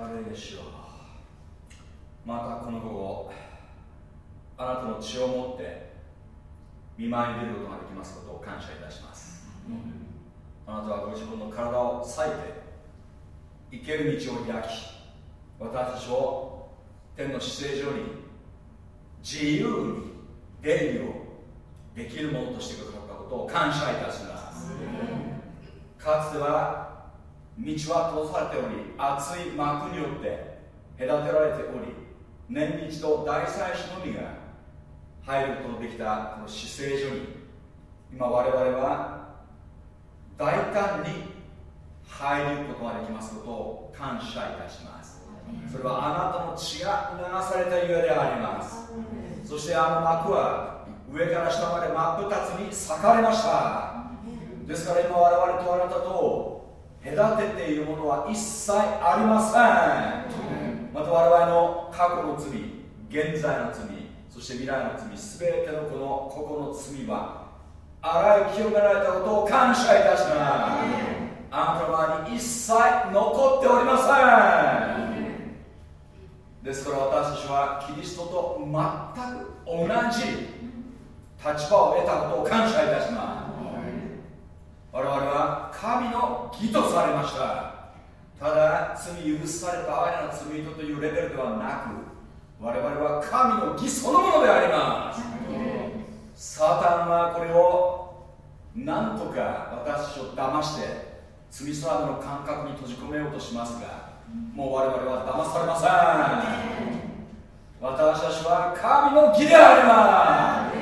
あれでしょうまたこの午後あなたの血を持って見舞いに出ることができますことを感謝いたします、うん、あなたはご自分の体を裂いて生ける道を開き私たちを天の姿勢上に自由に出入りをできるものとしてくださったことを感謝いたします、かつては道は閉ざされており厚い幕によって隔てられており年に一度大祭司のみが入ることのできたこの姿勢所に今我々は大胆に入ることができますことを感謝いたします。それはあなたの血が流されたゆえであります。そしてあの幕は上から下まで真っ二つに裂かれました。ですから今我々とあなたと隔てているものは一切ありません。また我々の過去の罪現在の罪そして未来の罪全てのこの個々の罪は洗い清められたことを感謝いたします。あなたの前に一切残っておりません。ですから私たちはキリストと全く同じ立場を得たことを感謝いたします。我々は神の義とされました。ただ罪許された愛な罪人というレベルではなく我々は神の義そのものであります。サタンはこれをなんとか私たちを騙して罪騒ぎの感覚に閉じ込めようとしますがもう我々は騙されません。私たちは神の義でありま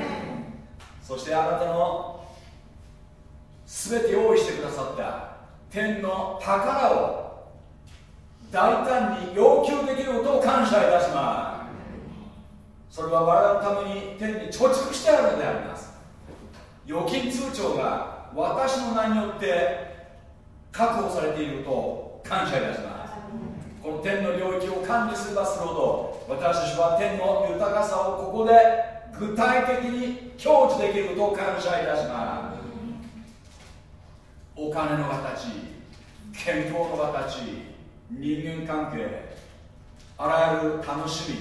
す。そしてあなたの全て用意してくださった天の宝を大胆に要求できることを感謝いたします。それは我々のために天に貯蓄してあるのであります。預金通帳が私の名によって確保されていることを感謝いたします。この天の領域を管理すればするほど私たちは天の豊かさをここで具体的に享受できることを感謝いたします。お金の形健康の形人間関係あらゆる楽し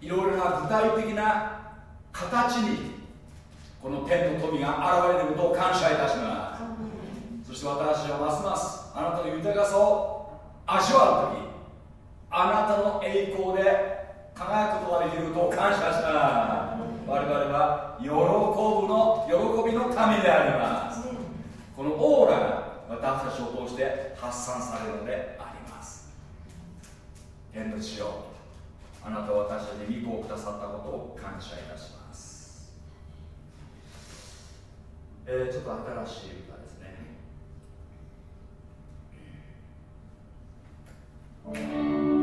みいろいろな具体的な形にこの天の富が現れることを感謝いたします。そして私はますますあなたの豊かさを味わう時あなたの栄光で輝くことができることを感謝します。我々は喜ぶの喜びの神であります。このオーラが私たちを通して発散されるのであります。天の地よあなたは私たちに御子をくださったことを感謝いたします。えー、ちょっと新しい歌ですね。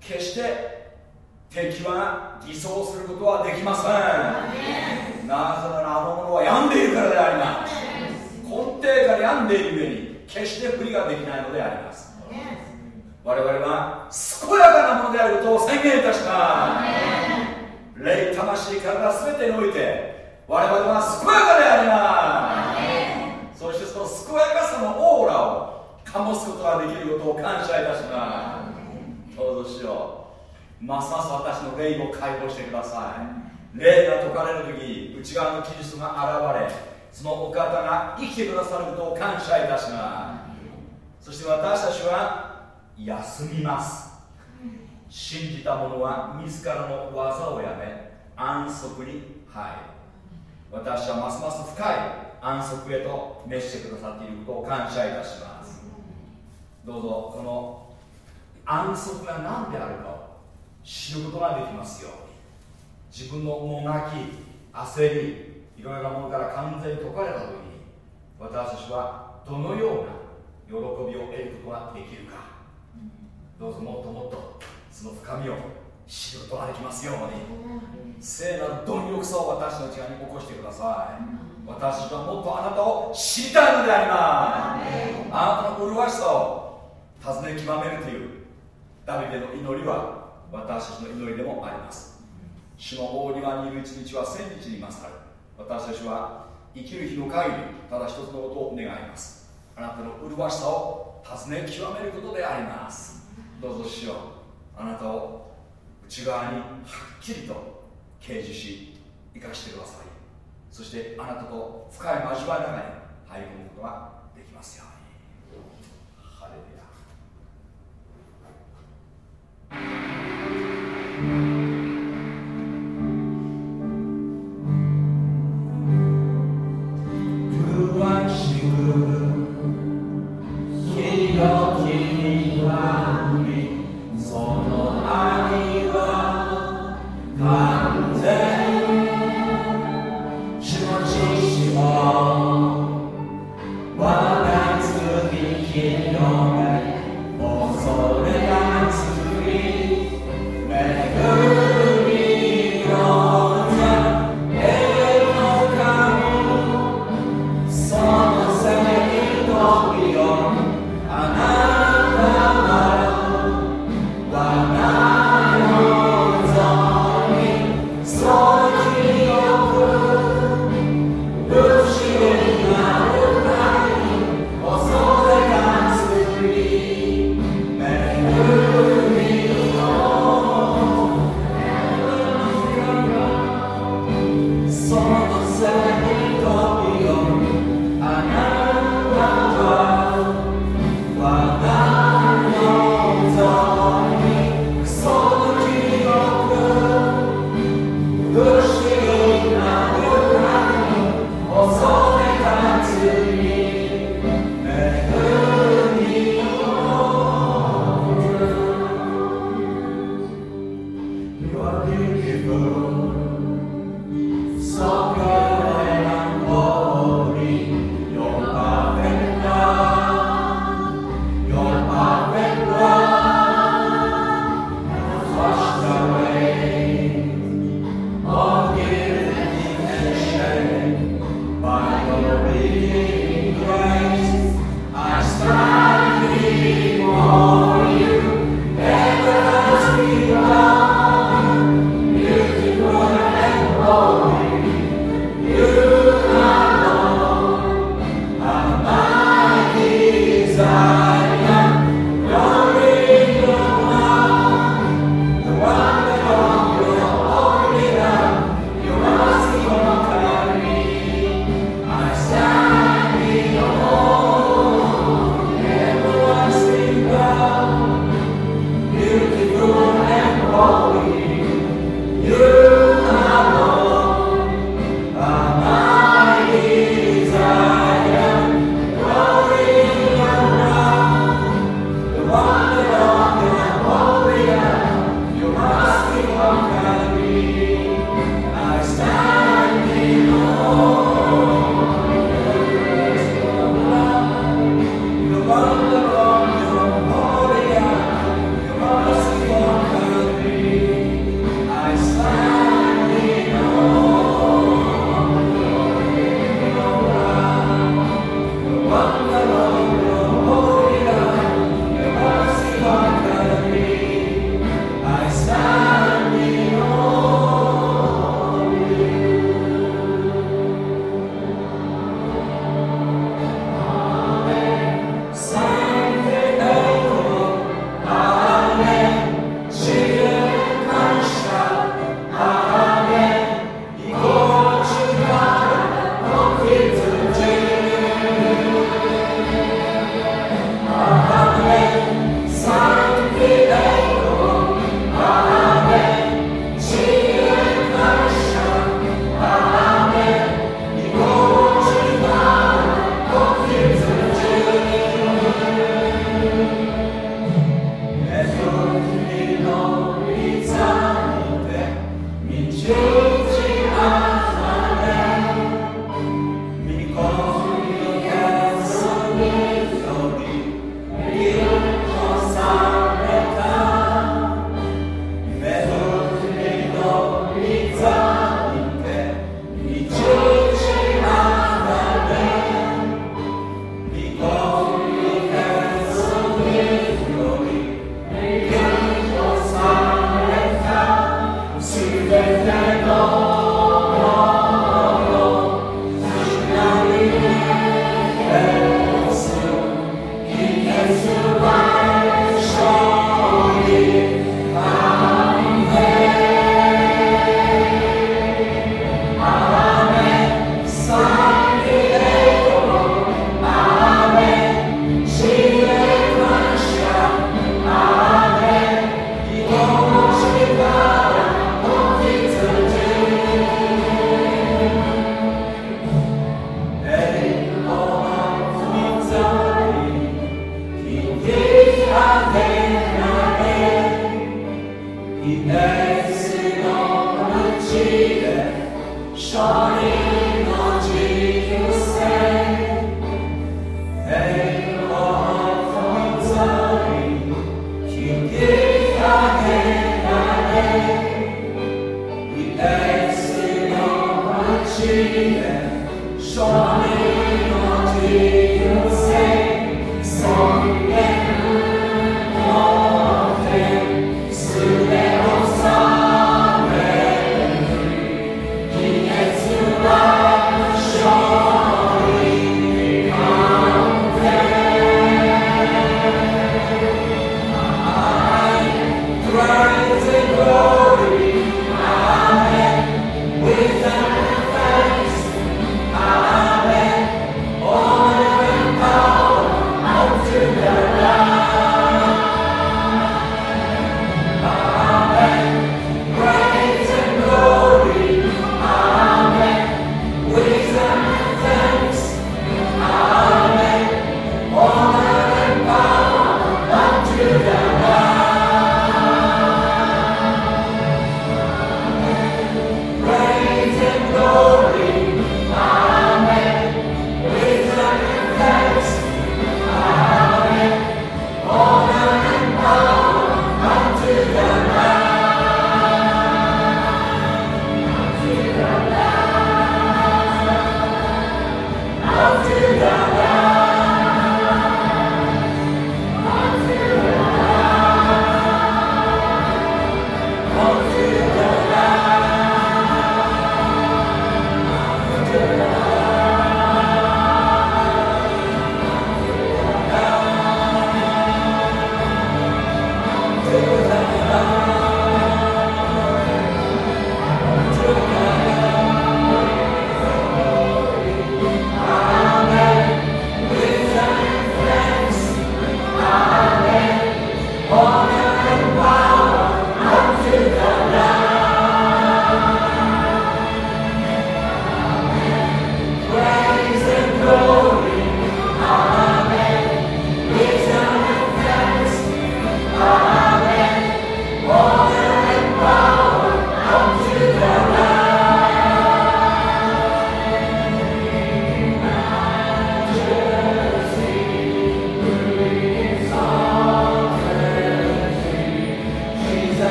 決して敵は偽装することはできません。なぜならあのものは病んでいるからであります。根底から病んでいる上に決して不利ができないのであります。我々は健やかなものであることを宣言いたします。霊魂体全てにおいて我々は健やかであります。そしてその健やかさのオーラを醸すことができることを感謝いたします。どうぞしよう。ますます私の霊を解放してください。霊が解かれる時内側のキリストが現れそのお方が生きてくださることを感謝いたします。そして私たちは休みます。信じた者は自らの技をやめ安息に入る。私はますます深い安息へと召してくださっていることを感謝いたします。どうぞこの安息が何であるかを知ることができますよ。うに自分のもがき焦りいろいろなものから完全に解かれた時に私たちはどのような喜びを得ることができるか。どうぞもっともっとその深みを知ることができますように。聖なる貪欲さを私の内側に起こしてください。私はもっとあなたを知りたいのであります。あなたの麗しさを尋ね極めるというダビデの祈りは私たちの祈りでもあります。主の大庭にいる一日は千日に勝る。私たちは生きる日の限りただ一つのことを願います。あなたの麗しさを尋ね極めることであります。どうぞしよ。うあなたを内側にはっきりと掲示し生かしてください。そしてあなたと深い交わりの中に入り込むことができますよ。you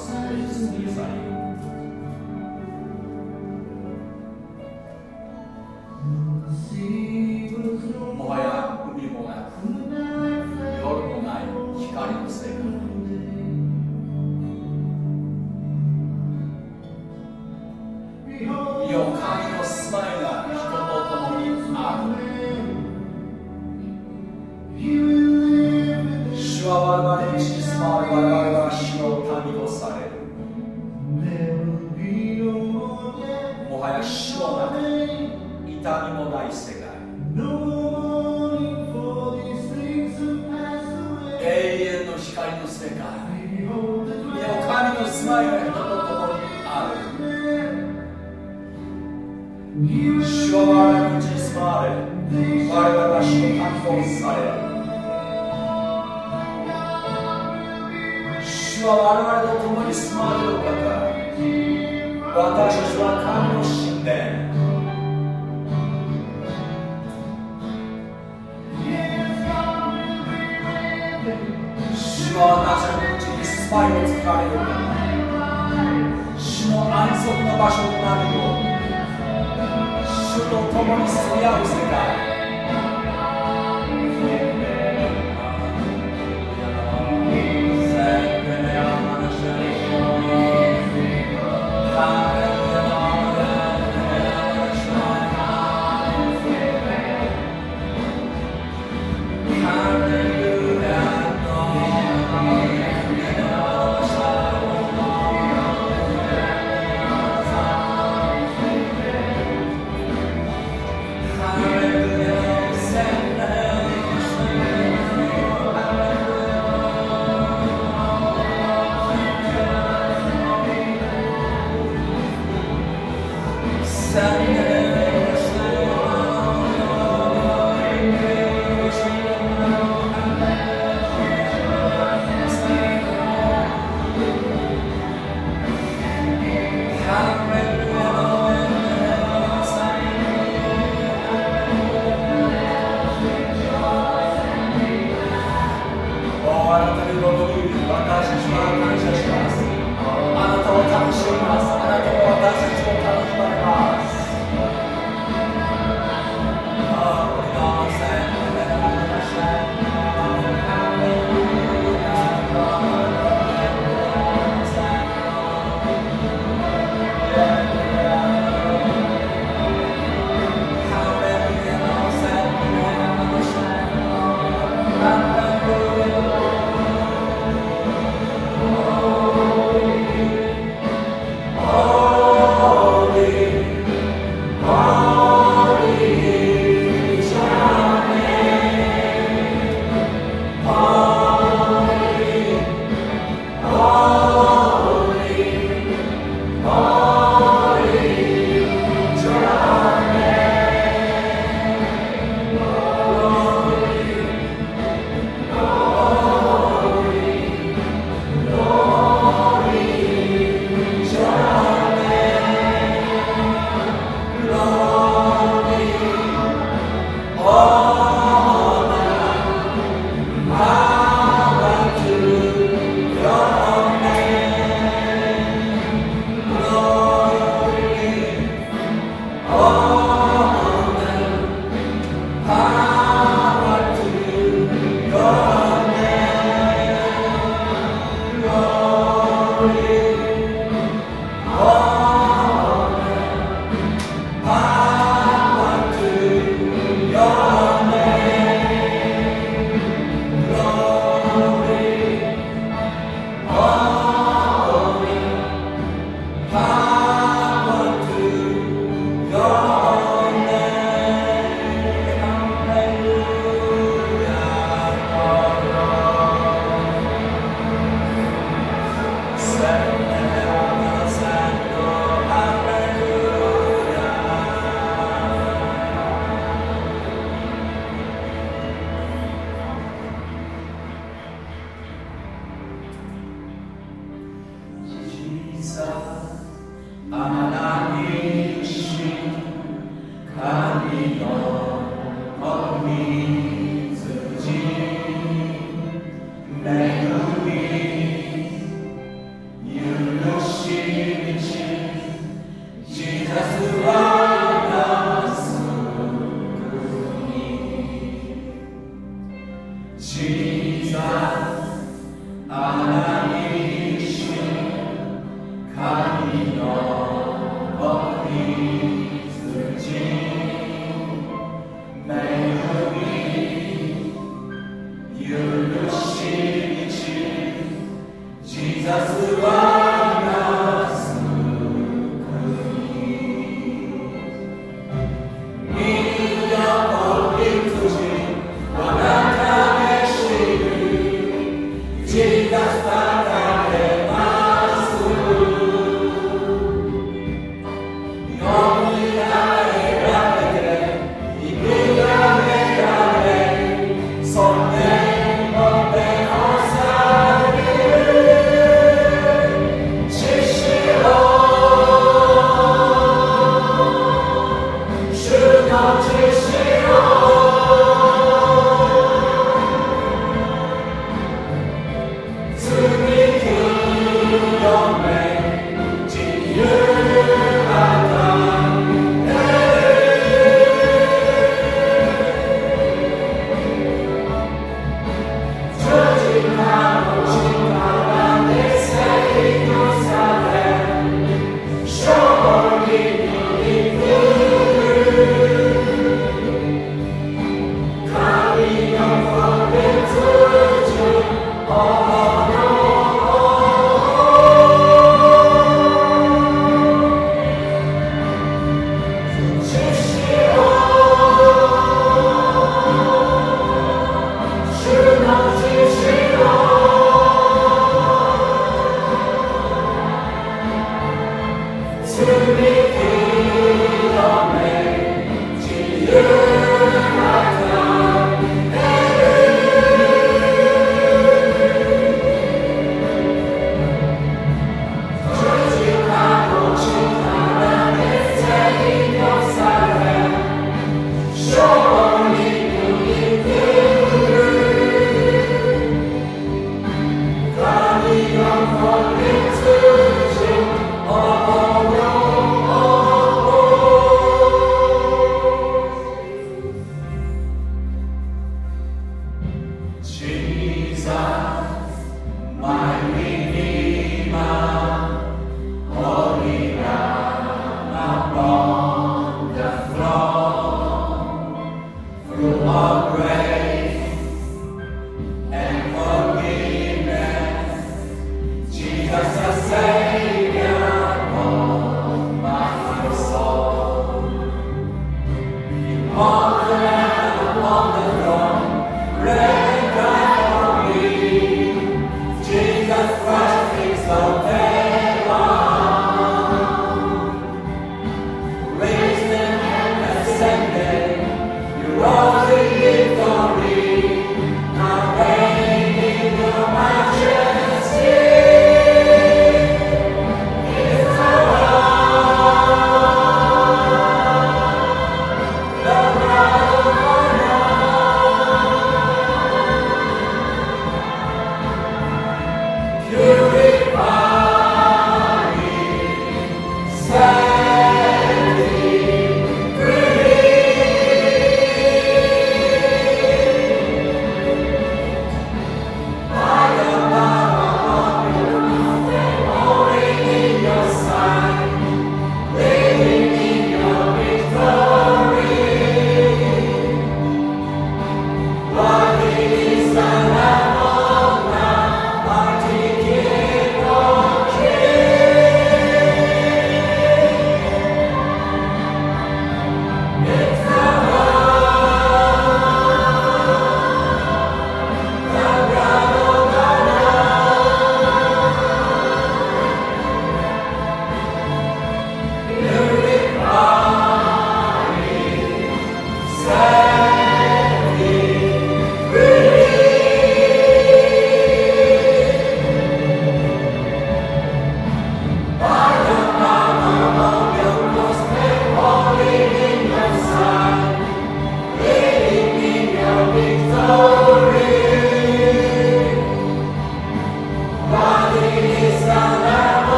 possa resumir, Pai.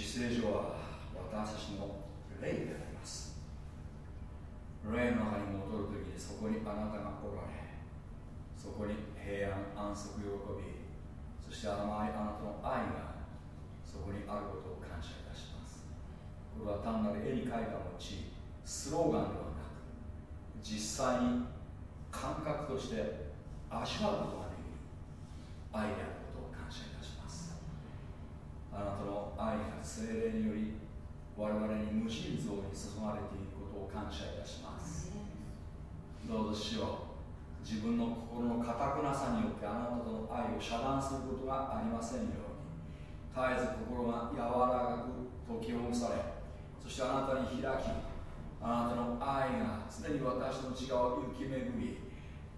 姿勢所は私たちの霊であります。霊の中に戻るときにそこにあなたがおられそこに平安安息喜びそして甘いあなたの愛がそこにあることを感謝いたします。これは単なる絵に描いた後スローガンではなく実際に感覚として味わうことができる。愛である。あなたの愛や精霊により我々に無尽蔵に注がれていることを感謝いたします。どうぞしよう自分の心の堅くなさによってあなたとの愛を遮断することがありませんように。絶えず心が柔らかく解きほぐされそしてあなたに開きあなたの愛が常に私の内側を行き巡り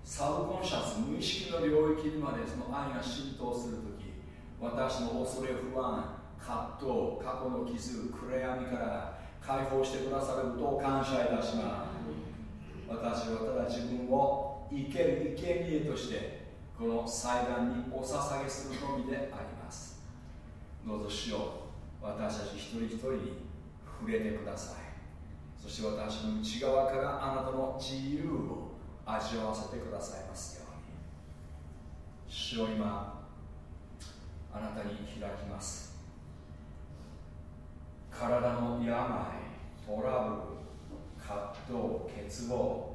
サブコンシャス無意識の領域にまでその愛が浸透すると私の恐れ不安葛藤過去の傷暗闇から解放してくださることを感謝いたします。私はただ自分を生ける生贄としてこの祭壇にお捧げするのみであります。どうぞ主よ私たち一人一人に触れてください。そして私の内側からあなたの自由を味わわせてくださいますように。主よ今あなたに開きます。体の病トラブル葛藤欠乏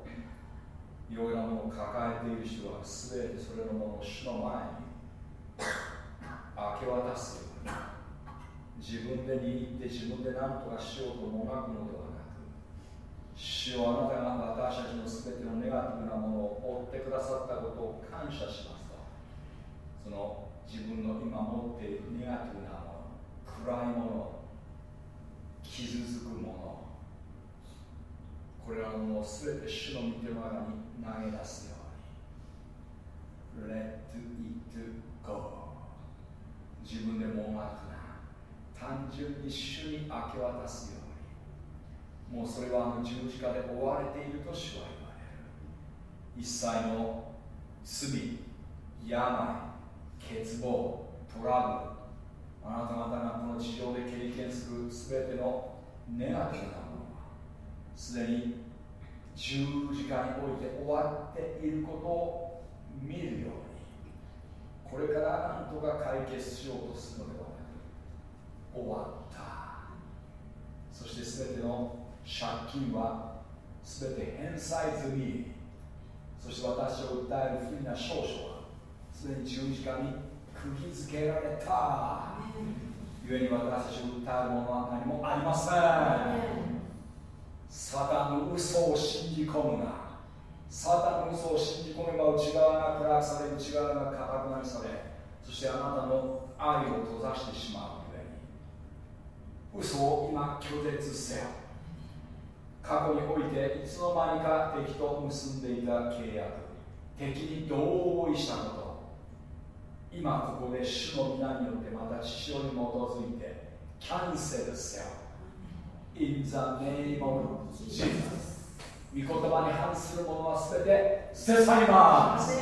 いろいろなものを抱えている人は全てそれのものを主の前に明け渡すように自分で握って自分で何とかしようともがくのではなく主をあなたが私たちの全てのネガティブなものを追ってくださったことを感謝しますとその自分の今持っているネガティブなもの暗いもの傷つくものこれらのものを全て主の御手の中に投げ出すように。Let it go. 自分でもがくな単純に主に明け渡すように。もうそれはあの十字架で追われていると主は言われる。一切の罪病欠乏トラブルあなた方がこの地上で経験する全てのネガティブなものはすでに十字架において終わっていることを見るようにこれから何とか解決しようとするのではなく終わった。そして全ての借金は全て返済済み。そして私を訴える不利な少々はすでに十字架に釘付けられた。故に私たちを訴えるものは何もありません。サタンの嘘を信じ込むな。サタンの嘘を信じ込めば内側が暗くされ内側が固くなりされ。そしてあなたの愛を閉ざしてしまうゆえに。嘘を今拒絶せよ。過去においていつの間にか敵と結んでいた契約。敵に同意したこと今ここで主の皆によってまた父親に基づいてキャンセルせよ。In the name of Jesus 御言葉に反するものは全て捨て去ります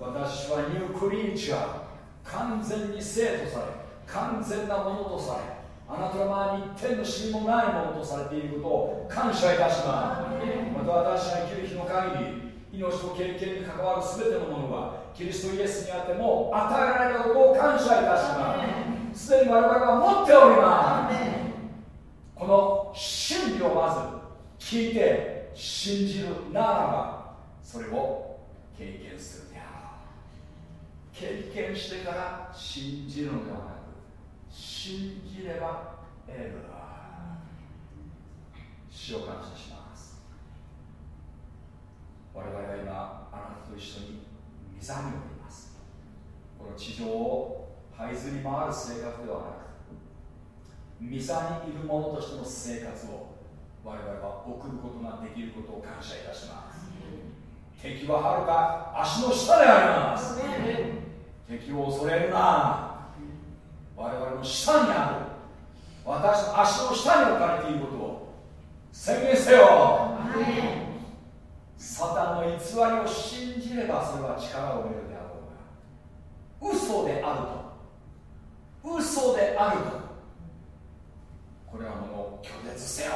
私はニュークリーチャー。完全に生とされ完全なものとされあなたの前に一点の死にもないものとされていることを感謝いたします。また私が生きる日の限り命と経験に関わる全てのものはキリストイエスにあっても与えられたことを感謝いたします。すでに我々は持っております。この真理をまず聞いて信じるならばそれを経験するであろう。経験してから信じるのではなく信じれば得る主を感謝します。我々は今あなたと一緒に目覚めております。この地上を這いずり回る生活ではなく御座にいる者としての生活を我々は送ることができることを感謝いたします。敵ははるか足の下であります。敵を恐れるな。我々の下にある。私の足の下に置かれていることを宣言せよ。サタンの偽りを信じればそれは力を得るであろうが嘘であると。嘘であると。これらものを拒絶せよ。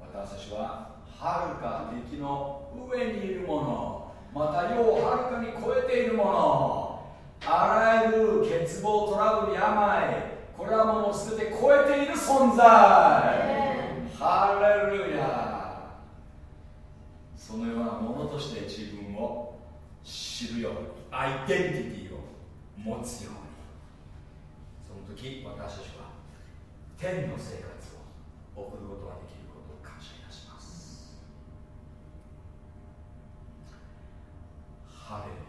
私たちははるか敵の上にいるものまた世をはるかに超えているものあらゆる欠乏トラブル病これらものを全て超えている存在。ハレルヤそのようなものとして自分を知るようにアイデンティティを持つように。その時私たちは天の生活を送ることができることを感謝いたします。ハレル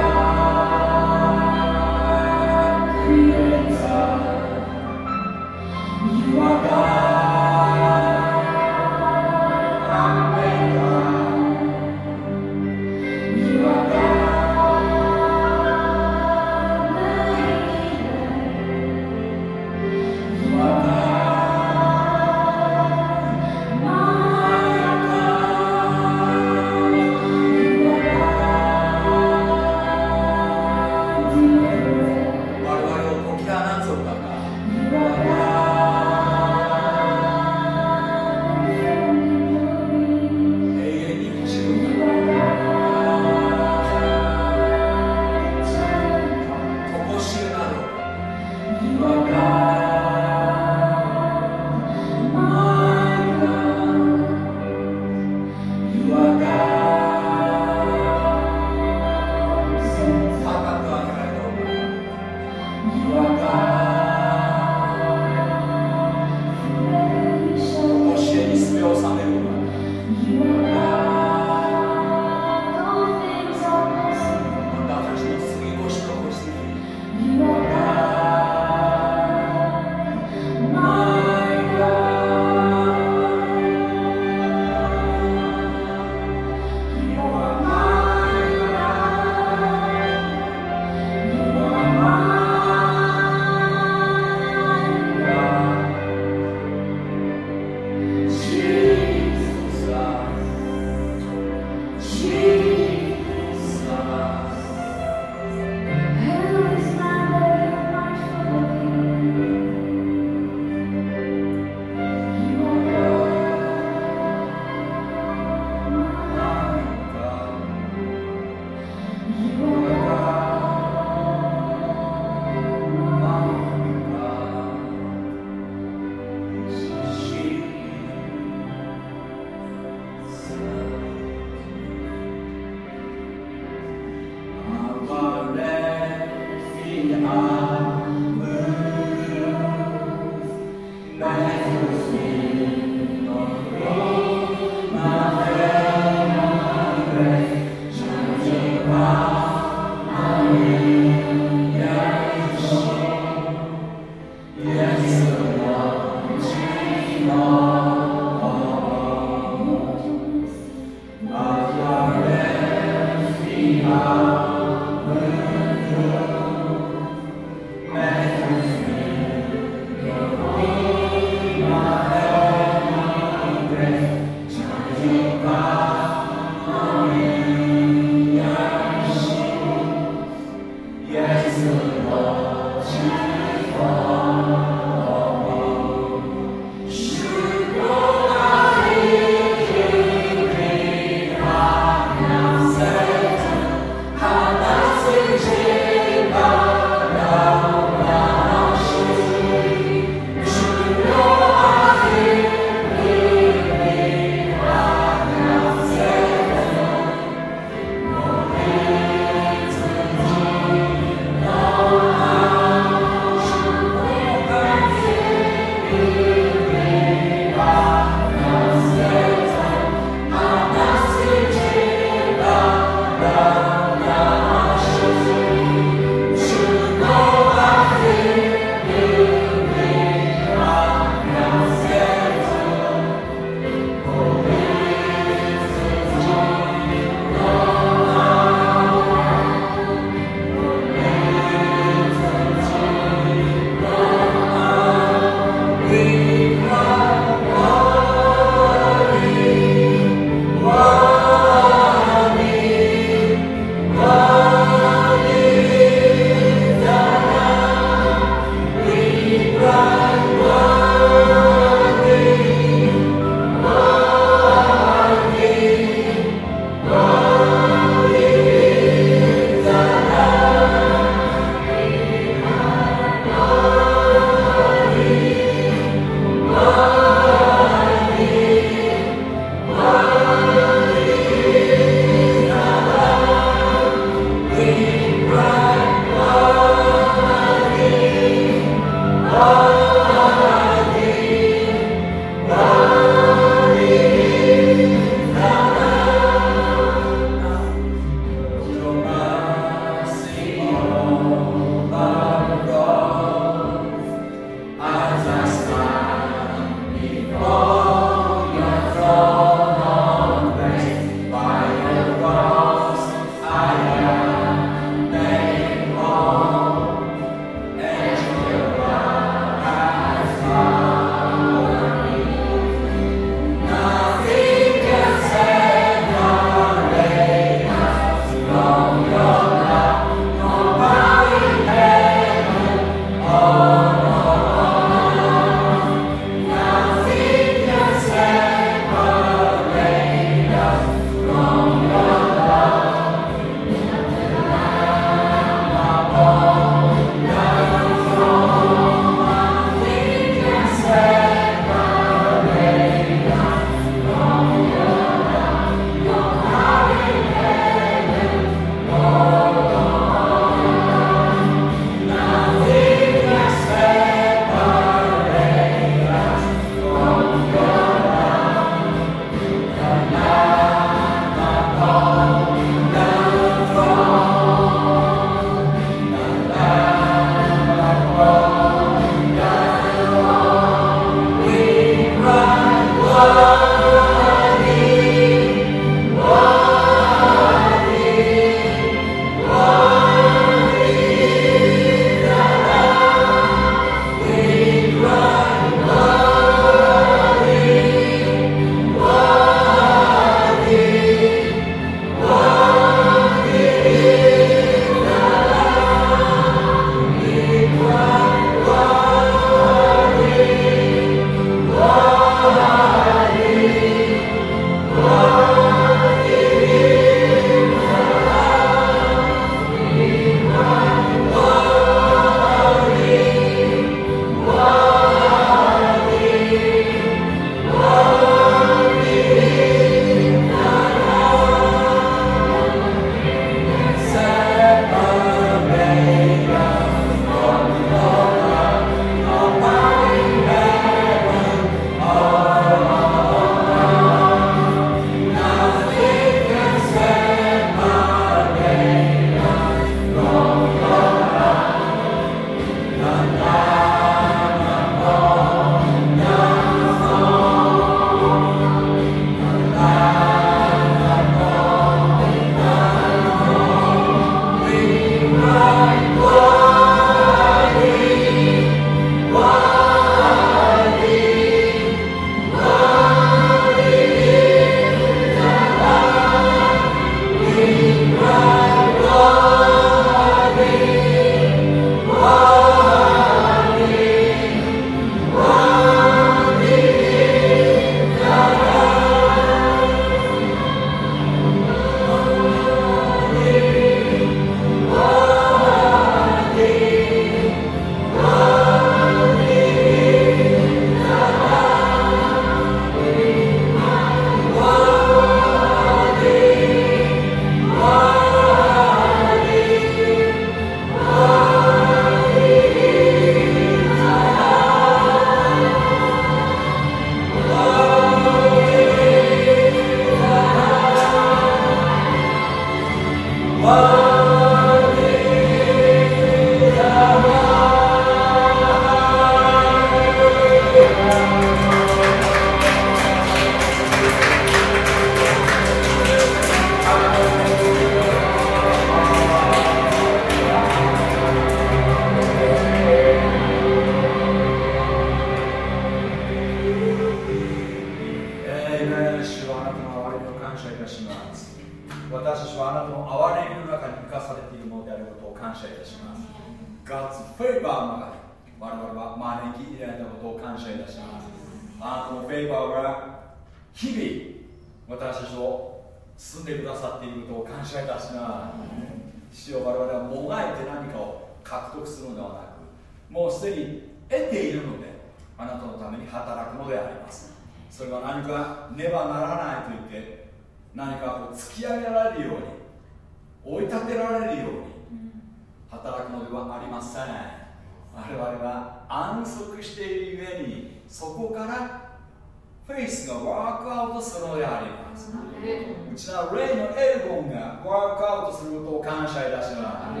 ーすることを感謝いたします、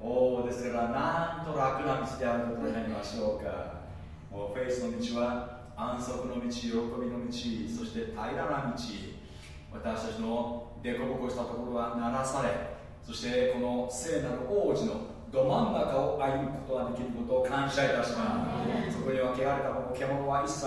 おおですからなんと楽な道であることになりましょうか。もうフェイスの道は安息の道喜びの道そして平らな道。私たちの凸凹したところは鳴らされそしてこの聖なる王子のど真ん中を歩むことができることを感謝いたします、そこには汚れたもの獣は一切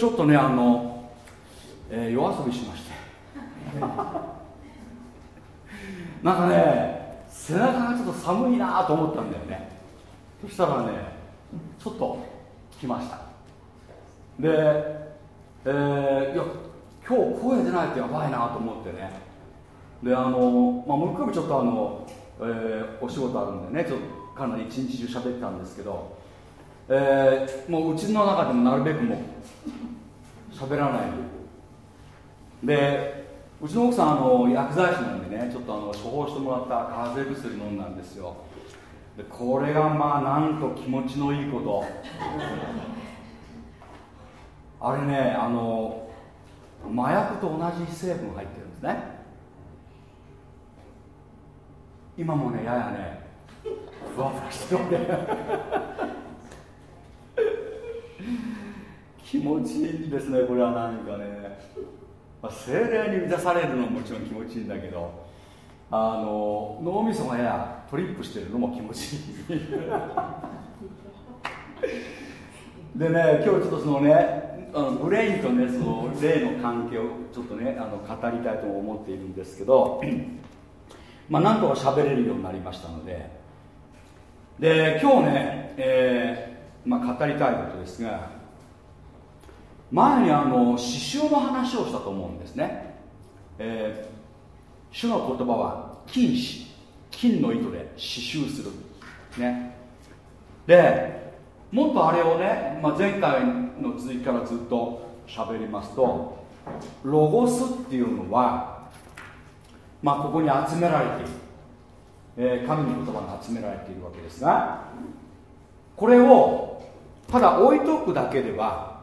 ちょっとねあの、えー、夜遊びしまして。なんかね背中がちょっと寒いなと思ったんだよね。そしたらねちょっと来ました。で、えー、いや今日声出ないとやばいなと思ってね。であの、まあ、木曜日ちょっとあの、えー、お仕事あるんでねちょっとかなり一日中喋ってたんですけど、えー、もううちの中でもなるべくもう喋らない。でうちの奥さんあの薬剤師なんでねちょっとあの処方してもらった風邪薬飲んだんですよ。でこれがまあなんと気持ちのいいこと。あれねあの麻薬と同じ成分入ってるんですね。今もねややねふわふわしてるね気持ちいいんですねこれは何かね、まあ、精霊に満たされるのももちろん気持ちいいんだけどあの脳みそがやトリップしてるのも気持ちいい。でね今日ちょっとそのねあのブレインとねその霊の関係をちょっとねあの語りたいと思っているんですけどまあ、なんとか喋れるようになりましたのでで今日ね、えーまあ、語りたいことですが前にあの刺繍の話をしたと思うんですね、えー、主の言葉は金糸金の糸で刺繍する。ね。でもっとあれをね、まあ、前回の続きからずっと喋りますとロゴスっていうのはまあここに集められている、えー、神の言葉が集められているわけですがこれをただ置いとくだけでは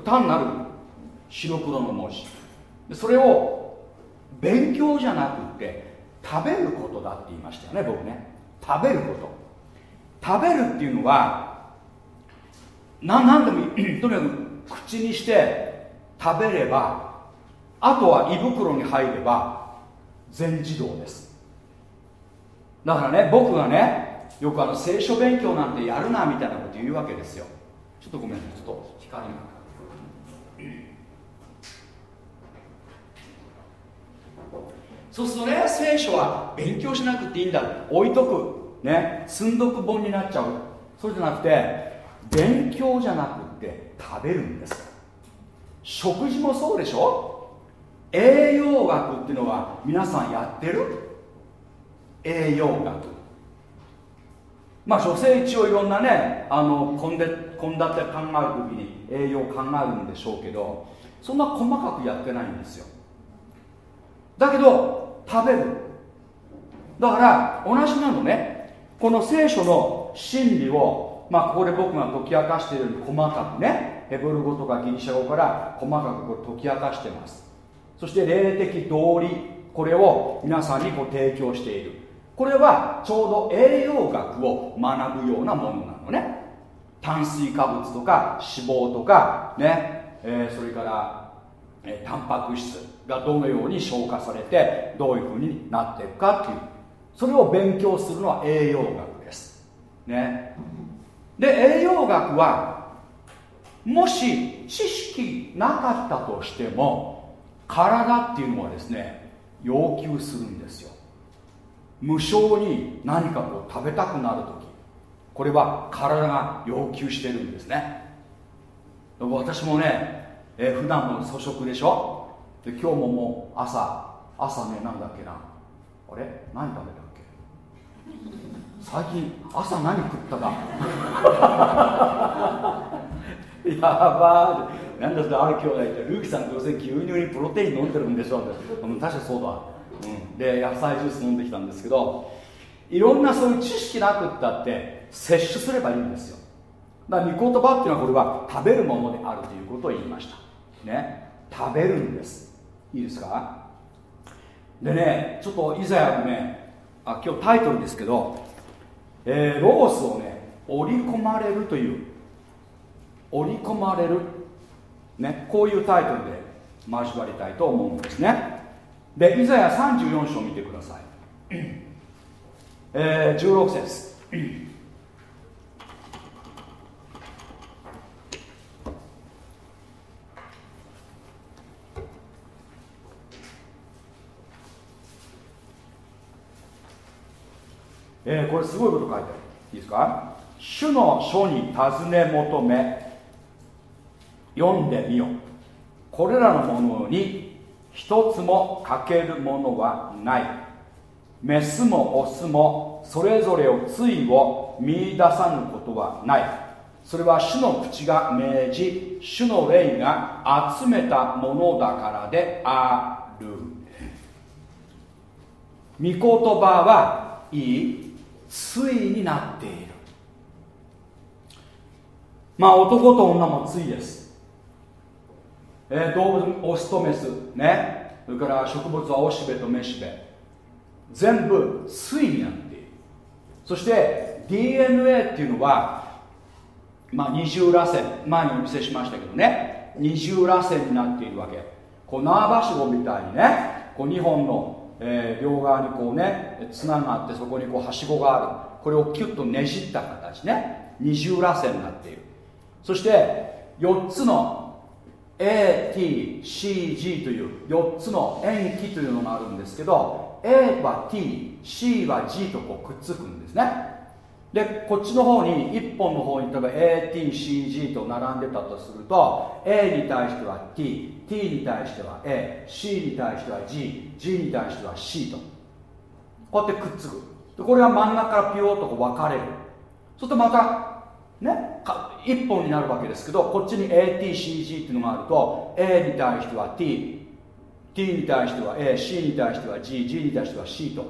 単なる白黒の文字。それを勉強じゃなくて食べることだって言いましたよね僕ね。食べること。食べるっていうのは何でもいい。とにかく口にして食べればあとは胃袋に入れば全自動です。だからね僕がねよくあの聖書勉強なんてやるなみたいなこと言うわけですよ。ちょっとごめんなさいちょっと光が。そうするとね聖書は勉強しなくていいんだ。置いとく。ね。積んどく本になっちゃう。そうじゃなくて勉強じゃなくて食べるんです。食事もそうでしょ？栄養学っていうのは皆さんやってる？栄養学。まあ女性一応いろんなねあの献立考える時に栄養考えるんでしょうけどそんな細かくやってないんですよ。だけど食べる。だから同じなのね。この聖書の真理をまあここで僕が解き明かしているように細かくね。ヘブル語とかギリシャ語から細かくこれ解き明かしてます。そして霊的道理これを皆さんにこう提供している。これはちょうど栄養学を学ぶようなものなのね。炭水化物とか脂肪とかね、えー、それからえー、タンパク質。がどのように消化されてどういうふうになっていくかっていう。それを勉強するのは栄養学です。ね。で栄養学はもし知識なかったとしても体っていうのはですね要求するんですよ。無償に何かこう食べたくなる時これは体が要求してるんですね。私もねえー、普段の粗食でしょ？で今日ももう朝朝ねなんだっけな。あれ？何食べたっけ？最近朝何食ったか やばー。なんだってある兄弟ってルーキーさんどうせ牛乳にプロテイン飲んでるんでしょうって、確かにそうだ、うん、で野菜ジュース飲んできたんですけどいろんなそういう知識なくったって摂取すればいいんですよ。だから御言葉っていうのはこれは食べるものであるということを言いました。ね。食べるんです。いいですか？でねちょっとイザヤのねあ今日タイトルですけど、えー、ロゴスをね織り込まれるという織り込まれるねこういうタイトルで交わりたいと思うんですね。でイザヤ34章見てください、えー、16節。えー、これすごいこと書いてある。いいですか？主の書に尋ね求め読んでみよこれらのものに一つも欠けるものはない。メスもオスもそれぞれを対を見出さぬことはない。それは主の口が命じ主の霊が集めたものだからである。御言葉はいい。対になっている。まあ男と女も対です、えー、動物オスとメス。ね。それから植物はオシベとメシベ。全部対になっている。そして DNA っていうのはまあ二重らせん前にお見せしましたけどね。二重らせんになっているわけ。こう縄ばしごみたいにね。こう2本のえー、両側にこうね綱があってそこにこうはしごがある。これをキュッとねじった形ね。二重らせになっている。そして4つの ATCG という4つの塩基というのがあるんですけど A は TC は G とこうくっつくんですね。でこっちの方に1本の方に例えば ATCG と並んでたとすると A に対しては T T に対しては AC に対しては GG に対しては C と。こうやってくっつく。でこれが真ん中からピヨーとこう分かれる。そうするとまたね1本になるわけですけどこっちに ATCG っていうのがあると A に対しては T T に対しては A C に対しては G G に対しては C と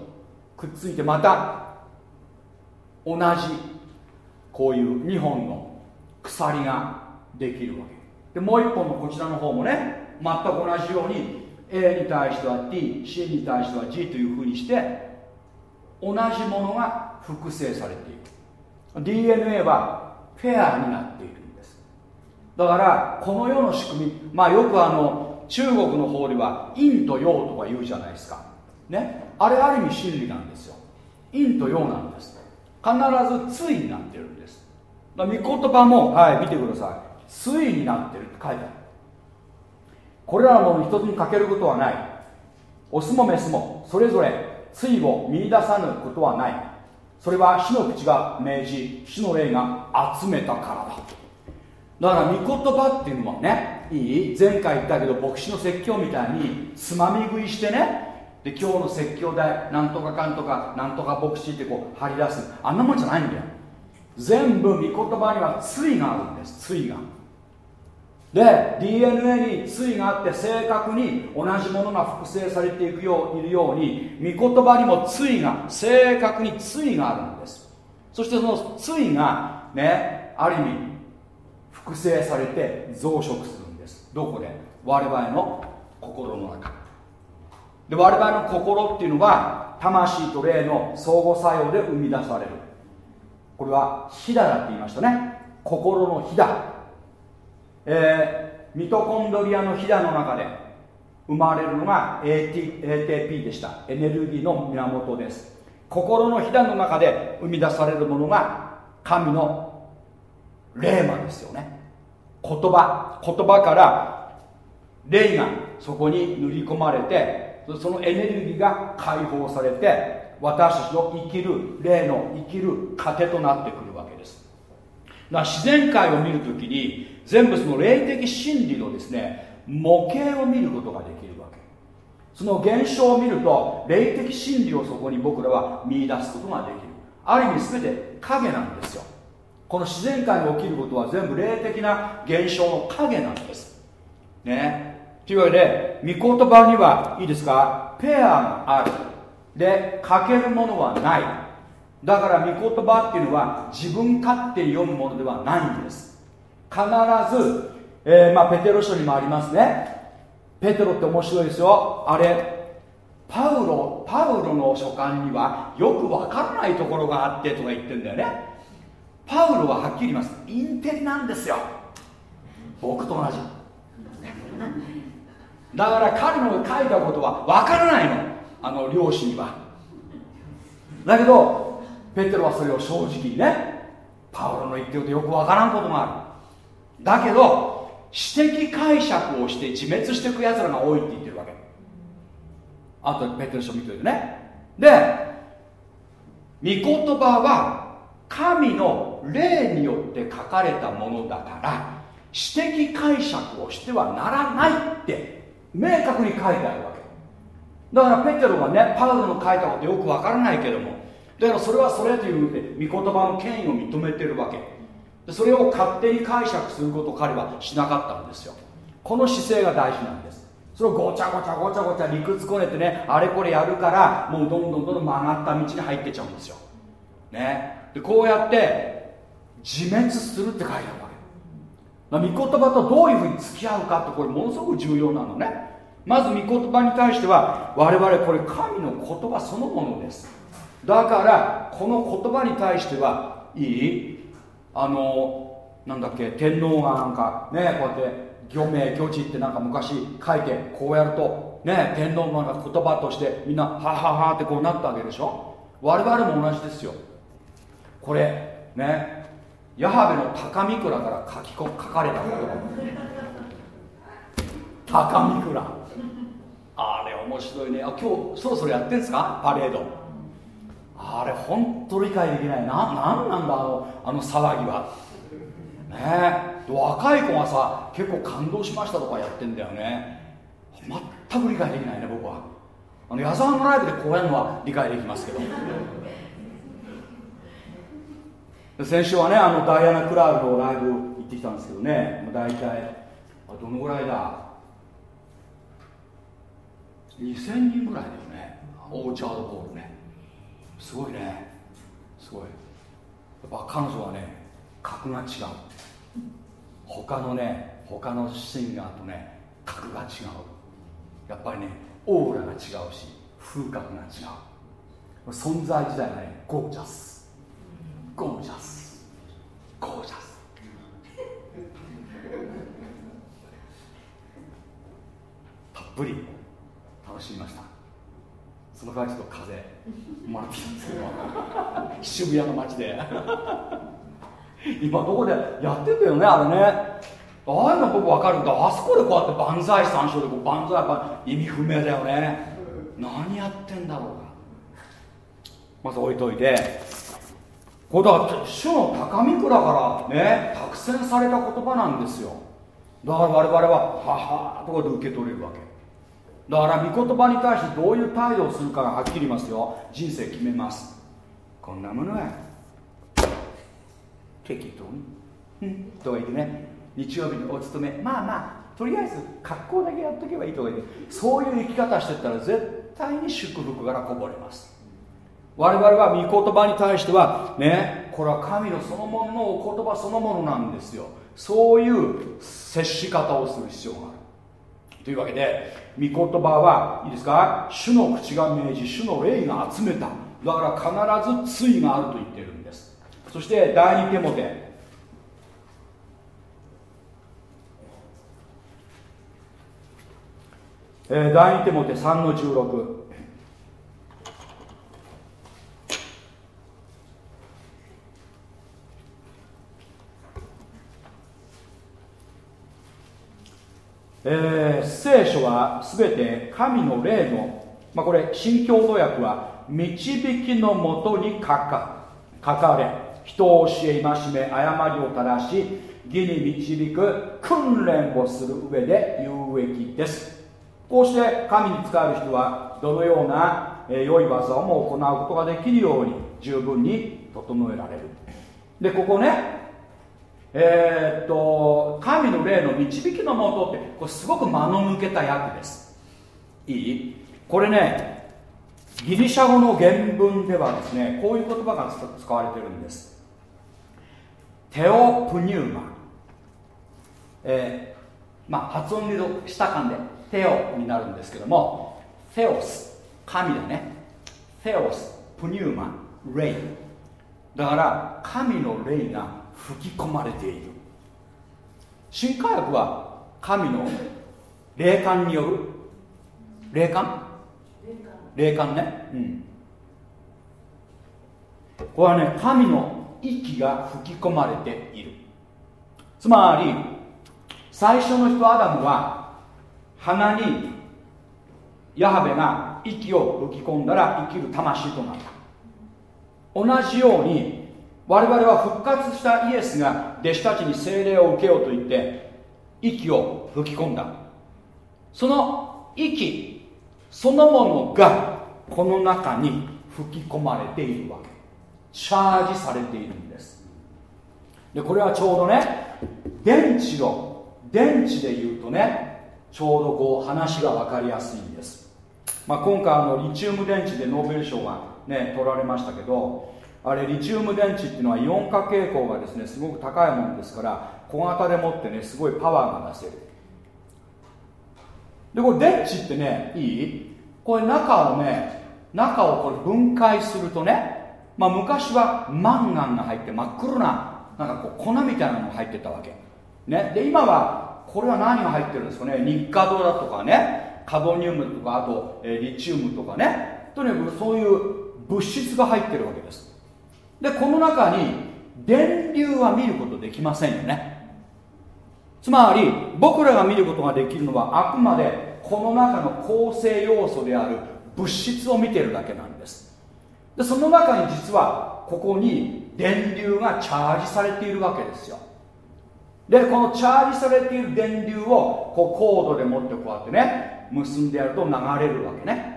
くっついてまた同じこういう2本の鎖ができるわけ。でもう1本のこちらの方もね全く同じように A に対しては TC に対しては G というふうにして同じものが複製されていく。DNA はフェアになっているんです。だからこの世の仕組みまあよくあの中国の方では陰と陽とか言うじゃないですか。ね。あれある意味真理なんですよ。陰と陽なんです。必ず対になってるんです。御言葉もはい見てください。対になってるって書いてある。これらのもの一つに欠けることはない。オスもメスもそれぞれ対を見出さぬことはない。それは死の口が命じ死の霊が集めたからだ。だから御言葉っていうのはねいい？前回言ったけど牧師の説教みたいにつまみ食いしてねで今日の説教台なんとかかんとかなんとか牧師ってこう張り出す。あんなもんじゃないんだよ。全部御言葉には対があるんです。対が。で DNA に対があって正確に同じものが複製されていくよういるように御言葉にも対が正確に対があるんです。そしてその対がねある意味複製されて増殖するんです。どこで？我々の心の中。で我々の心っていうのは魂と霊の相互作用で生み出される。これは火だだって言いましたね。心の火だえー、ミトコンドリアのひだの中で生まれるのが AT ATP でした。エネルギーの源です。心のひだの中で生み出されるものが神の霊魔ですよね。言葉。言葉から霊がそこに塗り込まれてそのエネルギーが解放されて私たちの生きる霊の生きる糧となってくるわけです。だから自然界を見るときに全部その霊的真理のですね模型を見ることができるわけ。その現象を見ると霊的真理をそこに僕らは見出すことができる。ある意味全て影なんですよ。この自然界に起きることは全部霊的な現象の影なんです。ね。というわけで御言葉にはいいですか？ペアがある。で欠けるものはない。だから御言葉っていうのは自分勝手に読むものではないんです。必ず、えー、まあ、ペテロ書にもありますね。ペテロって面白いですよ。あれパウロパウロの書簡にはよくわからないところがあってとか言ってんだよね。パウロははっきり言います。インテリなんですよ。僕と同じ。だから彼の書いたことはわからないの。あの漁師には。だけどペテロはそれを正直にねパウロの言ってることよくわからんこともある。だけど私的解釈をして自滅していくやつらが多いって言ってるわけ。あとペテル書見ておいてね。で御言葉は神の霊によって書かれたものだから私的解釈をしてはならないって。明確に書いてあるわけ。だからペテロがねパウロの書いたことよくわからないけどもだからそれはそれという御言葉の権威を認めてるわけ。それを勝手に解釈することを彼はしなかったんですよ。この姿勢が大事なんです。それをごちゃごちゃごちゃごちゃ理屈こねてねあれこれやるからもうどんどんどんどん曲がった道に入ってちゃうんですよ。ね。でこうやって自滅するって書いてあるわけ御言葉とどういうふうに付き合うかってこれものすごく重要なのね。まず御言葉に対しては我々これ神の言葉そのものです。だからこの言葉に対してはいい？あのなんだっけ天皇がなんかねこうやって漁名漁地ってなんか昔書いてこうやるとね天皇のなんか言葉としてみんなはははってこうなったわけでしょ？我々も同じですよ。これね矢部の高見倉から書きこ書かれた言葉。高見倉。あれ面白いね。あ今日そろそろやってんですか？パレード。あれ本当理解できない。ななんなんだあのあの騒ぎは。ねえ。若い子がさ結構感動しましたとかやってんだよね。全く理解できないね僕は。あの矢沢のライブでこうやるのは理解できますけど。先週はねあのダイアナ・クラウドのライブ行ってきたんですけどね。大体どのぐらいだ？2000人ぐらいだよね。オーチャードホールね。すごいね。すごい。やっぱ彼女はね格が違う。他のね他のシンガーとね格が違う。やっぱりねオーラが違うし風格が違う。存在自体がねゴージャスゴージャスゴージャスたっぷり楽しみました。その代わりちょっと風もらってきたんですけど。渋谷の街で。今どこでやってんだよねあれね。ああいうの僕分かるんだ。あそこでこうやって万歳三唱でこう万歳やっぱ意味不明だよね。何やってんだろうか。まず置いといて。これだから主の高み蔵からね託戦された言葉なんですよ。だから我々はははとこで受け取れるわけ。だから御言葉に対してどういう態度をするかがはっきり言いますよ。人生決めます。こんなものは。適当に。うん。とか言ってね。日曜日にお勤め。まあまあとりあえず格好だけやっとけばいいとか言って。そういう生き方してたら絶対に祝福からこぼれます。我々は御言葉に対してはねこれは神のそのもののお言葉そのものなんですよ。そういう接し方をする必要がある。というわけで御言葉はいいですか？主の口が命じ主の霊が集めた。だから必ず対があると言ってるんです。そして第二手モテえー、第二手モテ3の16えー、聖書は全て神の霊の、まあ、これ新共同訳は導きのもとに書か書かれ人を教え戒め誤りを正し義に導く訓練をする上で有益です。こうして神に仕える人はどのような、え、良い技をも行うことができるように十分に整えられる。でここねえー、っと神の霊の導きのもとってこれすごく間の抜けた訳です。いい？これねギリシャ語の原文ではですねこういう言葉が使われてるんです。テオプニューマ。えー、まあ発音で言うと下感でテオになるんですけどもテオス神だね。テオスプニューマ霊。だから神の霊が吹き込まれている。新科学は神の霊感による？霊感？霊感ね。うん。これはね神の息が吹き込まれている。つまり最初の人アダムは鼻にヤハベが息を吹き込んだら生きる魂となった。同じように我々は復活したイエスが弟子たちに聖霊を受けようと言って息を吹き込んだ。その息そのものがこの中に吹き込まれているわけ。チャージされているんです。でこれはちょうどね電池の電池で言うとねちょうどこう話が分かりやすいんです、まあ、今回あのリチウム電池でノーベル賞がね取られましたけどあれリチウム電池っていうのはイオン化傾向がですねすごく高いものですから小型でもってねすごいパワーが出せる。でこれ電池ってねいい？これ中をね中をこれ分解するとねまあ昔はマンガンが入って真っ黒ななんかこう粉みたいなのが入ってたわけ。ね。で今はこれは何が入ってるんですかね？ニッカドだとかねカドニウムとかあと、えリチウムとかね。とにかくそういう物質が入ってるわけです。でこの中に電流は見ることできませんよね。つまり僕らが見ることができるのはあくまでこの中の構成要素である物質を見てるだけなんです。でその中に実はここに電流がチャージされているわけですよ。でこのチャージされている電流をこうコードでもってこうやってね結んでやると流れるわけね。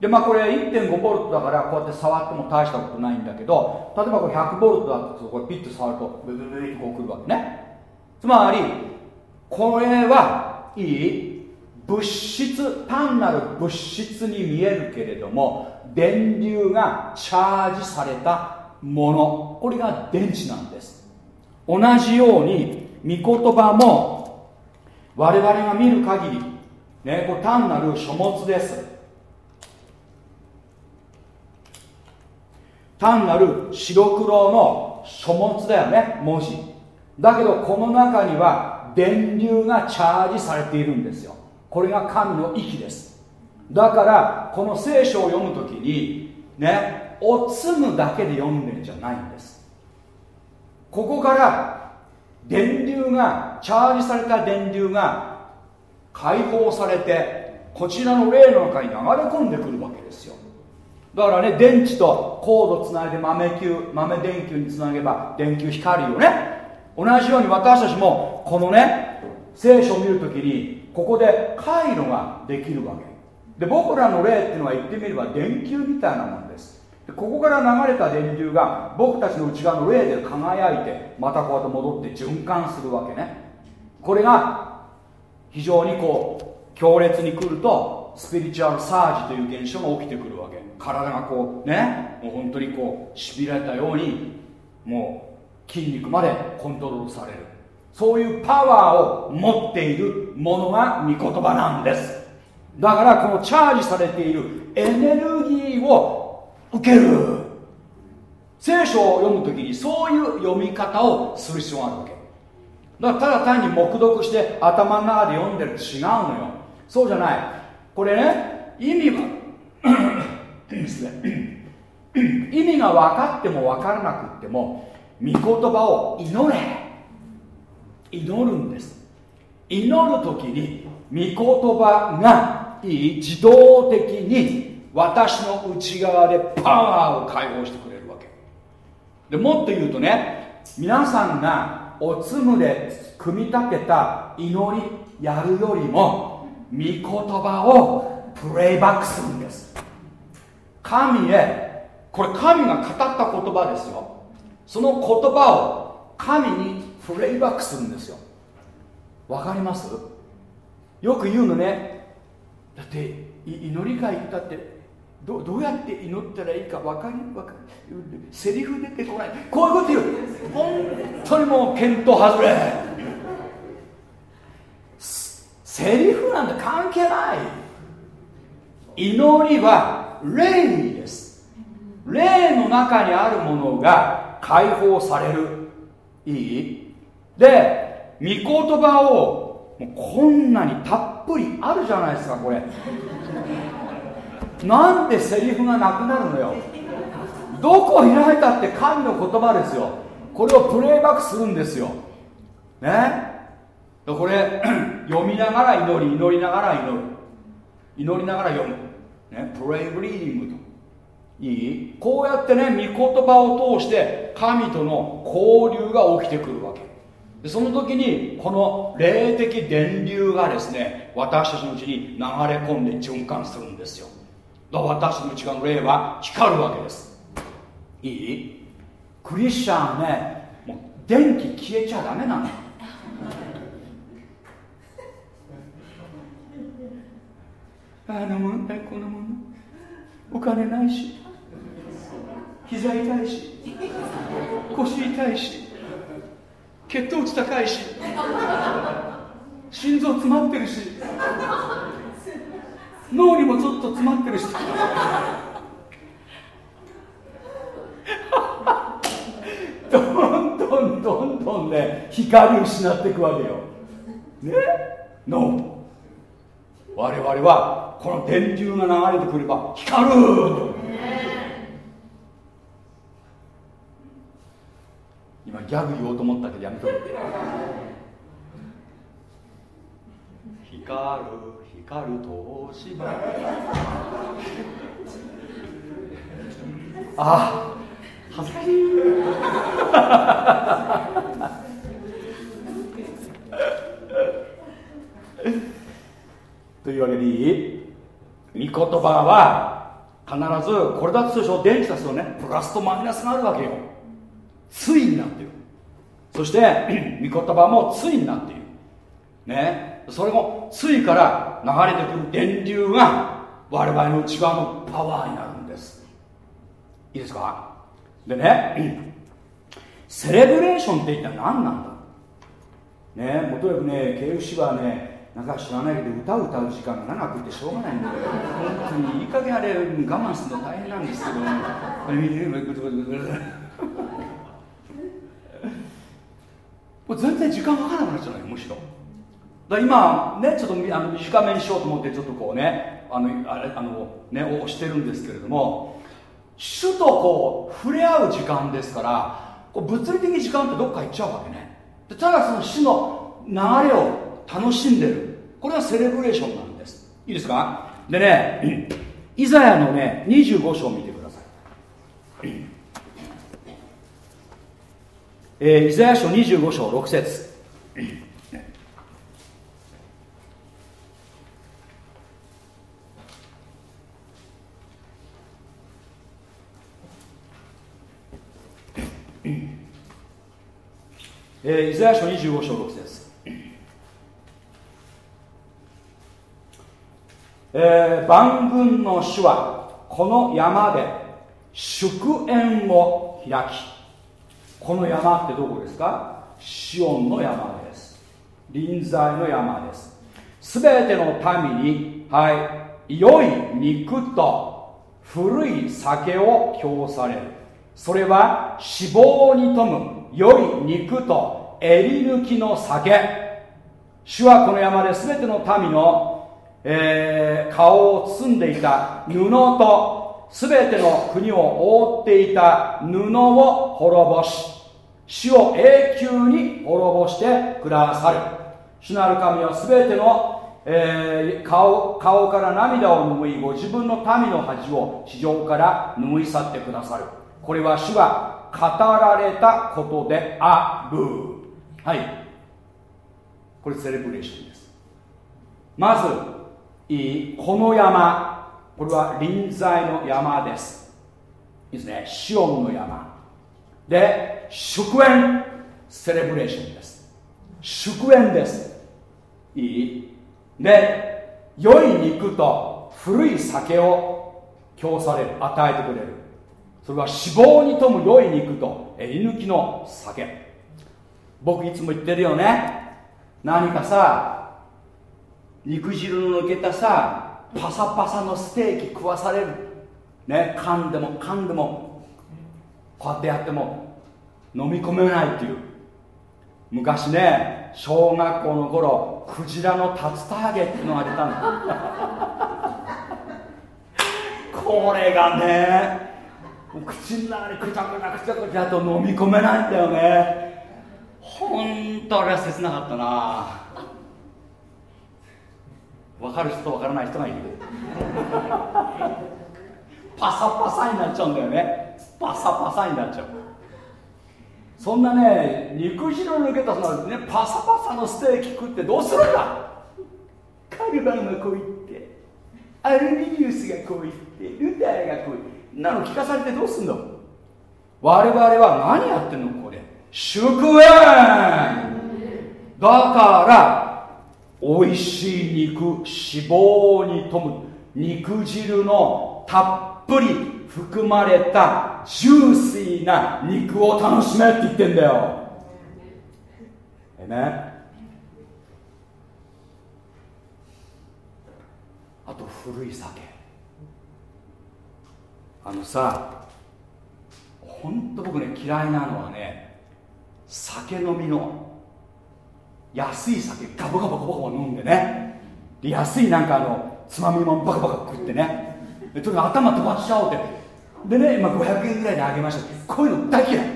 でまあこれ1.5ボルトだからこうやって触っても大したことないんだけど例えばこれ100ボルトだとこれピッと触るとブブブブってこうくるわけね。つまりこれはいい物質単なる物質に見えるけれども電流がチャージされたもの。これが電池なんです。同じように御言葉も我々が見る限りねこれ単なる書物です。単なる白黒の書物だよね文字。だけどこの中には電流がチャージされているんですよ。これが神の息です。だからこの聖書を読む時にねおつむだけで読んでんじゃないんです。ここから電流がチャージされた電流が解放されてこちらの霊の中に流れ込んでくるわけですよ。だからね電池とコードつないで豆球豆電球につなげば電球光るよね。同じように私たちもこのね聖書を見るときにここで回路ができるわけ。で僕らの霊っていうのは言ってみれば電球みたいなもんです。でここから流れた電流が僕たちの内側の霊で輝いてまたこうやって戻って循環するわけね。これが非常にこう強烈に来るとスピリチュアルサージという現象が起きてくるわけ。体がこうねもう本当にこうしびれたようにもう筋肉までコントロールされる。そういうパワーを持っているものが御言葉なんです。だからこのチャージされているエネルギーを受ける。聖書を読む時にそういう読み方をする必要があるわけ。だからただ単に黙読して頭の中で読んでると違うのよ。そうじゃない。これね意味は意味が分かっても分からなくっても御言葉を祈れ。祈るんです。祈る時に御言葉がいい自動的に私の内側でパワーを解放してくれるわけ。でもっと言うとね皆さんがおつむで組み立てた祈りやるよりも御言葉をプレイバックするんです。神へこれ神が語った言葉ですよ。その言葉を神にプレイバックするんですよ。わかります？よく言うのね。だって祈り会行ったってどどうやって祈ったらいいか分かり分かるセリフ出てこない。こういうこと言う。本当にもう見当外れ。セリフなんて関係ない。祈りは霊です。霊の中にあるものが解放される。いい？で御言葉をもうこんなにたっぷりあるじゃないですかこれ。なんでセリフがなくなるのよ。どこ開いたって神の言葉ですよ。これをプレイバックするんですよ。ね？これ 読みながら祈り祈りながら祈る。祈りながら読む、ね、プレイブリーディングと。いい？こうやってね御言葉を通して神との交流が起きてくるわけ。でその時にこの霊的電流がですね私たちのうちに流れ込んで循環するんですよ。だから私の内側の霊は光るわけです。いい？クリスチャンねもう電気消えちゃダメなの。あの問題このものお金ないし膝痛いし腰痛いし血糖値高いし心臓詰まってるし脳にもちょっと詰まってるし。どんどんどんどんね光失っていくわけよ。ね？脳。我々はこの電流が流れてくれば光る。今ギャグ言おうと思ったけどやめといて光る光る東芝。ああ恥ずかしい。というわけでいい？御言葉は必ずこれだとするでしょ？電気だとねプラスとマイナスがあるわけよ。対になってる。そして 御言葉も対になっている。ね？それも対から流れてくる電流が我々の内側のパワーになるんです。いいですか？でねセレブレーションって一体何なんだ？ね？もとにかくね KFC はねなんか知らないけど歌を歌う時間が長くてしょうがないんだよ。本当にいい加減あれ我慢するの大変なんですけど。もう全然時間かからなくなっちゃうのよむしろだ今ねちょっとあの短めにしようと思ってちょっとこうねあのあれあのね押してるんですけれども主とこう触れ合う時間ですからこう物理的時間ってどっか行っちゃうわけねでただその主の流れを楽しんでるこれはセレブレーションなんです。いいですか？でね イザヤのね25章を見てください。えー、イザヤ書25章6節。えー、イザヤ書25章6節。えー、万軍の主はこの山で祝宴を開きこの山ってどこですか？シオンの山です。臨在の山です。すべての民にはい良い肉と古い酒を供される。それは脂肪に富む良い肉と襟抜きの酒。主はこの山で全ての民の、えー、顔を包んでいた布と全ての国を覆っていた布を滅ぼし死を永久に滅ぼしてくださる。主なる神は全ての、えー、顔顔から涙を拭いご自分の民の恥を地上から拭い去ってくださる。これは主が語られたことである。はい。これセレブレーションです。まずいいこの山。これは臨在の山です。いいですね。シオンの山。で祝宴。セレブレーションです。祝宴です。いい。で良い肉と古い酒を供される与えてくれる。それは脂肪に富む良い肉と居抜きの酒。僕いつも言ってるよね。何かさ肉汁の抜けたさパサパサのステーキ食わされる。ね噛んでも噛んでもこうやってやっても飲み込めないっていう。昔ね小学校の頃クジラの竜田揚げっていうのが出たの。これがね口の中にくちゃくちゃくちゃくちゃと飲み込めないんだよね。本当あれは切なかったな。分かる人と分からない人がいる。パサパサになっちゃうんだよね。パサパサになっちゃう。そんなね肉汁抜けたその、ね、パサパサのステーキ食ってどうするんだ？カルバンがこう言って。アルミニウスがこう言ってルターがこう言って。なの聞かされてどうすんの？我々は何やってんのこれ？祝宴。だから美味しい肉脂肪に富む肉汁のたっぷり含まれたジューシーな肉を楽しめって言ってんだよ。えねあと古い酒。あのさ本当僕ね嫌いなのはね酒飲みの安い酒ガボガボガボガボ飲んでね。で安いなんかあのつまみもバカバカ食ってね。でとにかく頭飛ばしちゃおうって。でね今500円ぐらいであげました。こういうの大嫌い。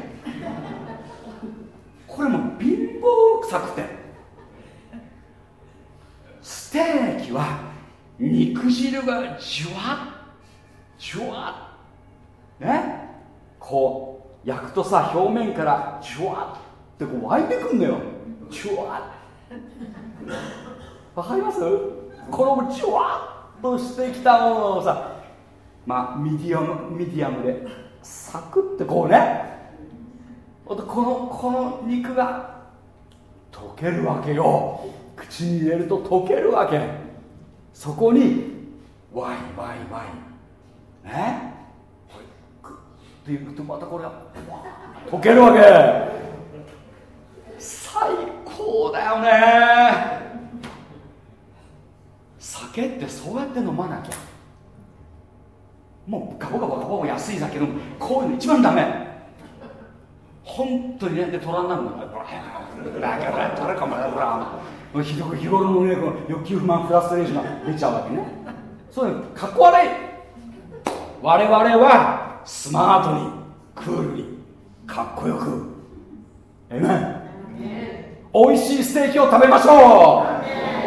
これもう貧乏臭くて。ステーキは肉汁がジュワッジュワッ。ね。こう焼くとさ表面からジュワッってこう湧いてくんだよ。ジュワわかります？このジュワッとしてきたものをさまあミディアムミディアムでサクッてこうね。このこの肉が溶けるわけよ。口に入れると溶けるわけ。そこにワイワイワインねっていうとまたこれが溶けるわけ。最高だよね。酒ってそうやって飲まなきゃ。もうガボガボガボガボ安い酒飲む。こういうの一番ダメ。本当にねで虎になるの。だから誰かもほら日頃のね欲求不満フラストレーションが出ちゃうわけねそういうのかっこ悪い我々はスマートにクールにかっこよ。くえめ美味しいステーキを食べましょ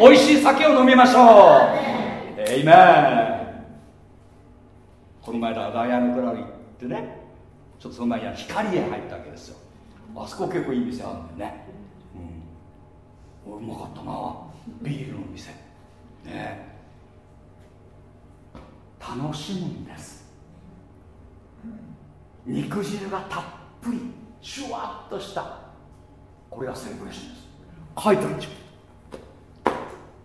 う。美味しい酒を飲みましょう。えいめこの前だダイヤのクラリってねちょっとその前に光へ入ったわけですよ。あそこ結構いい店あるんだよね。うん。うまかったな。ビールの店。ね。楽しむんです。肉汁がたっぷりシュワッとした。これがセレブレーションです書いてあるんですよ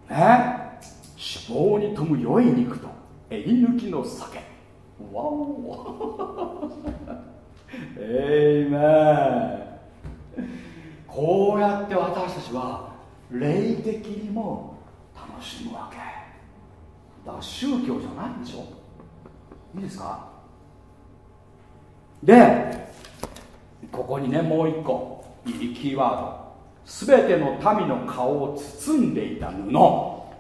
ね。脂肪に富む良い肉とえり抜きの酒。わお。えいめこうやって私たちは霊的にも楽しむわけ。だから宗教じゃないんでしょ。いいですか？でここにねもう一個。キーワード。全ての民の顔を包んでいた布。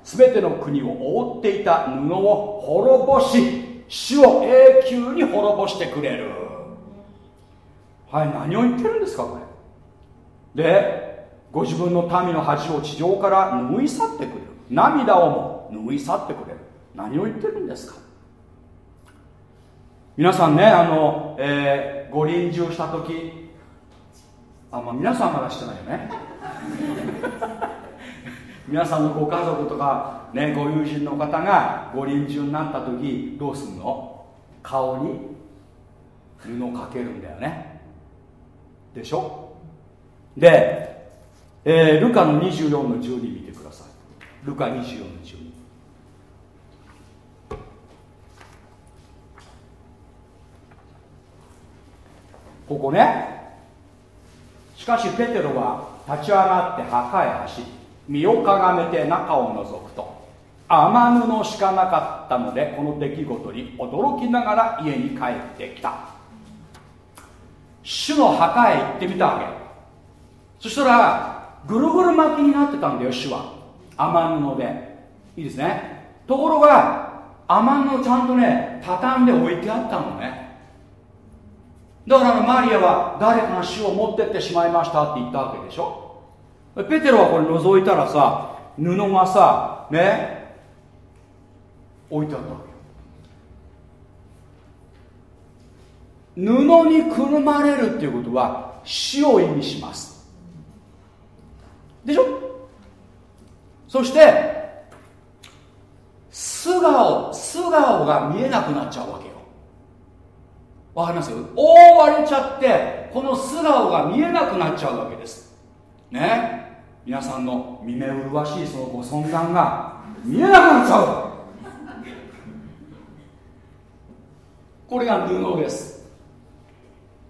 全ての国を覆っていた布を滅ぼし死を永久に滅ぼしてくれる。はい何を言ってるんですかこれ。でご自分の民の恥を地上から拭い去ってくれる。涙をも拭い去ってくれる。何を言ってるんですか。皆さんねあの、えー、ご臨終した時あまあ皆さんまだしてないよね。皆さんのご家族とか、ね、ご友人の方がご臨終になった時どうすんの？顔に布をかけるんだよね。でしょ？で、えー、ルカの24の12見てください。ルカ24の12ここね。しかしペテロは立ち上がって墓へ走り身をかがめて中を覗くと雨布しかなかったのでこの出来事に驚きながら家に帰ってきた。主の墓へ行ってみたわけ。そしたらぐるぐる巻きになってたんだよ主は。雨布で。いいですね。ところが雨布ちゃんとね畳んで置いてあったのね。だからマリアは誰かが死を持ってってしまいましたって言ったわけでしょ。ペテロはこれ覗いたらさ布がさね置いてあったわけ布にくるまれるっていうことは死を意味します。でしょ？そして素顔素顔が見えなくなっちゃうわけ。わかります？覆われちゃってこの素顔が見えなくなっちゃうわけです。ね？皆さんの見目麗しいそのご尊顔が見えなくなっちゃう。これが布です。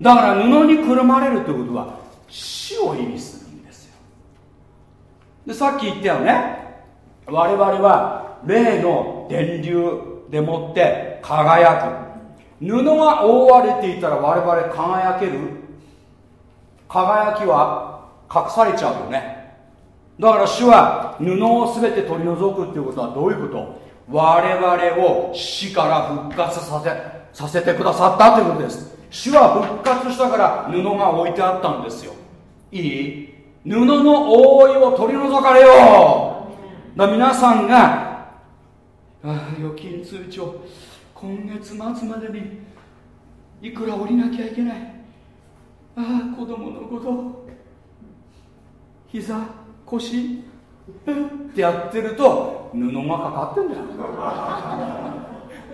だから布にくるまれるということは死を意味するんですよ。でさっき言ったよね。我々は霊の電流でもって輝く。布が覆われていたら我々輝ける？輝きは隠されちゃうよね。だから主は布を全て取り除くっていうことはどういうこと？我々を死から復活させさせてくださったということです。主は復活したから布が置いてあったんですよ。いい？布の覆いを取り除かれよう。だ皆さんがあ預金通帳。今月末までにいくら降りなきゃいけない。ああ子供のこと。膝腰。ってやってると布がかかってんだよ。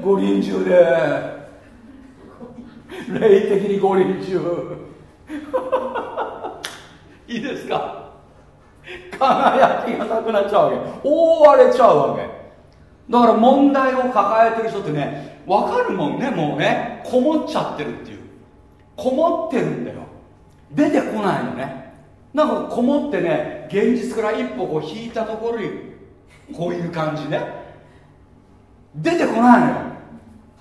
五輪中で。霊的に五輪中いいですか？輝きがなくなっちゃうわけ。覆われちゃうわけ。だから問題を抱えてる人ってね分かるもんねもうね。こもっちゃってるっていう。こもってるんだよ。出てこないのね。なんかこもってね現実から一歩こう引いたところにこういう感じね。出てこないのよ。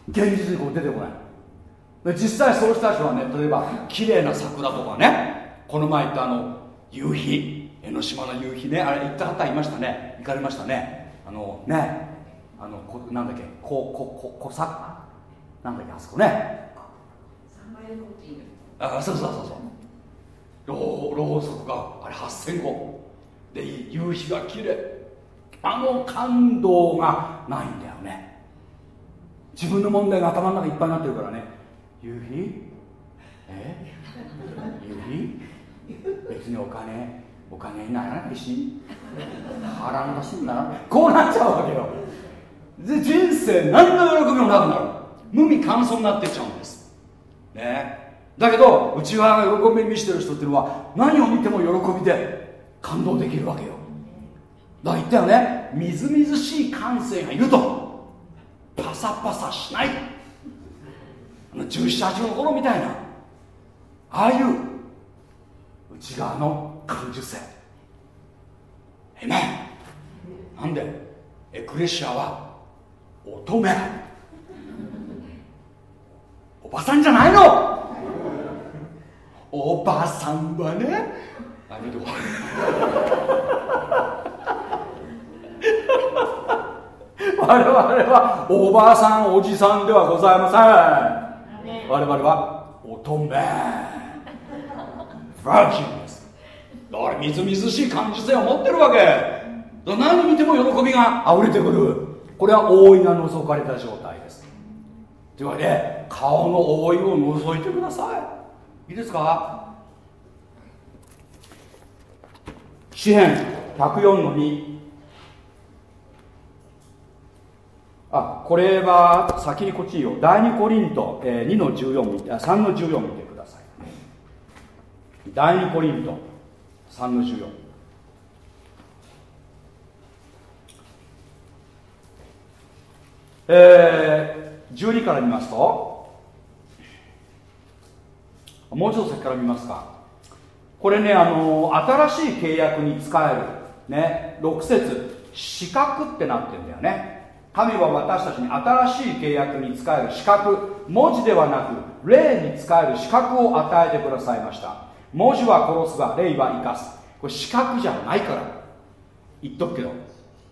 現実にこう出てこない。実際そういう人はね例えば綺麗な桜とかね。この前言ったあの夕日。江ノ島の夕日ね。あれ行った方いましたね。行かれましたね。あのね。あのこなんだっけこここ小坂なんだっけあそこね。あそうそうそうそう。ろうろうそくがあれ8000個で夕日が綺麗。あの感動がないんだよね。自分の問題が頭の中いっぱいになってるからね。夕日？え？夕日？別にお金お金にならないし。腹の足にならない。こうなっちゃうわけよで人生何の喜びもなくなる。無味乾燥になってっちゃうんです。ね。だけど内側が喜びに見せてる人っていうのは何を見ても喜びで感動できるわけよ。だから言ったよね。みずみずしい感性がいると。パサパサしない。あの17の頃みたいな。ああいう内側の感受性。えめなんでエクレシアは乙女。おばさんじゃないの。おばさんはね。あ我々はおばあさんおじさんではございません。我々は乙女。バージンです。だからみずみずしい感受性を持ってるわけ。何見ても喜びが溢れてくるこれは覆いが覗かれた状態です。というわけで顔の覆いを覗いてください。いいですか？詩編104の2あこれは先にこっちいいよ。第2コリント、えー、2の143の14見てください。第2コリント3の14えー、12から見ますともうちょっと先から見ますか。これねあの新しい契約に使えるね6節資格ってなってるんだよね。神は私たちに新しい契約に使える資格文字ではなく霊に使える資格を与えてくださいました。文字は殺すが霊は生かす。これ資格じゃないから。言っとくけど。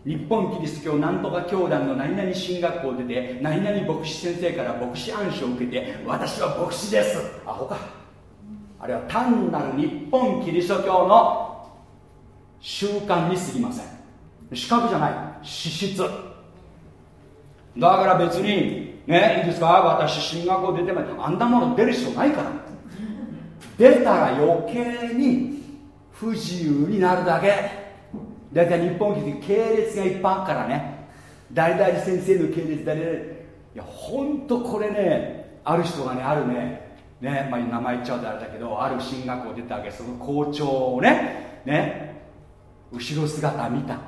日本キリスト教なんとか教団の何々進学校出て何々牧師先生から牧師暗唱を受けて私は牧師です。アホか。あれは単なる日本キリスト教の習慣にすぎません。資格じゃない。資質。だから別にねいいですか？私進学校出てもあんなもの出る必要ないから。出たら余計に不自由になるだけ。大体日本記系列がいっぱいあるからね。誰々先生の系列誰々いや本当これねある人がねあるね。ね、まあ、名前言っちゃうとあれだけどある進学校出たわけ。その校長をねね後ろ姿見た。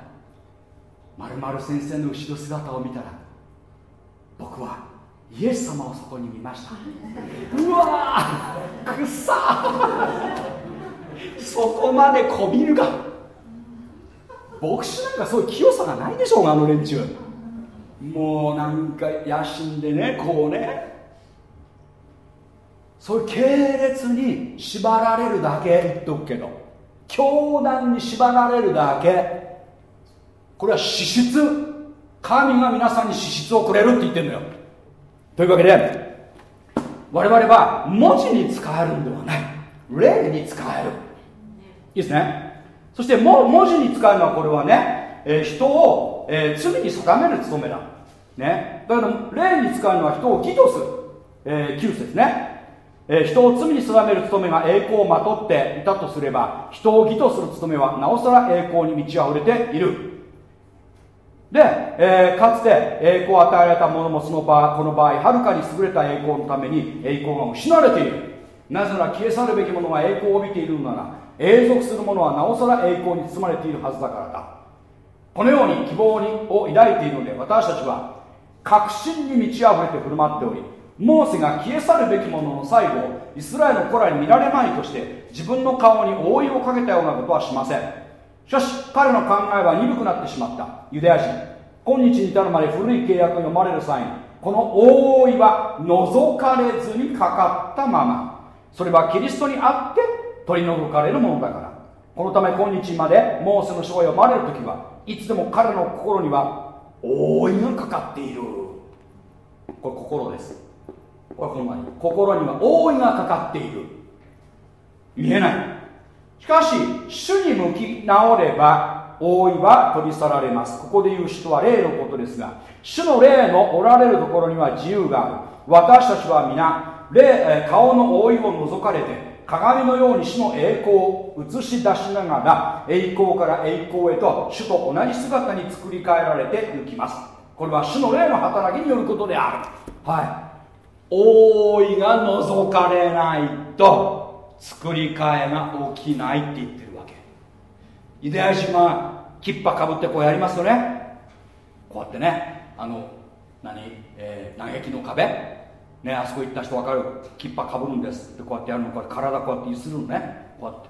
まるまる先生の後ろ姿を見たら僕はイエス様をそこに見ました。うわーくさそこまでこびるか。牧師なんかそういう清さがないでしょうがあの連中。もうなんか野心でねこうね。そういう系列に縛られるだけ言っとくけど教団に縛られるだけ。これは資質。神が皆さんに資質をくれるって言ってるのよ。というわけで我々は文字に使えるんではない。霊に使える。いいですね。そしても文字に使うのはこれはね、えー、人を、えー、罪に定める務めだ、ね、だけど霊に使うのは人を義とする、えー、9節ね、えー、人を罪に定める務めが栄光をまとっていたとすれば人を義とする務めはなおさら栄光に満ち溢れている。で、えー、かつて栄光を与えられた者もその場この場合はるかに優れた栄光のために栄光が失われている。なぜなら消え去るべきものが栄光を帯びているのなら永続する者はなおさら栄光に包まれているはずだからだ。このように希望にを抱いているので私たちは確信に満ち溢れて振る舞っておりモーセが消え去るべきものの最後をイスラエルの古来に見られまいとして自分の顔に覆いをかけたようなことはしません。しかし彼の考えは鈍くなってしまった。ユダヤ人今日に至るまで古い契約を読まれる際にこの覆いは除かれずにかかったまま。それはキリストにあって取り除かれるものだから。このため今日までモーセの書を読まれる時はいつでも彼の心には覆いがかかっている。これ心です。これこの前に心には覆いがかかっている。見えない。しかし主に向き直れば覆いは取り去られます。ここで言う人は霊のことですが主の霊のおられるところには自由がある。私たちは皆霊顔の覆いを除かれて鏡のように主の栄光を映し出しながら栄光から栄光へと主と同じ姿に作り変えられていきます。これは主の霊の働きによることである。はい。覆いが除かれないと作り変えが起きないって言ってるわけ。ユダヤ人はキッパかぶってこうやりますよね。こうやってねあの何、えー、嘆きの壁？ねあそこ行った人分かる？キッパかぶるんです。ってこうやってやるの。これ体こうやって揺するのね。こうやって。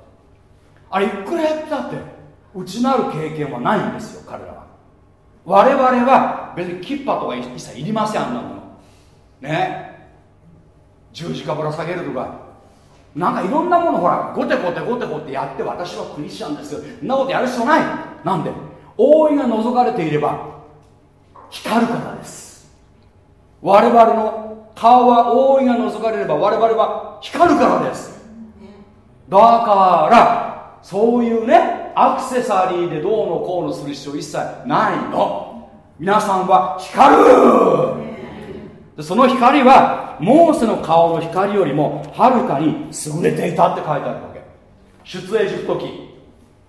あれいくらやったって？内なる経験はないんですよ彼らは。我々は別にキッパとか一切いりませんあんなもの。ね。十字架ぶら下げるとか。なんかいろんなものほらゴテゴテゴテゴテやって私はクリスチャンですよ。そんなことやる必要ない。なんで？覆いが除かれていれば光るからです。我々の顔は覆いが除かれれば我々は光るからです。だからそういうねアクセサリーでどうのこうのする必要一切ないの。皆さんは光る。その光はモーセの顔の光よりもはるかに優れていたって書いてあるわけ。出エジプト記、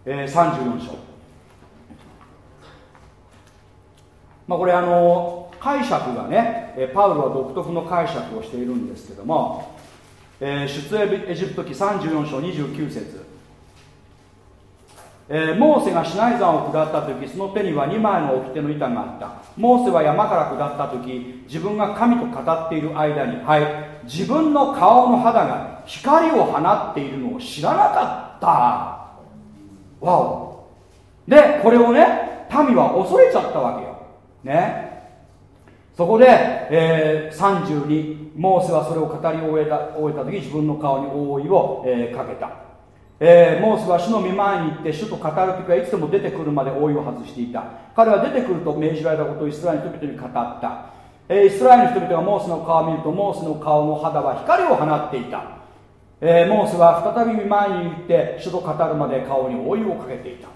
えー、34章。まあこれあの解釈がねパウロは独特の解釈をしているんですけども、えー、出エジプト記34章29節。えー、モーセがシナイ山を下った時その手には2枚の掟の板があった。モーセは山から下った時自分が神と語っている間にはい自分の顔の肌が光を放っているのを知らなかった。わお。でこれをね民は恐れちゃったわけよ。ね。そこで、えー、32モーセはそれを語り終えた終えた時自分の顔に覆いを、えー、かけた、えー、モーセは主の御前に行って主と語る時はいつでも出てくるまで覆いを外していた。彼は出てくると命じられたことをイスラエルの人々に語った、えー、イスラエルの人々がモーセの顔を見るとモーセの顔の肌は光を放っていた、えー、モーセは再び御前に行って主と語るまで顔に覆いをかけていた。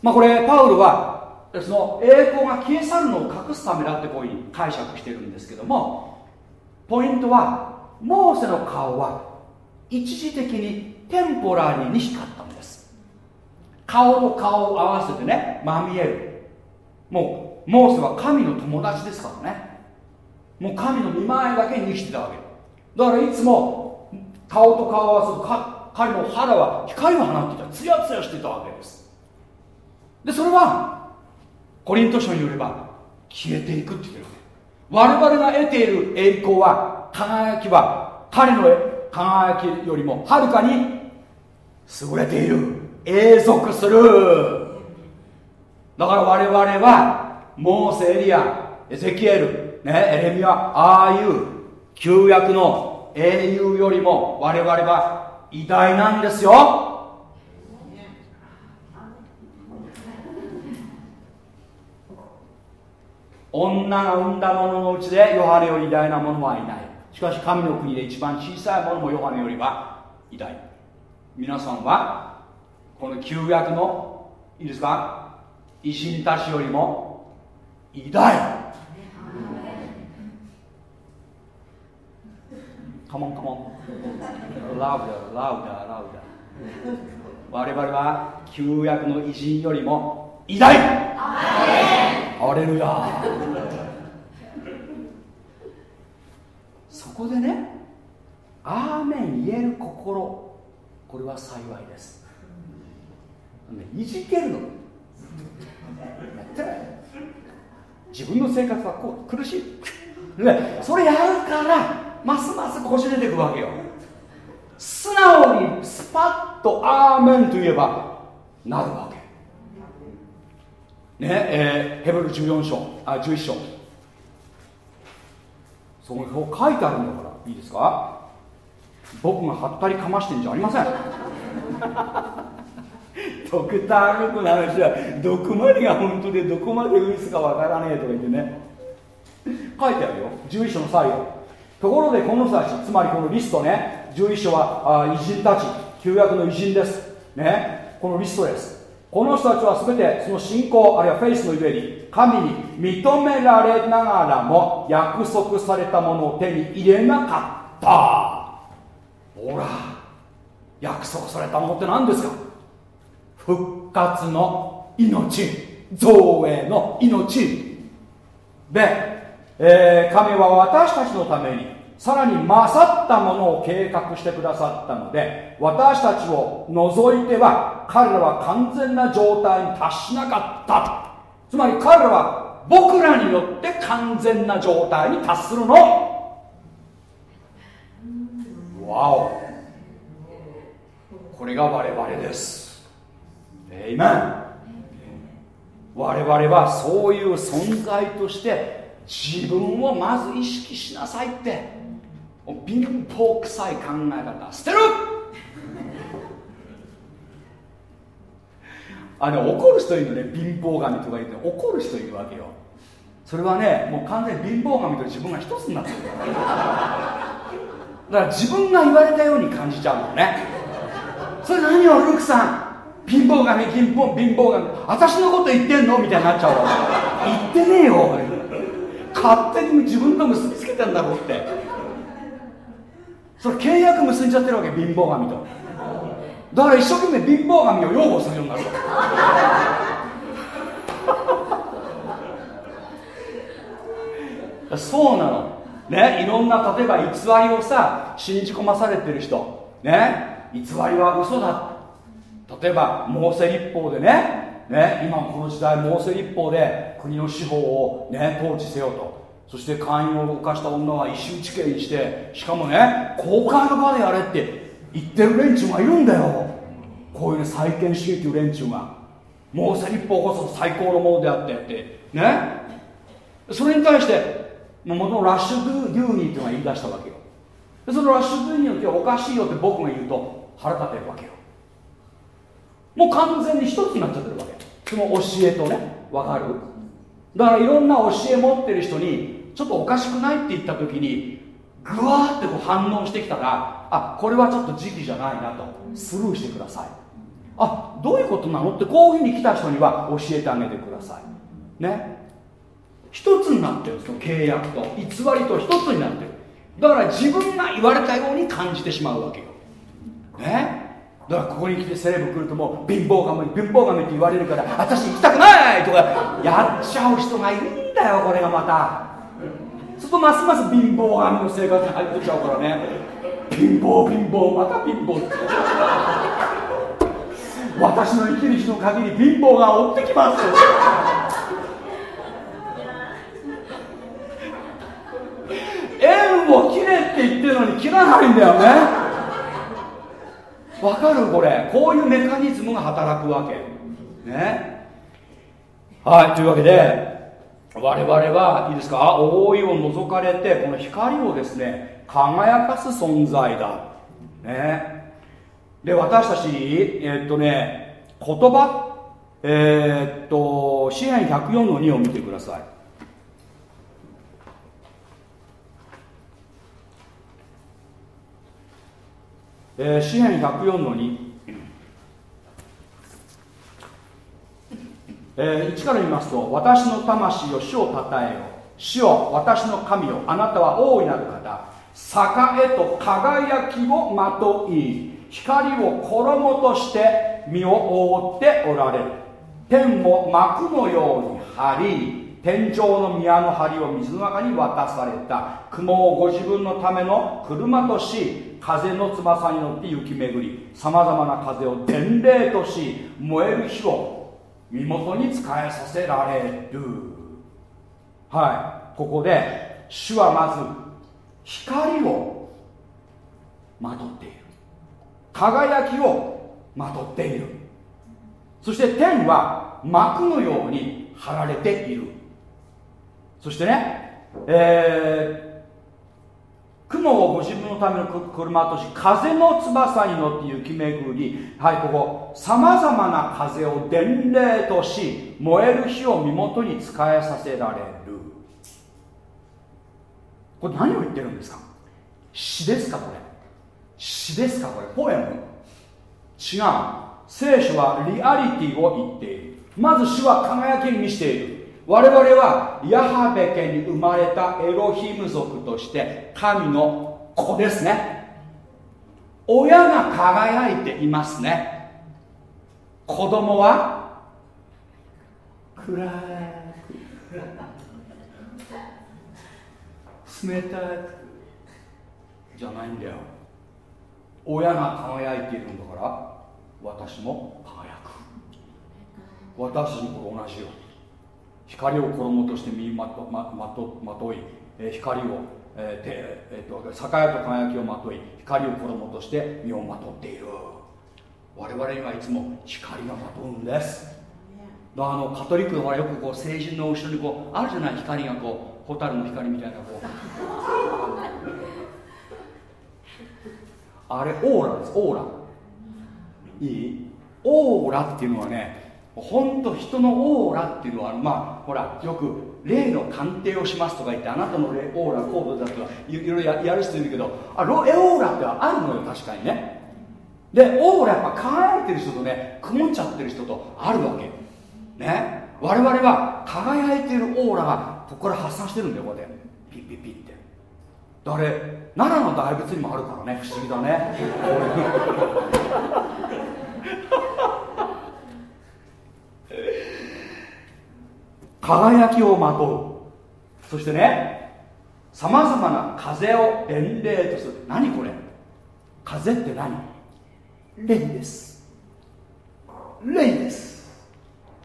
まあこれパウルはその栄光が消え去るのを隠すためだってこういうふうに解釈してるんですけどもポイントはモーセの顔は一時的にテンポラリーに光ったんです。顔と顔を合わせてねまみえる。もうモーセは神の友達ですからね。もう神の見前だけに生きてたわけ。だからいつも顔と顔を合わせる彼の肌は光を放っていた。ツヤツヤしてたわけです。でそれはコリント書によれば消えていくって言ってるわけ。我々が得ている栄光は輝きは彼の輝きよりもはるかに優れている。永続する。だから我々はモーセエリアエゼキエル、ね、エレミアああいう旧約の英雄よりも我々は偉大なんですよ。女が産んだ者ののうちでヨハネより偉大な者はいない。しかし神の国で一番小さい者もヨハネよりは偉大皆さんはこの旧約のいいですか？偉人たちよりも偉大。カモンカモンラウダラウダラウダ我々は旧約の偉人よりも偉大アレルヤ。そこでねアーメン言える心。これは幸いです。いじけるの。やってない。自分の生活はこう苦しい。ねそれやるからますますこじれていくわけよ。素直にスパッとアーメンと言えばなるわけ。ねえー、ヘブル14章あ11章。そこに書いてあるんだからいいですか？僕がはったりかましてんじゃありません。ドクター・ルークの話はどこまでが本当でどこまでウイルスかわからねえとか言ってね。書いてあるよ。11章の最後。ところでこの人たちつまりこのリストね。11章はあ偉人たち。旧約の偉人です。ね。このリストです。この人たちは全てその信仰あるいはフェイスのゆえに神に認められながらも約束されたものを手に入れなかった。ほら約束されたものって何ですか？復活の命造営の命。で、えー、神は私たちのためにさらに勝ったものを計画してくださったので私たちを除いては彼らは完全な状態に達しなかった。つまり彼らは僕らによって完全な状態に達するの。わおこれが我々です。えいめん我々はそういう存在として自分をまず意識しなさいって貧乏くさい考え方。捨てる あの怒る人いるのね貧乏神とか言って。怒る人いるわけよ。それはねもう完全に貧乏神と自分が一つになってる。だから自分が言われたように感じちゃうのね。それ何よルークさん？貧乏神貧乏貧乏神。私のこと言ってんの？みたいになっちゃうわ。言ってねえよ勝手に自分と結びつけてんだろうって。それ契約結んじゃってるわけ貧乏神と。だから一生懸命貧乏神を擁護するようになる そうなの。ねいろんな例えば偽りをさ信じ込まされてる人。ね偽りは嘘だ。例えばモーセ立法でね。ね今この時代モーセ立法で国の司法をね統治せよと。そして会員を犯した女は石打ち刑にしてしかもね公開の場でやれって言ってる連中がいるんだよ。こういうね再建主義という連中が。モーセ立法こそ最高のものであってって。ね？それに対して元のラッシュドゥ・デューニーっていうのが言い出したわけよ。でそのラッシュ・ドゥーニーの時はおかしいよって僕が言うと腹立てるわけよ。もう完全に一つになっちゃってるわけ。その教えとねわかる？だからいろんな教え持ってる人にちょっとおかしくないって言った時にぐわーってこう反応してきたらあこれはちょっと時期じゃないなと。スルーしてください。あどういうことなの？ってこういうふうに来た人には教えてあげてください。ね。一つになってるその契約と。偽りと一つになってる。だから自分が言われたように感じてしまうわけよ。ね。だからここに来てセレブ来るともう貧乏神貧乏神って言われるから私行きたくないとかやっちゃう人がいるんだよこれがまた。するとますます貧乏神の生活に入ってちゃうからね。貧乏貧乏また貧乏。って私の生きる日の限り貧乏が追ってきます縁を切れって言ってるのに切らないんだよね。わかるこれ。こういうメカニズムが働くわけ。ね。はいというわけで我々はいいですか？覆いを除かれてこの光をですね輝かす存在だ。ね。で私たちえー、っとね言葉えー、っと支援104の2を見てください。えー、詩篇104の2、えー、1から見ますと私の魂を主をたたえよ主よ私の神よあなたは大いなる方。栄と輝きをまとい光を衣として身を覆っておられる。天も幕のように張り天井の宮の梁を水の中に渡された。雲をご自分のための車とし風の翼に乗って行き巡り。さまざまな風を伝令とし燃える火を身元に仕えさせられる。はい。ここで主はまず光をまとっている。輝きをまとっている。そして天は幕のように張られている。そしてね、えー、雲をご自分のための車とし風の翼に乗って行き巡り。はいここさまざまな風を伝令とし燃える火を身元に仕えさせられる。これ何を言ってるんですか？詩ですかこれ？詩ですかこれ？ポエム？違う。聖書はリアリティを言っている。まず主は輝きに見せている。我々はヤハベ家に生まれたエロヒム族として神の子ですね。親が輝いていますね。子供は？暗い冷たく。じゃないんだよ。親が輝いているんだから私も輝く。私たちも同じよ。光を衣として身にまとままとまとい、え光を、えーてえーと、と栄と輝きをまとい光を衣として身をまとっている。我々にはいつも光がまとうんです。あのカトリックはよくこう聖人の後ろにこうあるじゃない光がこう蛍の光みたいなこう。あれオーラですオーラ。いい？オーラっていうのはね本当人のオーラっていうのはまあほらよく霊の鑑定をしますとか言ってあなたのオーラコードだとかいろいろやる人いるけどあロエオーラってあるのよ確かにね。でオーラやっぱ輝いてる人とね曇っちゃってる人とあるわけ。ね。我々は輝いてるオーラがここから発散してるんだよこうやって。ピッピッピッって。あれ奈良の大仏にもあるからね不思議だね。輝きをまとう。そしてねさまざまな風を伝令とする。何これ？風って何？霊です。霊です。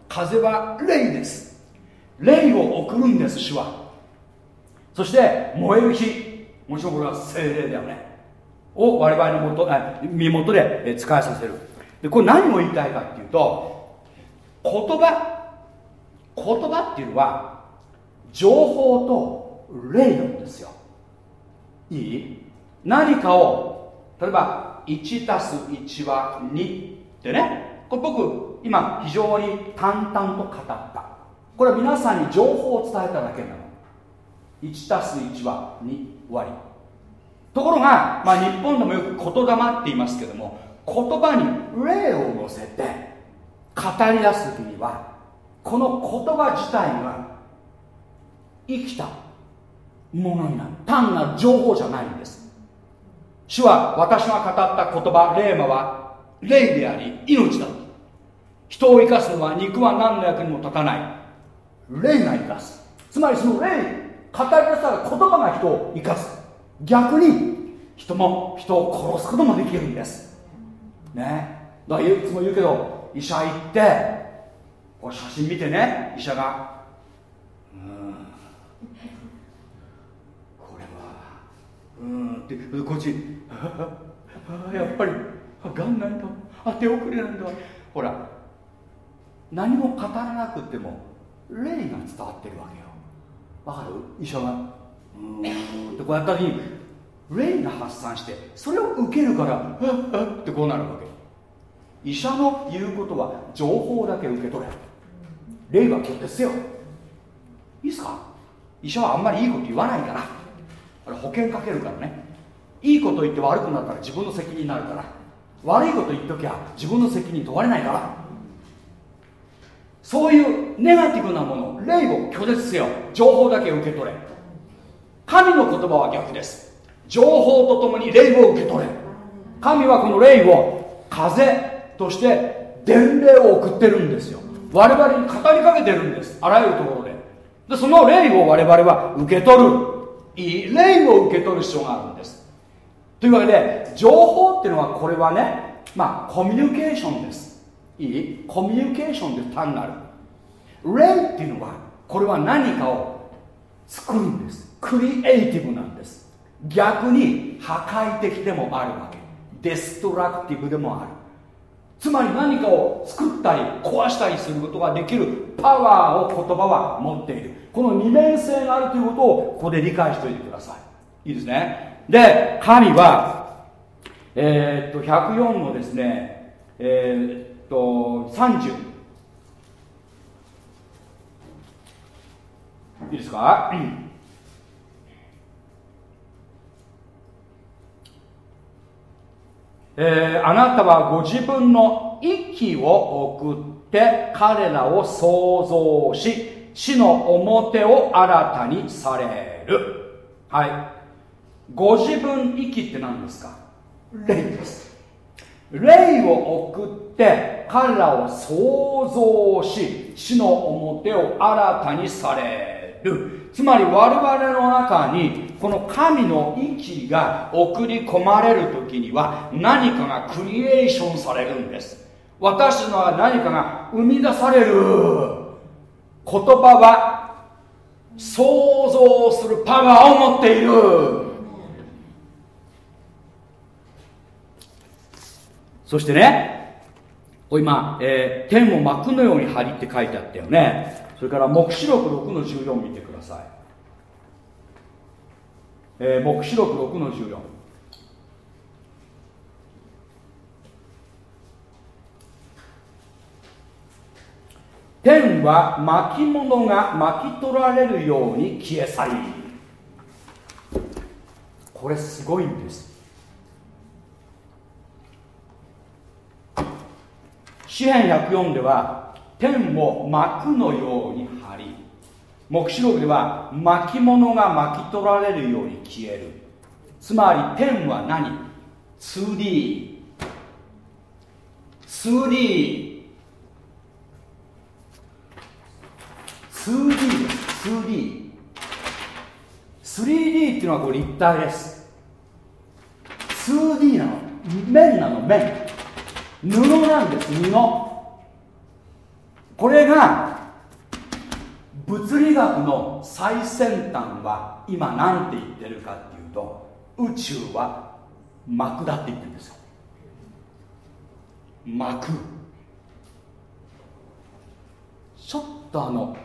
風は霊です。霊を送るんです主は。そして燃える火もちろんこれは精霊だよね。を我々のもと身元で使いさせる。でこれ何を言いたいかっていうと言葉。言葉っていうのは情報と霊なんですよ。いい？何かを例えば1たす1は2ってね。これ僕今非常に淡々と語った。これは皆さんに情報を伝えただけなの。1たす1は2終わりところが、まあ、日本でもよく言霊って言いますけども言葉に霊を乗せて語り出す時にはこの言葉自体が生きたものになる。単なる情報じゃないんです。主は私が語った言葉霊魔は霊であり命だ人を生かすのは肉は何の役にも立たない。霊が生かす。つまりその霊語り出したら言葉が人を生かす。逆に人も人を殺すこともできるんです。ね。だからいつも言うけど医者行ってこう写真見てね医者が。うん。これはうんって。こっちあやっぱりがんなんだ。あ手遅れなんだ。ほら何も語らなくても霊が伝わってるわけよ。わかる？医者がうん。ってこうやった時に霊が発散してそれを受けるからってこうなるわけ。医者の言うことは情報だけ受け取れ。霊は拒絶せよ。いいっすか？医者はあんまりいいこと言わないから。あれ保険かけるからね。いいこと言って悪くなったら自分の責任になるから。悪いこと言っときゃ自分の責任問われないから。そういうネガティブなもの霊を拒絶せよ。情報だけ受け取れ。神の言葉は逆です。情報とともに霊を受け取れ。神はこの霊を風として伝令を送ってるんですよ。我々に語りかけてるんです。あらゆるところで。でその霊を我々は受け取る。いい霊を受け取る必要があるんです。というわけで情報っていうのはこれはねまあコミュニケーションです。いいコミュニケーションで単なる。霊っていうのはこれは何かを作るんです。クリエイティブなんです。逆に破壊的でもあるわけ。デストラクティブでもある。つまり何かを作ったり壊したりすることができるパワーを言葉は持っている。この二面性があるということをここで理解しておいてください。いいですね。で神はえー、っと104のですねえー、っと30いいですか、えー、あなたはご自分の息を送って彼らを創造し死の表を新たにされる。はい。ご自分息って何ですか？霊です。霊を送って彼らを創造し死の表を新たにされる。つまり我々の中にこの神の息が送り込まれる時には何かがクリエーションされるんです。私のは何かが生み出される言葉は想像するパワーを持っている。そしてね今、えー、天を幕のように張りって書いてあったよね。それから黙示録6の14見てください、えー、黙示録6の14天は巻物が巻き取られるように消え去りこれすごいんです。詩篇104では天を幕のように張り黙示録では巻物が巻き取られるように消える。つまり天は何？2D2D 2D です。2D 3D っていうのはこれ立体です。2D なの。面なの。面。布なんです。布。これが物理学の最先端は今何て言ってるかっていうと宇宙は膜だって言ってるんですよ。膜。ちょっとあの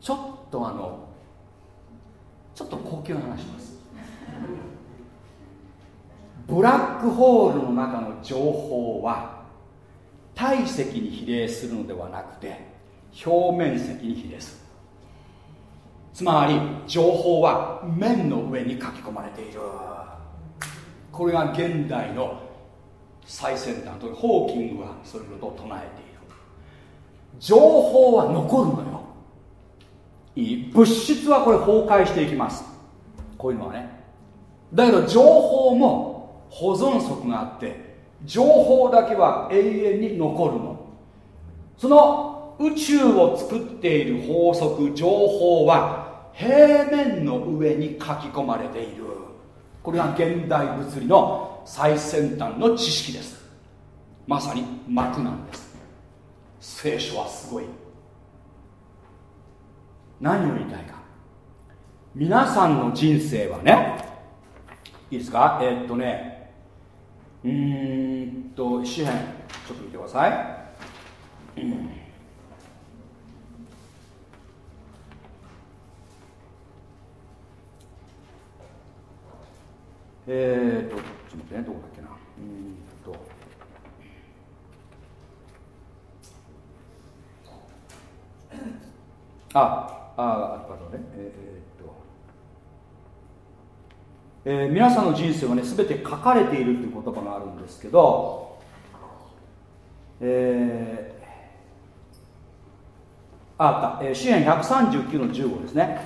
ちょっとあのちょっと高級な話します。ブラックホールの中の情報は体積に比例するのではなくて表面積に比例する。つまり情報は面の上に書き込まれている。これが現代の最先端とホーキングはそういうことを唱えている。情報は残るのよ。いい物質はこれ崩壊していきます。こういうのはね。だけど情報も保存則があって情報だけは永遠に残るの。その宇宙を作っている法則情報は平面の上に書き込まれている。これが現代物理の最先端の知識です。まさに膜なんです。聖書はすごい。何を言いたいか。皆さんの人生はねいいですか？えー、っとねうーんと詩篇ちょっと見てください、うん、えー、っとちょっと待ってねどこだっけな。うんと。あああねえー、っと、えー、皆さんの人生はね全て書かれているという言葉があるんですけどえー、あった、えー、支援139の15ですね、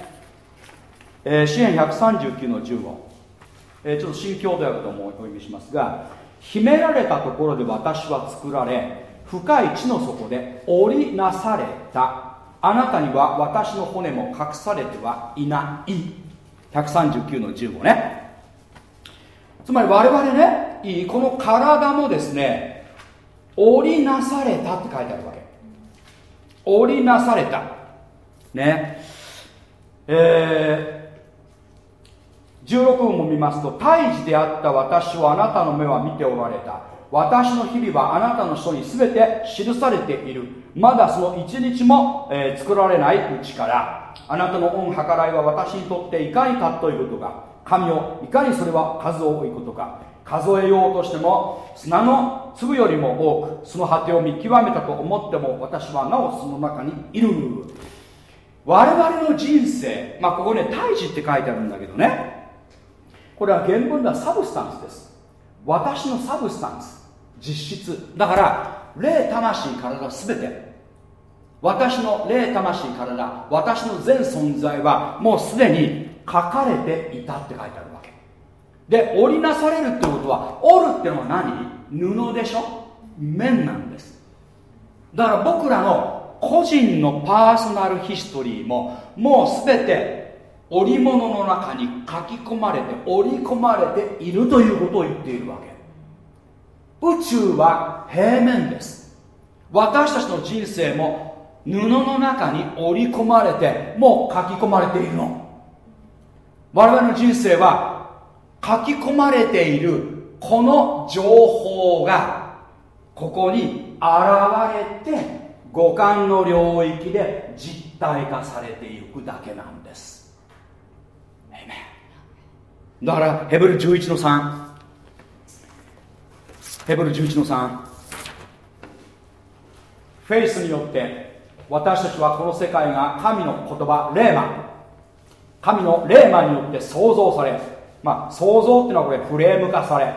えー、支援139の15、え、ちょっと新教土訳ともお読みしますが秘められたところで私は作られ深い地の底で織りなされた。あなたには私の骨も隠されてはいない。139の15ね。つまり我々ねいいこの体もですね織りなされたって書いてあるわけ。織りなされた。ね。えー、16分も見ますと胎児であった私をあなたの目は見ておられた。私の日々はあなたの書に全て記されている。まだその一日も、えー、作られないうちからあなたの恩計らいは私にとっていかにかということが神をいかにそれは数多いことか。数えようとしても砂の粒よりも多くその果てを見極めたと思っても私はなおその中にいる。我々の人生まあここね胎児って書いてあるんだけどね。これは原文では substance です。私の substance 実質。だから霊魂体全て。私の霊魂体私の全存在はもうすでに書かれていたって書いてあるわけ。で織りなされるってことは織るってのは何？布でしょ？面なんです。だから僕らの個人のパーソナルヒストリーももう全て織物の中に書き込まれて織り込まれているということを言っているわけ。宇宙は平面です。私たちの人生も布の中に織り込まれてもう書き込まれているの。我々の人生は書き込まれているこの情報がここに現れて五感の領域で実体化されていくだけなんです。だからヘブル11の3ヘブル11の3フェイスによって私たちはこの世界が神の言葉レーマ。神のレーマによって創造されまあ創造っていうのはこれフレーム化され。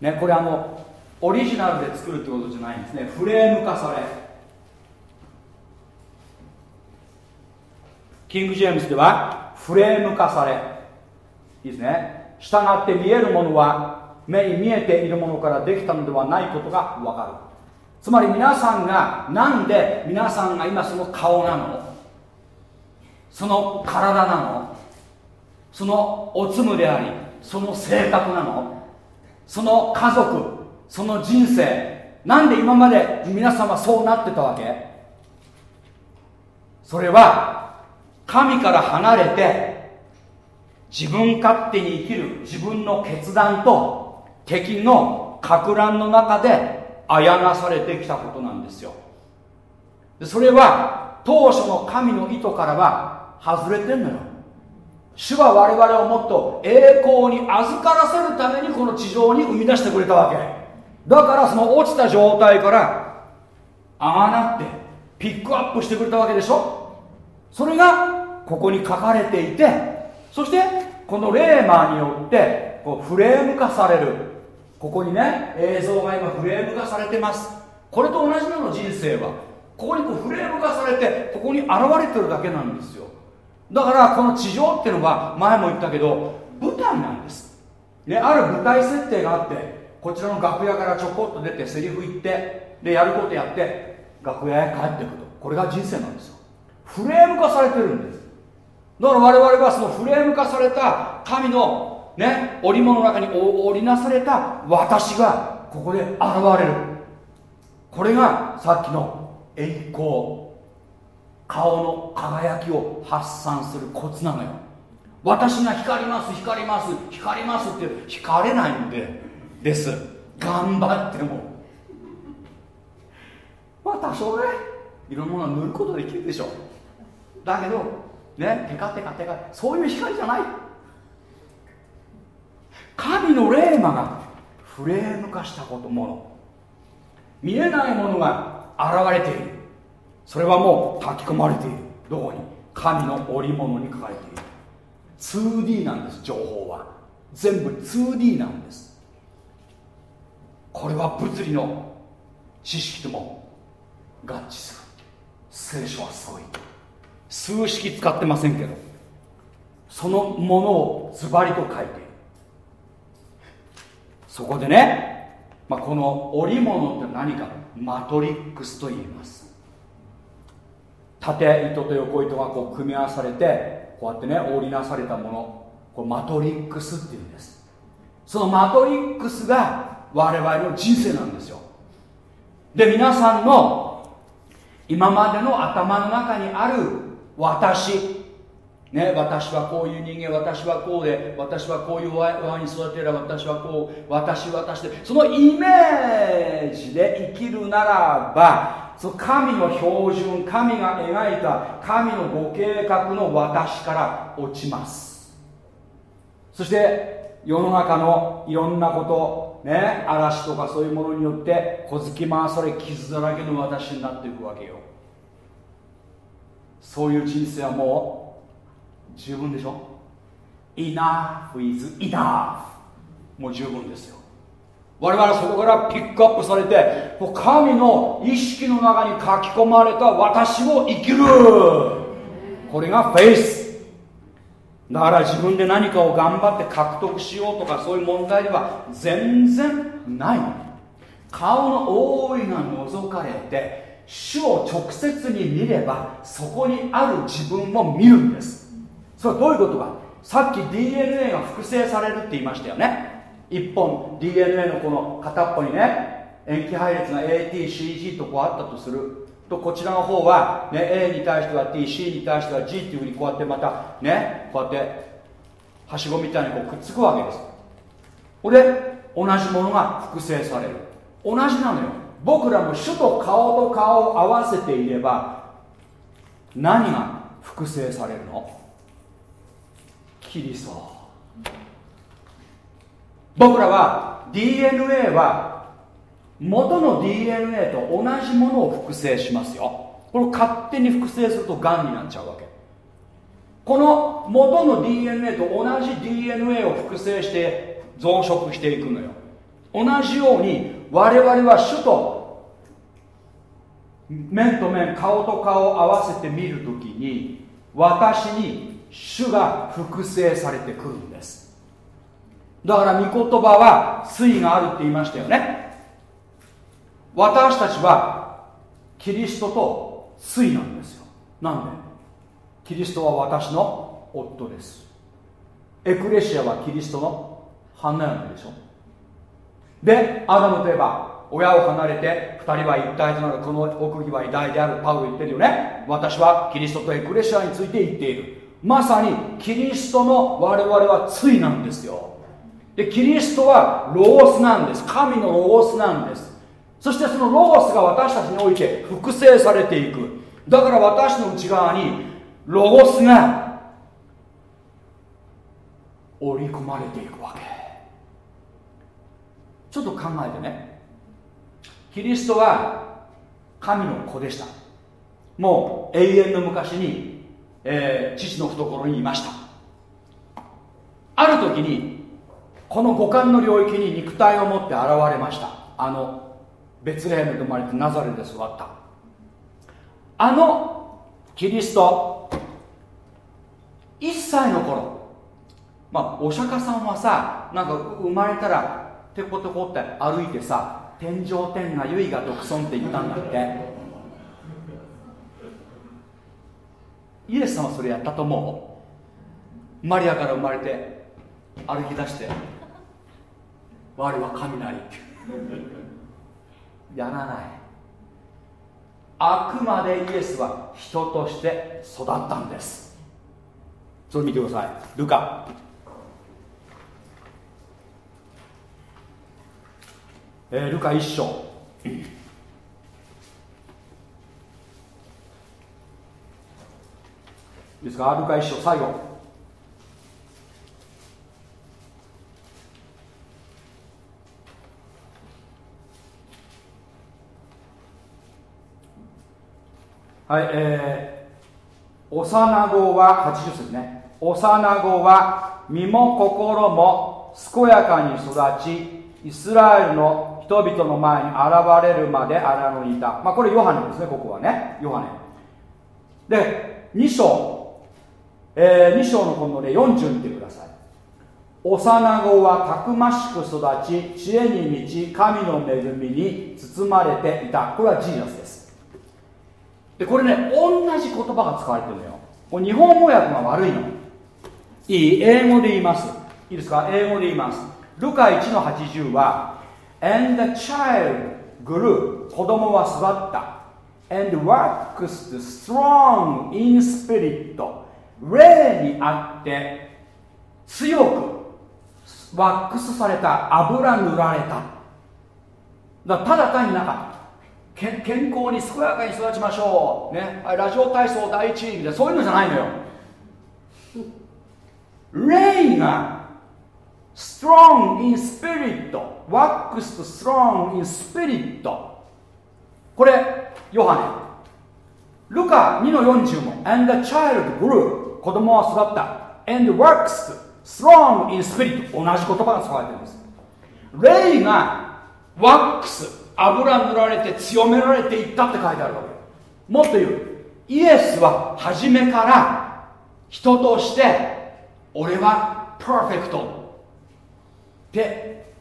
ねこれあのオリジナルで作るってことじゃないんですね。フレーム化され。キング・ジェームスではフレーム化され。いいですね。従って見えるものは目に見えているものからできたのではないことがわかる。つまり皆さんがなんで皆さんが今その顔なの？その体なの？そのおつむでありその性格なの？その家族その人生なんで今まで皆さんはそうなってたわけ？それは神から離れて自分勝手に生きる自分の決断と敵のか乱の中であやなされてきたことなんですよ。それは当初の神の意図からは外れてんのよ。主は我々をもっと栄光に預からせるためにこの地上に生み出してくれたわけ。だからその落ちた状態からああなってピックアップしてくれたわけでしょ。それがここに書かれていてそしてこのレーマーによってこうフレーム化される。ここにね映像が今フレーム化されてます。これと同じなの人生は。ここにこうフレーム化されてここに現れてるだけなんですよ。だからこの地上っていうのは前も言ったけど舞台なんです、ね、ある舞台設定があってこちらの楽屋からちょこっと出てセリフ言ってでやることやって楽屋へ帰っていくと。これが人生なんですよ。フレーム化されてるんです。だから我々はそのフレーム化された神のね織物の中に織りなされた私がここで現れる。これがさっきの栄光顔の輝きを発散するコツなのよ。私が光ります光ります光りますって光れないんでです。頑張っても。まあ多少ねいろんなものを塗ることできるでしょだけどねテカテカテカそういう光じゃない。神の霊魔がフレーム化したこともの。見えないものが現れている。それはもう書き込まれている。どこに？神の織物に書かれている。2D なんです情報は。全部 2D なんです。これは物理の知識とも合致する。聖書はすごい数式使ってませんけどそのものをズバリと書いている。そこでね、まあ、この織物って何かマトリックスと言います。縦糸と横糸がこう組み合わされてこうやってね織りなされたものこれマトリックスっていうんです。そのマトリックスが我々の人生なんですよ。で皆さんの今までの頭の中にある私。ね、私はこういう人間私はこうで私はこういうワイン育てる私はこう私私でそのイメージで生きるならばその神の標準神が描いた神のご計画の私から落ちます。そして世の中のいろんなことね嵐とかそういうものによって小突き回され傷だらけの私になっていくわけよ。そういう人生はもう十分でしょ？Enough is enough. もう十分ですよ。我々はそこからピックアップされて神の意識の中に書き込まれた私を生きる。これがフェイス。だから自分で何かを頑張って獲得しようとかそういう問題では全然ない。顔の覆いが覗かれて主を直接に見ればそこにある自分も見るんです。それはどういうことか。さっき DNA が複製されるって言いましたよね。一本 DNA のこの片っぽにね塩基配列が ATCG とこうあったとする。とこちらの方は、ね、A に対しては TC に対しては G っていうふうにこうやってまたねこうやってはしごみたいにこうくっつくわけです。これ同じものが複製される。同じなのよ。僕らも主と顔と顔を合わせていれば何が複製されるの？キリスト。僕らは DNA は元の DNA と同じものを複製しますよ。これ勝手に複製するとがんになっちゃうわけ。この元の DNA と同じ DNA を複製して増殖していくのよ。同じように我々は主と面と面顔と顔を合わせて見るときに私に主が複製されてくるんです。だから御言葉は水があるって言いましたよね。私たちはキリストと水なんですよ。なんで？キリストは私の夫です。エクレシアはキリストの花嫁でしょ。でアダムといえば親を離れて2人は一体となるこの奥義は偉大である。パウロ言ってるよね。私はキリストとエクレシアについて言っている。まさにキリストの我々は対なんですよ。でキリストはロゴスなんです。神のロゴスなんです。そしてそのロゴスが私たちにおいて複製されていく。だから私の内側にロゴスが織り込まれていくわけ。ちょっと考えてね。キリストは神の子でした。もう永遠の昔にえー、父の懐にいました。ある時にこの五感の領域に肉体を持って現れました。あのベツレヘムで生まれてナザレで育った。あのキリスト1歳の頃。まあお釈迦さんはさなんか生まれたらテコテコって歩いてさ天上天下唯我独尊って言ったんだって。イエス様はそれやったと思う？マリアから生まれて歩き出して我は神なり。やらない。あくまでイエスは人として育ったんです。それ見てください。ルカ。えー、ルカ一章。いいですか？ルカ一章最後。はいえー、幼子は80節ね。幼子は身も心も健やかに育ちイスラエルの人々の前に現れるまで荒野にいた。まあこれヨハネですねここはね。ヨハネ。で2章。えー、2章のこのね40見てください。幼子はたくましく育ち知恵に満ち神の恵みに包まれていた。これはジーナスです。でこれね同じ言葉が使われてるのよ。これ日本語訳が悪いの。いい英語で言います。いいですか？英語で言います。ルカ1の80は And the child grew. 子供は育った。And waxed strong in spirit. 霊にあって強くワックスされた油塗られた。だただ単になんか健健康に健やかに育ちましょう、ね、ラジオ体操第一位みたいなそういうのじゃないのよ。霊が strong in spirit. waxed strong in spirit. これヨハネ。ルカ2の40も and the child grew. 子供は育った。and waxed strong in spirit. 同じ言葉が使われてるんです。霊がワックス油塗られて強められていったって書いてあるわけ。もっと言う。イエスは初めから人として俺はパーフェクトって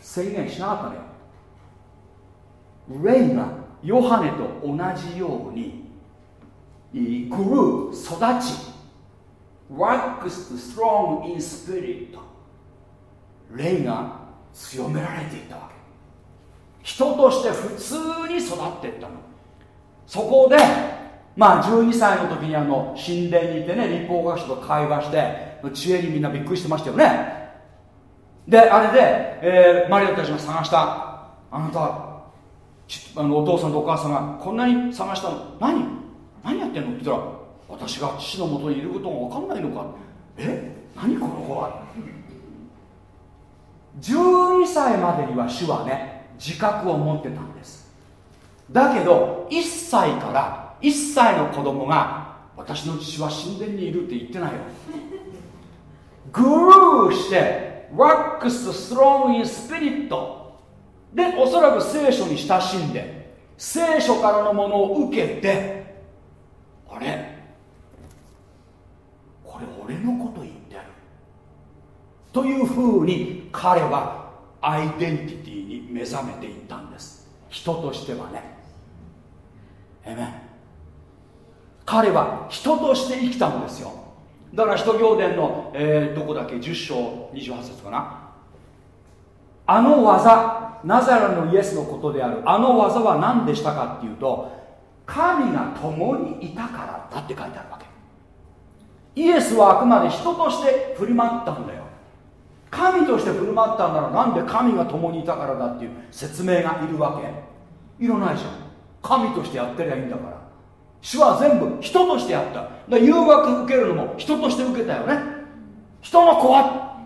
宣言しなかったのよ。霊がヨハネと同じようにグルー育ち waxed strong in spirit 霊が強められていたわけ。人として普通に育っていったの。そこでまあ12歳の時にあの神殿にいてね立法学者と会話して知恵にみんなびっくりしてましたよね。であれで、えー、マリアたちが探した。あなたあのお父さんとお母さんがこんなに探したの。何？何やってんの？って言ったら私が父のもとにいることが分かんないのか。え？何この子は？12歳までには主はね自覚を持ってたんです。だけど1歳から1歳の子供が私の父は神殿にいるって言ってないよ。グルーしてワックスストロングインスピリット。でおそらく聖書に親しんで聖書からのものを受けてあれ？これ俺のこと言ってる。というふうに彼はアイデンティティに目覚めていったんです。人としてはね。えめ彼は人として生きたんですよ。だから使徒行伝の、えー、どこだっけ？10章28節かな。あの技ナザレのイエスのことである。あの技は何でしたかっていうと神が共にいたからだって書いてあるわけ。イエスはあくまで人として振り回ったんだよ。神として振る舞ったんならなんで神が共にいたからだっていう説明がいるわけ。いらないじゃん。神としてやってりゃいいんだから。主は全部人としてやった。だ誘惑受けるのも人として受けたよね。人の子は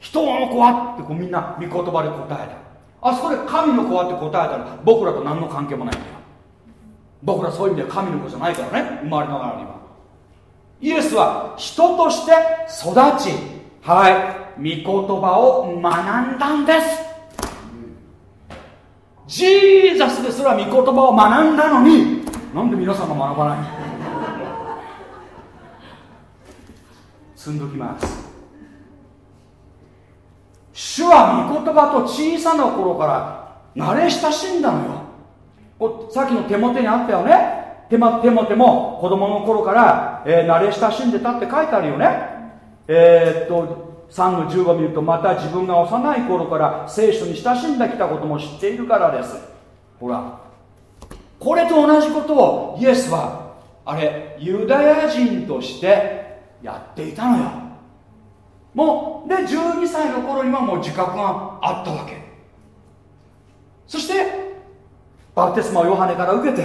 人の子はってこうみんな御言葉で答えた。あそこで神の子はって答えたら僕らと何の関係もないんだよ。僕らそういう意味では神の子じゃないからね生まれながらにはイエスは人として育ちはい御言葉を学んだんです。ジーザスですら御言葉を学んだのになんで皆さんが学ばない？積んどきます。主は御言葉と小さな頃から慣れ親しんだのよ。さっきの手元にあったよね。手も手も手も子供の頃から、えー、慣れ親しんでたって書いてあるよね。えー、っと3の15を見るとまた自分が幼い頃から聖書に親しんできたことも知っているからです。ほらこれと同じことをイエスはあれユダヤ人としてやっていたのよ。もうで12歳の頃にはもう自覚があったわけ。そしてバプテスマをヨハネから受けて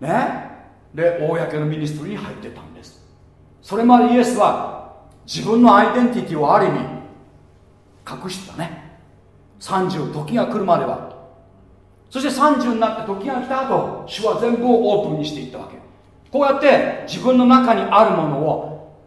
ねで公のミニストリーに入ってたんです。それまでイエスは自分のアイデンティティをある意味隠してたね。30時が来るまではそして30になって時が来た後主は全部をオープンにしていったわけ。こうやって自分の中にあるものを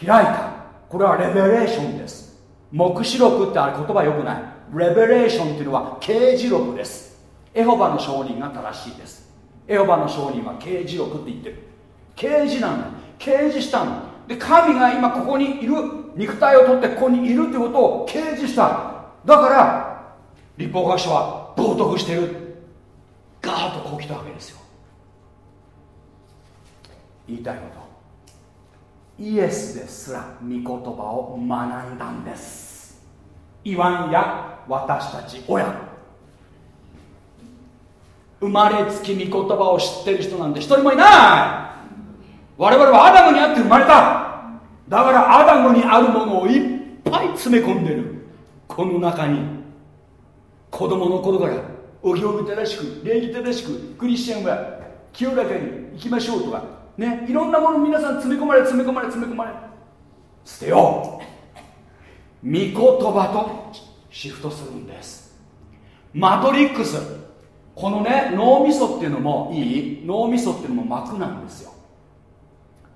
開いた。これはレベレーションです。黙示録ってあれ言葉よくない。レベレーションっていうのは啓示録です。エホバの証人が正しいです。エホバの証人は啓示録って言ってる。啓示なんだ啓示したの。で神が今ここにいる。肉体を取ってここにいるってことを掲示した。だから立法学者は冒涜してる。ガーッとこう来たわけですよ。言いたいこと。イエスですら御言葉を学んだんです。言わんや私たち親。生まれつき御言葉を知ってる人なんて一人もいない。我々はアダムにあって生まれた。だからアダムにあるものをいっぱい詰め込んでる。この中に。子供の頃からお行儀正しく礼儀正しくクリスチャンは清らかに生きましょうとかねいろんなもの皆さん詰め込まれ詰め込まれ詰め込まれ捨てよう。御言葉とシフトするんです。マトリックス。このね脳みそっていうのもいい。脳みそっていうのも膜なんですよ。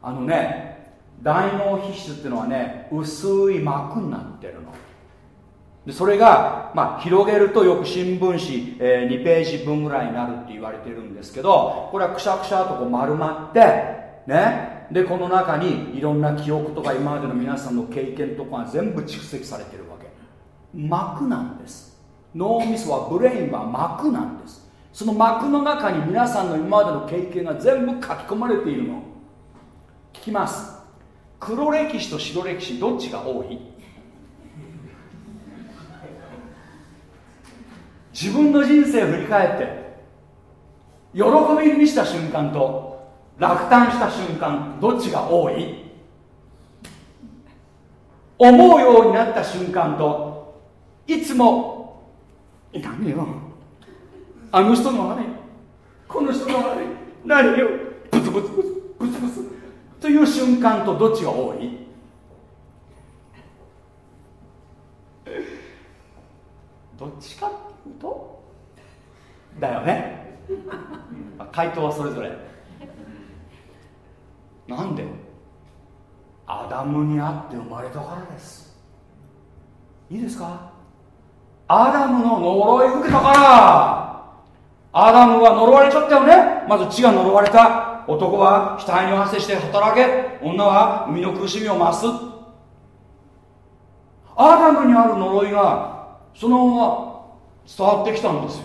あのね大脳皮質っていうのはね薄い膜になってるの。でそれが、まあ、広げるとよく新聞紙、えー、2ページ分ぐらいになるって言われてるんですけどこれはくしゃくしゃとこう丸まってね。でこの中にいろんな記憶とか今までの皆さんの経験とかが全部蓄積されてるわけ。膜なんです。脳みそはブレインは膜なんです。その膜の中に皆さんの今までの経験が全部書き込まれているの。聞きます。黒歴史と白歴史どっちが多い？自分の人生を振り返って喜びに満ちた瞬間と落胆した瞬間どっちが多い？思うようになった瞬間といつもダメよ。あの人の悪い。この人の悪い。何よ。ブツブツブツブツブツ。という瞬間とどっちが多い？どっちかと？だよね。回答はそれぞれ。なんで？アダムにあって生まれたからです。いいですか？アダムの呪い受けたから。アダムは呪われちゃったよね。まず血が呪われた。男は額に合わせして働け。女は生みの苦しみを増す。アダムにある呪いがそのまま伝わってきたんですよ。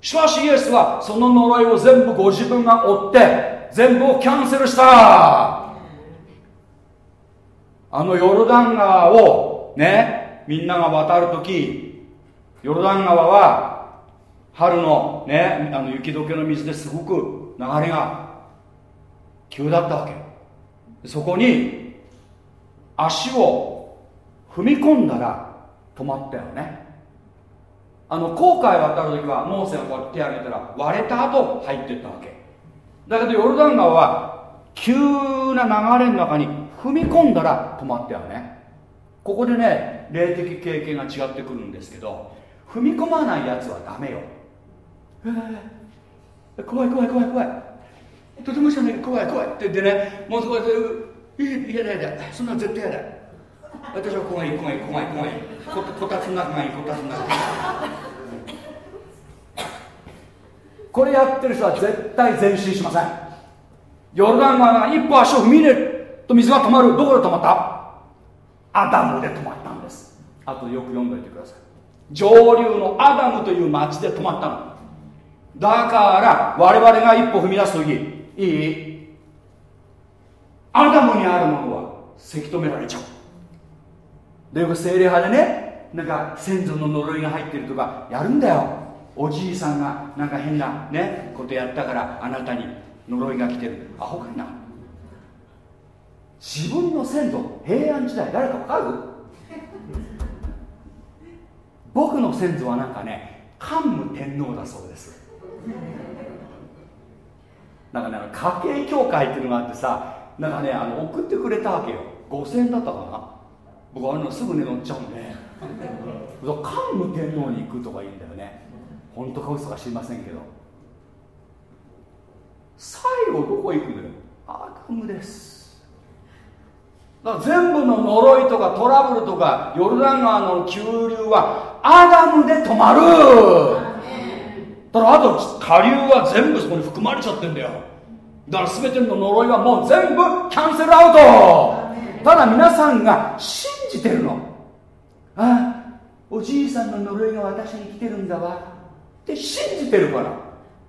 しかしイエスはその呪いを全部ご自分が追って全部をキャンセルした。あのヨルダン川をねみんなが渡るときヨルダン川は春のねあの雪解けの水ですごく流れが急だったわけ。そこに足を踏み込んだら止まったよね。あの航海渡る時はモーセがこうやって手上げたら割れた後入ってったわけ。だけどヨルダン川は急な流れの中に踏み込んだら止まったよね。ここでね霊的経験が違ってくるんですけど踏み込まないやつはダメよ。怖い怖い怖い怖い。とてもじゃない。怖い怖い。って言ってねもうそこでいやだやだそんな絶対やだ。私は怖い怖い怖い怖い。ここたつの中がいいこたつの中これやってる人は絶対前進しません。ヨルダン川が一歩足を踏み入れると水が止まる。どこで止まった？アダムで止まったんです。あとよく読んどいてください。上流のアダムという町で止まったの。だから我々が一歩踏み出す時いい？アダムにあるものはせき止められちゃうでよ精霊派でねなんか先祖の呪いが入ってるとかやるんだよ。おじいさんがなんか変なねことやったからあなたに呪いが来てる。アホかな。自分の先祖平安時代誰か分かる？僕の先祖はなんかね桓武天皇だそうです。なんかね家計協会っていうのがあってさなんかねあの送ってくれたわけよ。5000円だったかな。僕あのすぐね乗っちゃうんで。桓武天皇に行くとか言うんだよね。本当か嘘か知りませんけど。最後どこ行くのよ。アダムです。だから全部の呪いとかトラブルとかヨルダン川の急流はアダムで止まる。だからあと下流は全部そこに含まれちゃってんだよ。だから全ての呪いはもう全部キャンセルアウト。ただ皆さんが信じてるの。ああおじいさんの呪いが私に来てるんだわ。って信じてるから。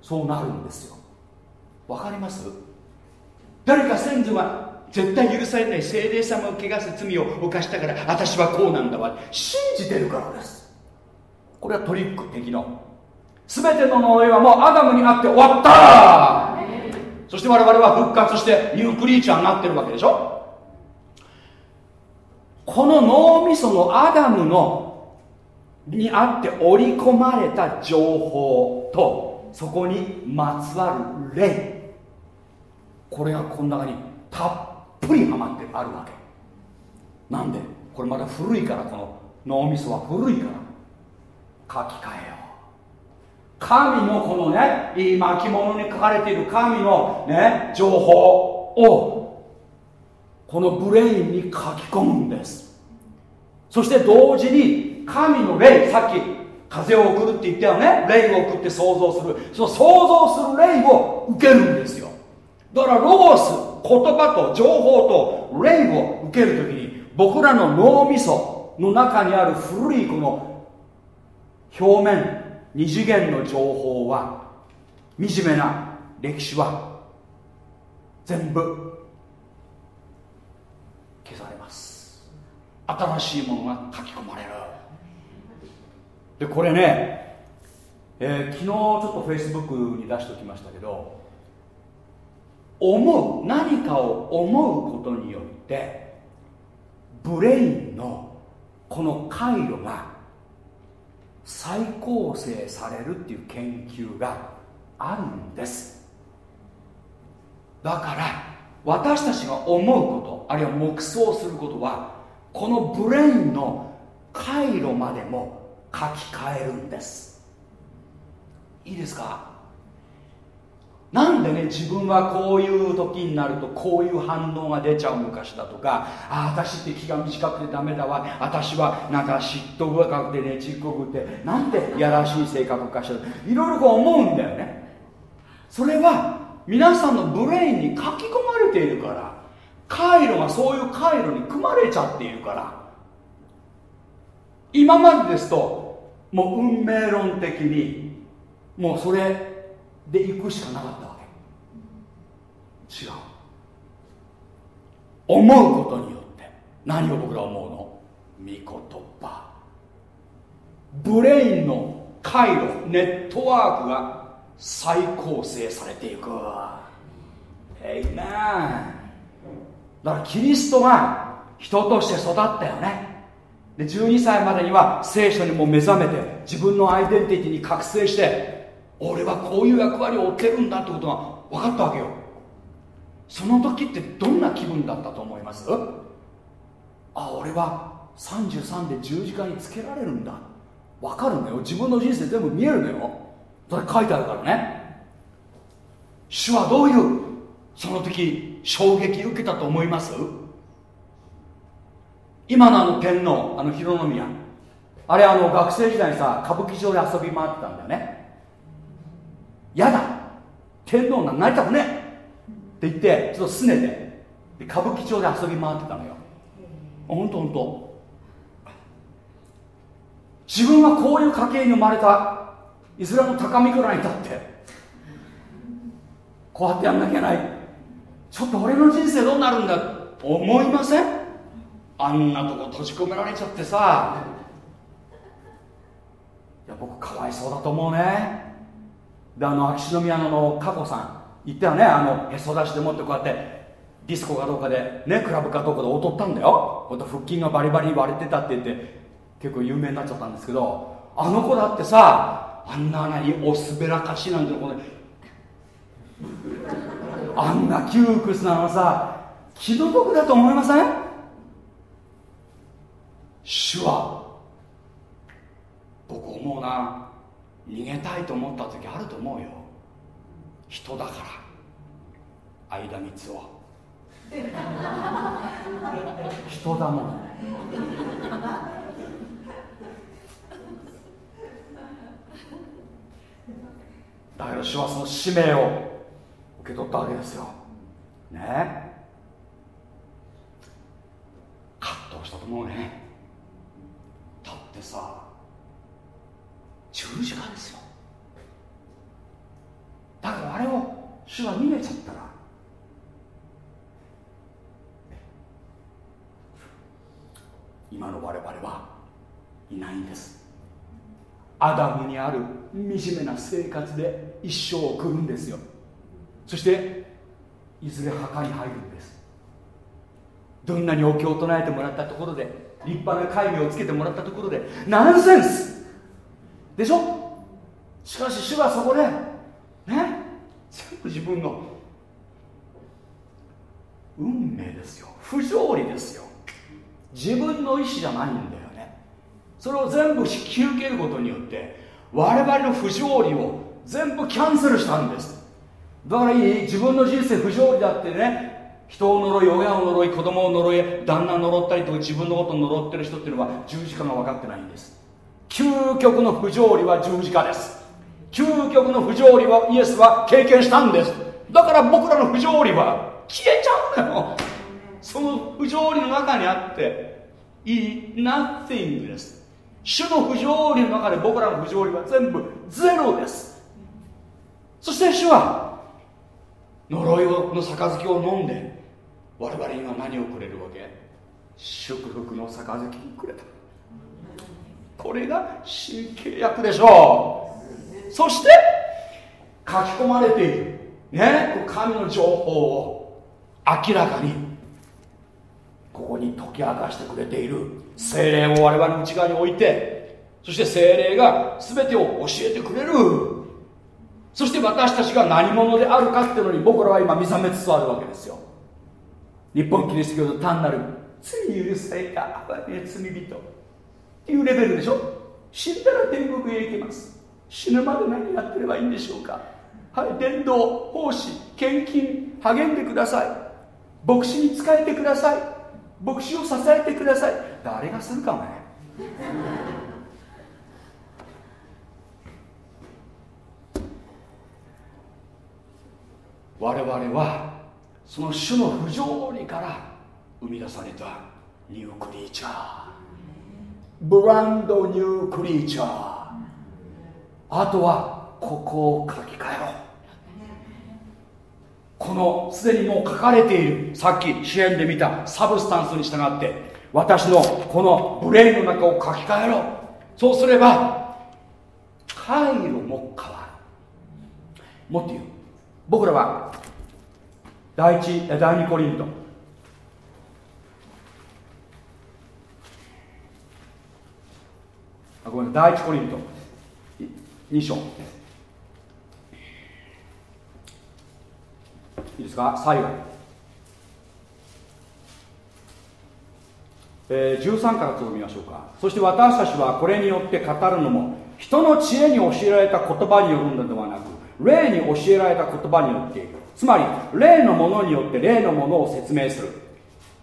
そうなるんですよ。わかります？誰か先祖が絶対許されない精霊様を汚す罪を犯したから私はこうなんだわ。信じてるからです。これはトリック的の。全ての呪いはもうアダムになって終わった。そして我々は復活してニュークリーチャーになってるわけでしょ。この脳みそのアダムのにあって織り込まれた情報とそこにまつわる霊。これがこの中にたっぷりはまってあるわけ。なんで？これまだ古いからこの脳みそは古いから。書き換えよう。神のこのねいい巻物に書かれている神のね情報をこのブレインに書き込むんです。そして同時に神の霊さっき風を送るって言ったよね。霊を送って想像する。その想像する霊を受けるんですよ。だからロゴス言葉と情報と霊を受けるときに僕らの脳みその中にある古いこの表面二次元の情報は惨めな歴史は全部消されます。新しいものが書き込まれる。でこれね、えー、昨日ちょっとフェイスブックに出しておきましたけど思う何かを思うことによってブレインのこの回路が再構成されるっていう研究があるんです。だから私たちが思うことあるいは黙想することはこのブレインの回路までも書き換えるんです。いいですか？なんでね自分はこういう時になるとこういう反応が出ちゃうのかしらとかあ私って気が短くてダメだわ。私はなんか嫉妬深くてねちっこくてなんてやらしい性格かしらいろいろこう思うんだよね。それは皆さんのブレインに書き込まれているから回路がそういう回路に組まれちゃっているから。今までですともう運命論的にもうそれで行くしかなかったわけ。違う。思うことによって何を僕ら思うの？御言葉。ブレインの回路ネットワークが再構成されていく。えいなだからキリストが人として育ったよね。で12歳までには聖書にも目覚めて自分のアイデンティティに覚醒して俺はこういう役割を受けるんだってことが分かったわけよ。その時ってどんな気分だったと思います？あ俺は33で十字架につけられるんだ。分かるのよ。自分の人生全部見えるのよ。それ書いてあるからね主はどういうその時衝撃受けたと思います今のあの天皇あの広宮あれあの学生時代にさ歌舞伎町で遊び回ってたんだよね嫌だ天皇なんなりたくねって言ってちょっとすねてで歌舞伎町で遊び回ってたのよほんとほんと自分はこういう家系に生まれたいずれの高みくらいに立ってこうやってやんなきゃいけない。ちょっと俺の人生どうなるんだ？思いません？あんなとこ閉じ込められちゃってさ。いや僕かわいそうだと思うね。であの秋篠宮の佳子さん言ったよね？あのへそ出しでもってこうやってディスコかどうかでねクラブかどうかで踊ったんだよ。ほんと腹筋がバリバリ割れてたって言って結構有名になっちゃったんですけどあの子だってさあんな何おすべらかしなんてこれあんな窮屈なのさ気の毒だと思いません？主は僕思うな逃げたいと思った時あると思うよ。人だから間三つを。人だもん。だか主はその使命を受け取ったわけですよ。ね。葛藤したと思うね。だってさ十字架ですよ。だからあれを主は逃げちゃったら今の我々はいないんです。アダムにある惨めな生活で一生を送るんですよ。そしていずれ墓に入るんです。どんなにお経を唱えてもらったところで立派な戒名をつけてもらったところでナンセンス!でしょ?しかし主はそこでね?全部自分の運命ですよ。不条理ですよ。自分の意思じゃないんだよね。それを全部引き受けることによって我々の不条理を全部キャンセルしたんです。だからいい自分の人生不条理だってね人を呪い親を呪い子供を呪い旦那呪ったりとか自分のことを呪ってる人っていうのは十字架が分かってないんです。究極の不条理は十字架です。究極の不条理はイエスは経験したんです。だから僕らの不条理は消えちゃうのよ。その不条理の中にあっていい nothing です。主の不条理の中で僕らの不条理は全部ゼロです。そして主は呪いの杯を飲んで我々には何をくれるわけ？祝福の杯にくれた。これが新契約でしょう。そして書き込まれている。ね？神の情報を明らかに。ここに解き明かしてくれている。精霊を我々の内側に置いてそして精霊が全てを教えてくれる。そして私たちが何者であるかっていうのに僕らは今目覚めつつあるわけですよ。日本キリスト教の単なる罪許された哀れ罪人。っていうレベルでしょ。死んだら天国へ行きます。死ぬまで何やってればいいんでしょうか。はい伝道奉仕献金励んでください。牧師に仕えてください。牧師を支えてください。誰がするかね。我々はその種の不条理から生み出された new creature。Brand new creature。あとはここを書き換えろ。このすでにもう書かれている。さっき支援で見たサブスタンスに従って私のこの brain の中を書き換えろ。そうすれば回路も変わる。もっと言う。僕らは第一第二コリント。あごめん第一コリント。2章。いいですか？最後、えー、13からちょっと見ましょうか。そして私たちはこれによって語るのも人の知恵に教えられた言葉によるのではなく霊に教えられた言葉によっているつまり霊のものによって霊のものを説明する。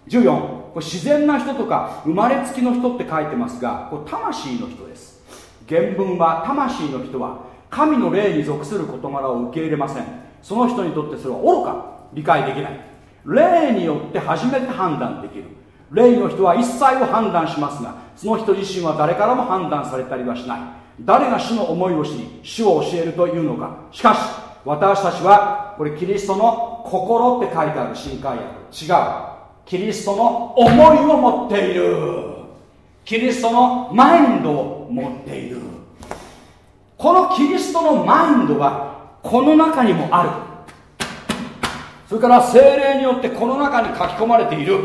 14これ自然な人とか生まれつきの人って書いてますがこれ魂の人です。原文は魂の人は神の霊に属する事柄を受け入れません。その人にとってそれは愚か。理解できない。霊によって初めて判断できる。霊の人は一切を判断しますがその人自身は誰からも判断されたりはしない。誰が主の思いを知り主を教えるというのか。しかし私たちはこれキリストの心って書いてある新海訳。違う。キリストの思いを持っている。キリストのマインドを持っている。このキリストのマインドはこの中にもある。それから精霊によってこの中に書き込まれている。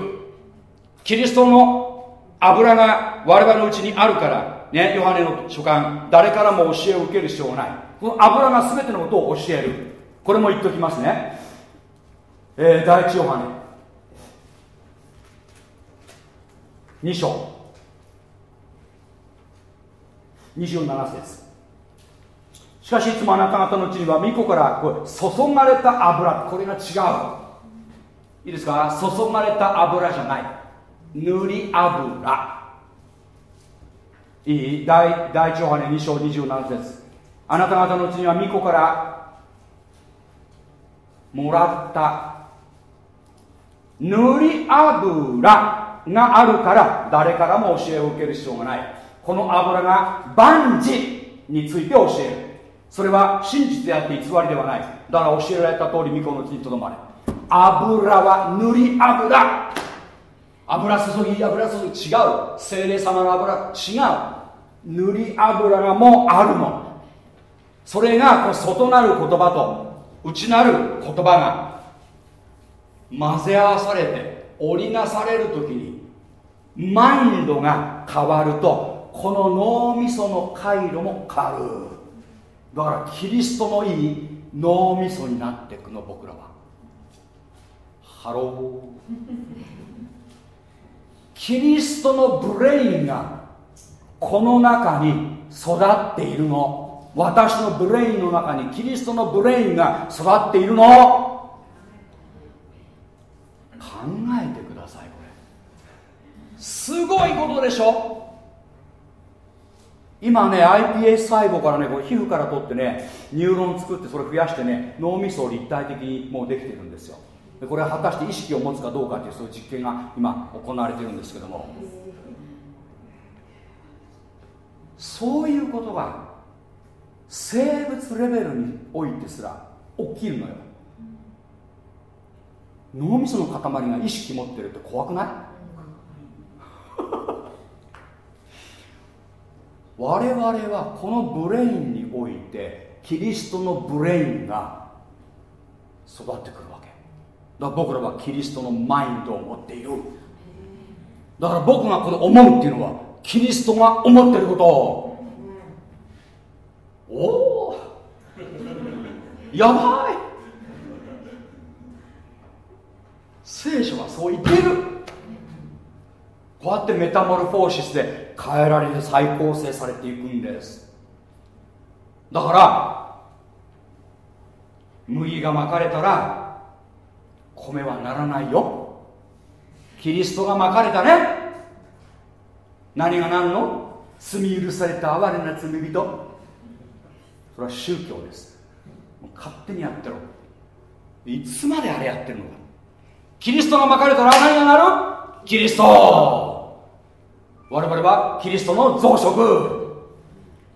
キリストの油が我々のうちにあるからねヨハネの書簡誰からも教えを受ける必要がない。この油が全てのことを教える。これも言っときますね、えー、第一ヨハネ。2章。27節。しかしいつもあなた方のうちには巫女からこれ注がれた油これが違う。いいですか？注がれた油じゃない。塗り油。いい？第第一ヨハネ2章27節。あなた方のうちには巫女からもらった。塗り油があるから誰からも教えを受ける必要がない。この油が万事について教える。それは真実であって偽りではない。だから教えられた通り巫女のうちにとどまれ。油は塗り油。油注ぎ油注ぎ違う。精霊様の油違う。塗り油がもうあるのそれがこの外なる言葉と内なる言葉が。混ぜ合わされて織りなされる時にマインドが変わるとこの脳みその回路も変わる。だからキリストのいい脳みそになっていくの僕らは。ハロー。キリストのブレインがこの中に育っているの。私のブレインの中にキリストのブレインが育っているの。考えてくださいこれ。すごいことでしょ？今ね iPS 細胞からねこれ皮膚から取ってねニューロン作ってそれ増やしてね脳みそを立体的にもうできてるんですよ。でこれは果たして意識を持つかどうかというそういう実験が今行われてるんですけども。そういうことが生物レベルにおいてすら起きるのよ。脳みその塊が意識持ってるって怖くない？我々はこのブレインにおいてキリストのブレインが育ってくるわけ。だから僕らはキリストのマインドを持っている。だから僕がこれ思うっていうのはキリストが思ってること。おおやばい。聖書はそう言ってる。こうやってメタモルフォーシスで変えられて再構成されていくんです。だから麦がまかれたら米はならないよ。キリストがまかれたね。何がなんの？罪許された哀れな罪人。それは宗教です。勝手にやってろ。いつまであれやってるのか。キリストがまかれたら何がなる？キリスト。我々はキリストの増殖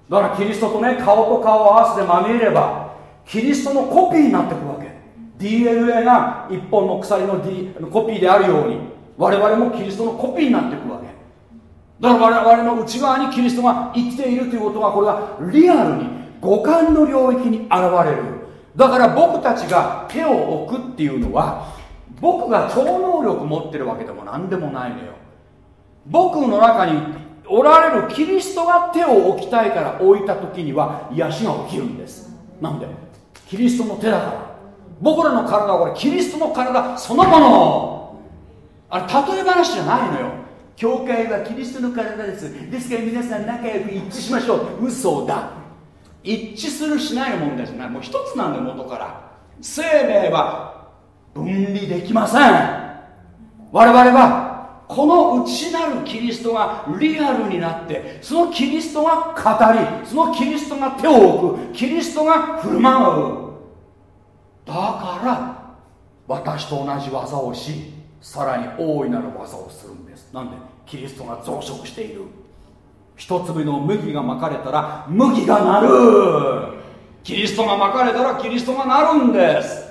だからキリストとね顔と顔を合わせてまみれればキリストのコピーになってくるわけ。DNA が一本の鎖の、D、コピーであるように我々もキリストのコピーになっていくわけ。だから我々の内側にキリストが生きているということがこれがリアルに五感の領域に現れる。だから僕たちが手を置くっていうのは僕が超能力持ってるわけでも何でもないのよ。僕の中におられるキリストが手を置きたいから置いた時には癒しが起きるんです。なんで？キリストの手だから。僕らの体はこれキリストの体そのもの。あれ例え話じゃないのよ。教会はキリストの体です。ですから皆さん仲良く一致しましょう。嘘だ。一致するしないの問題じゃない。もう一つなんだ元から。生命は分離できません。我々はこの内なるキリストがリアルになってそのキリストが語りそのキリストが手を置くキリストが振る舞う。だから私と同じ技をしさらに大いなる技をするんです。なんでキリストが増殖している。一粒の麦がまかれたら麦がなる。キリストがまかれたらキリストがなるんです。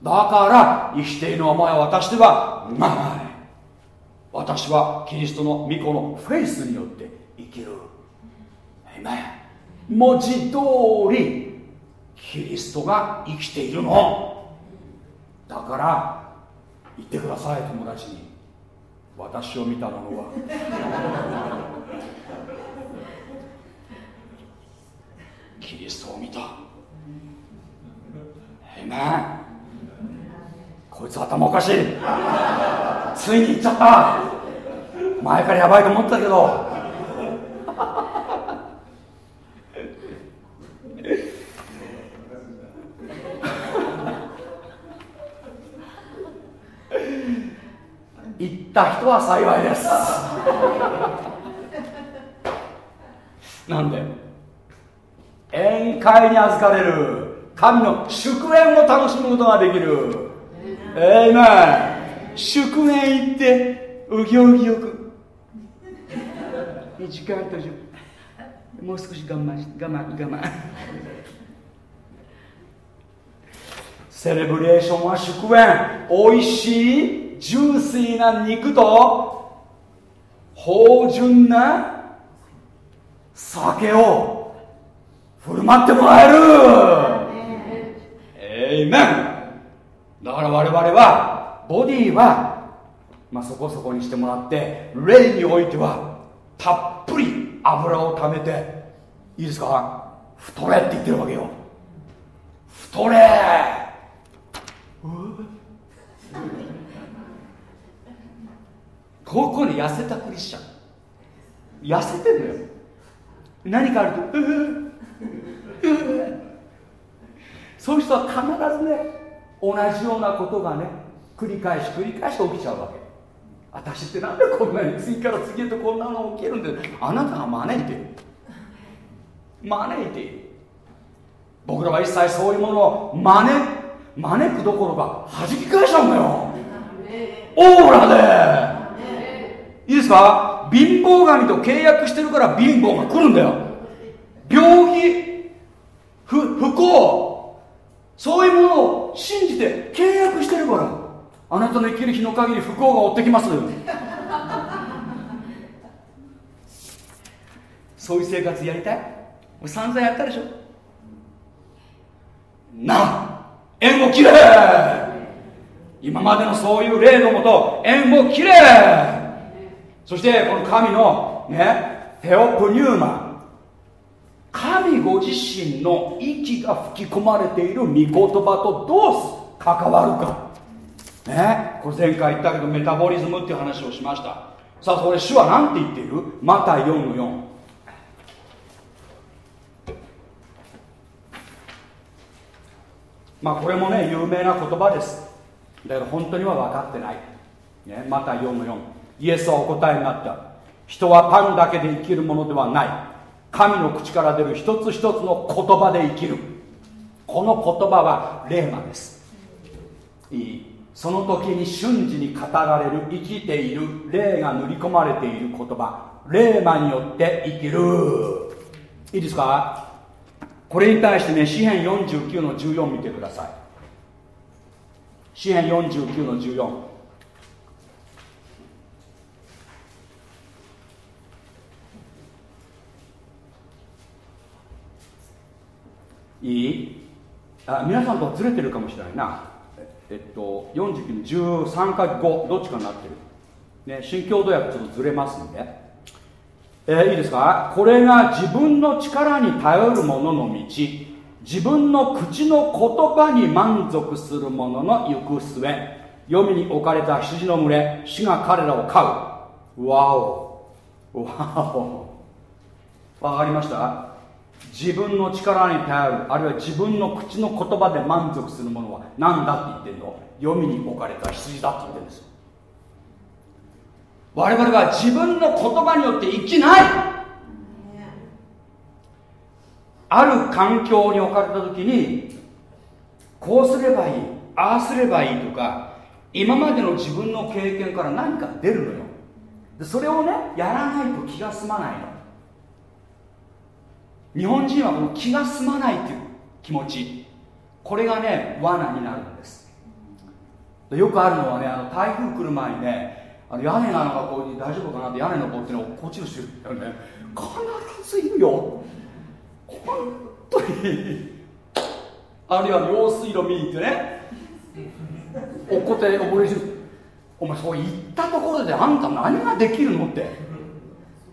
だから生きているお前は私ではない。私はキリストの御子のフェイスによって生きる。文字通りキリストが生きているの。だから言ってください友達に。私を見た者は。キリストを見た。えめこいつ頭おかしい。ついに行っちゃった。前からやばいと思ったけど。行った人は幸いです。なんで？宴会に預かれる神の祝宴を楽しむことができる。えいめ祝宴行ってうぎょうぎよく。時間ともう少し我慢し我慢我慢セレブレーションは祝宴おいしいジューシーな肉と芳醇な酒を振る舞ってもらえる。えいめんだから我々はボディは、まあ、そこそこにしてもらって霊においてはたっぷり油をためていいですか？太れって言ってるわけよ。太れ！ここに痩せたクリスチャン。痩せてんのよ。何かあるとそういう人は必ずね同じようなことがね繰り返し繰り返し起きちゃうわけ。私ってなんでこんなに次から次へとこんなの起きるんであなたが招いてる。招いている。僕らは一切そういうものを招招くどころか弾き返しちゃうのよ。オーラで。いいですか？貧乏神と契約してるから貧乏が来るんだよ。病気不不幸。そういうものを信じて契約してるから。あなたの生きる日の限り不幸が追ってきます。そういう生活やりたい？散々やったでしょ？な縁を切れ。今までのそういう例のもと縁を切れ。そしてこの神のねテオプニューマ。神ご自身の息が吹き込まれている御言葉とどう関わるか。ね？これ前回言ったけどメタボリズムっていう話をしました。さあそれ主は何て言っている？マタイ4の4まあこれもね有名な言葉です。だけど本当には分かってない、ね、また4の4イエスはお答えになった。人はパンだけで生きるものではない。神の口から出る一つ一つの言葉で生きる。この言葉は霊魔です。いい。その時に瞬時に語られる生きている霊が塗り込まれている言葉霊魔によって生きる。いいですか？これに対してね詩篇49の14見てください。詩篇49の14いい？あ皆さんとずれてるかもしれないな。えっと49の13か5どっちかになってる、ね、新共同訳ちょっとずれますんで。えー、いいですか？これが自分の力に頼る者の道。自分の口の言葉に満足する者の行く末。黄泉に置かれた羊の群れ。死が彼らを飼う。わお。わお。わかりました？自分の力に頼るあるいは自分の口の言葉で満足するものは何だって言ってんの？黄泉に置かれた羊だって言ってるんです我々は自分の言葉によって生きない。ある環境に置かれた時にこうすればいいああすればいいとか今までの自分の経験から何か出るのよ。それをねやらないと気が済まないの。日本人はこの気が済まないっていう気持ち。これがね罠になるんです。よくあるのはねあの台風来る前にねあの屋根がなんかこう大丈夫かなって屋根登っての落っこちる人いるよね。必ずいるよ本当に。あるいは用水路見に行ってね落っこって溺れる。お前そう行ったところであんた何ができるのって。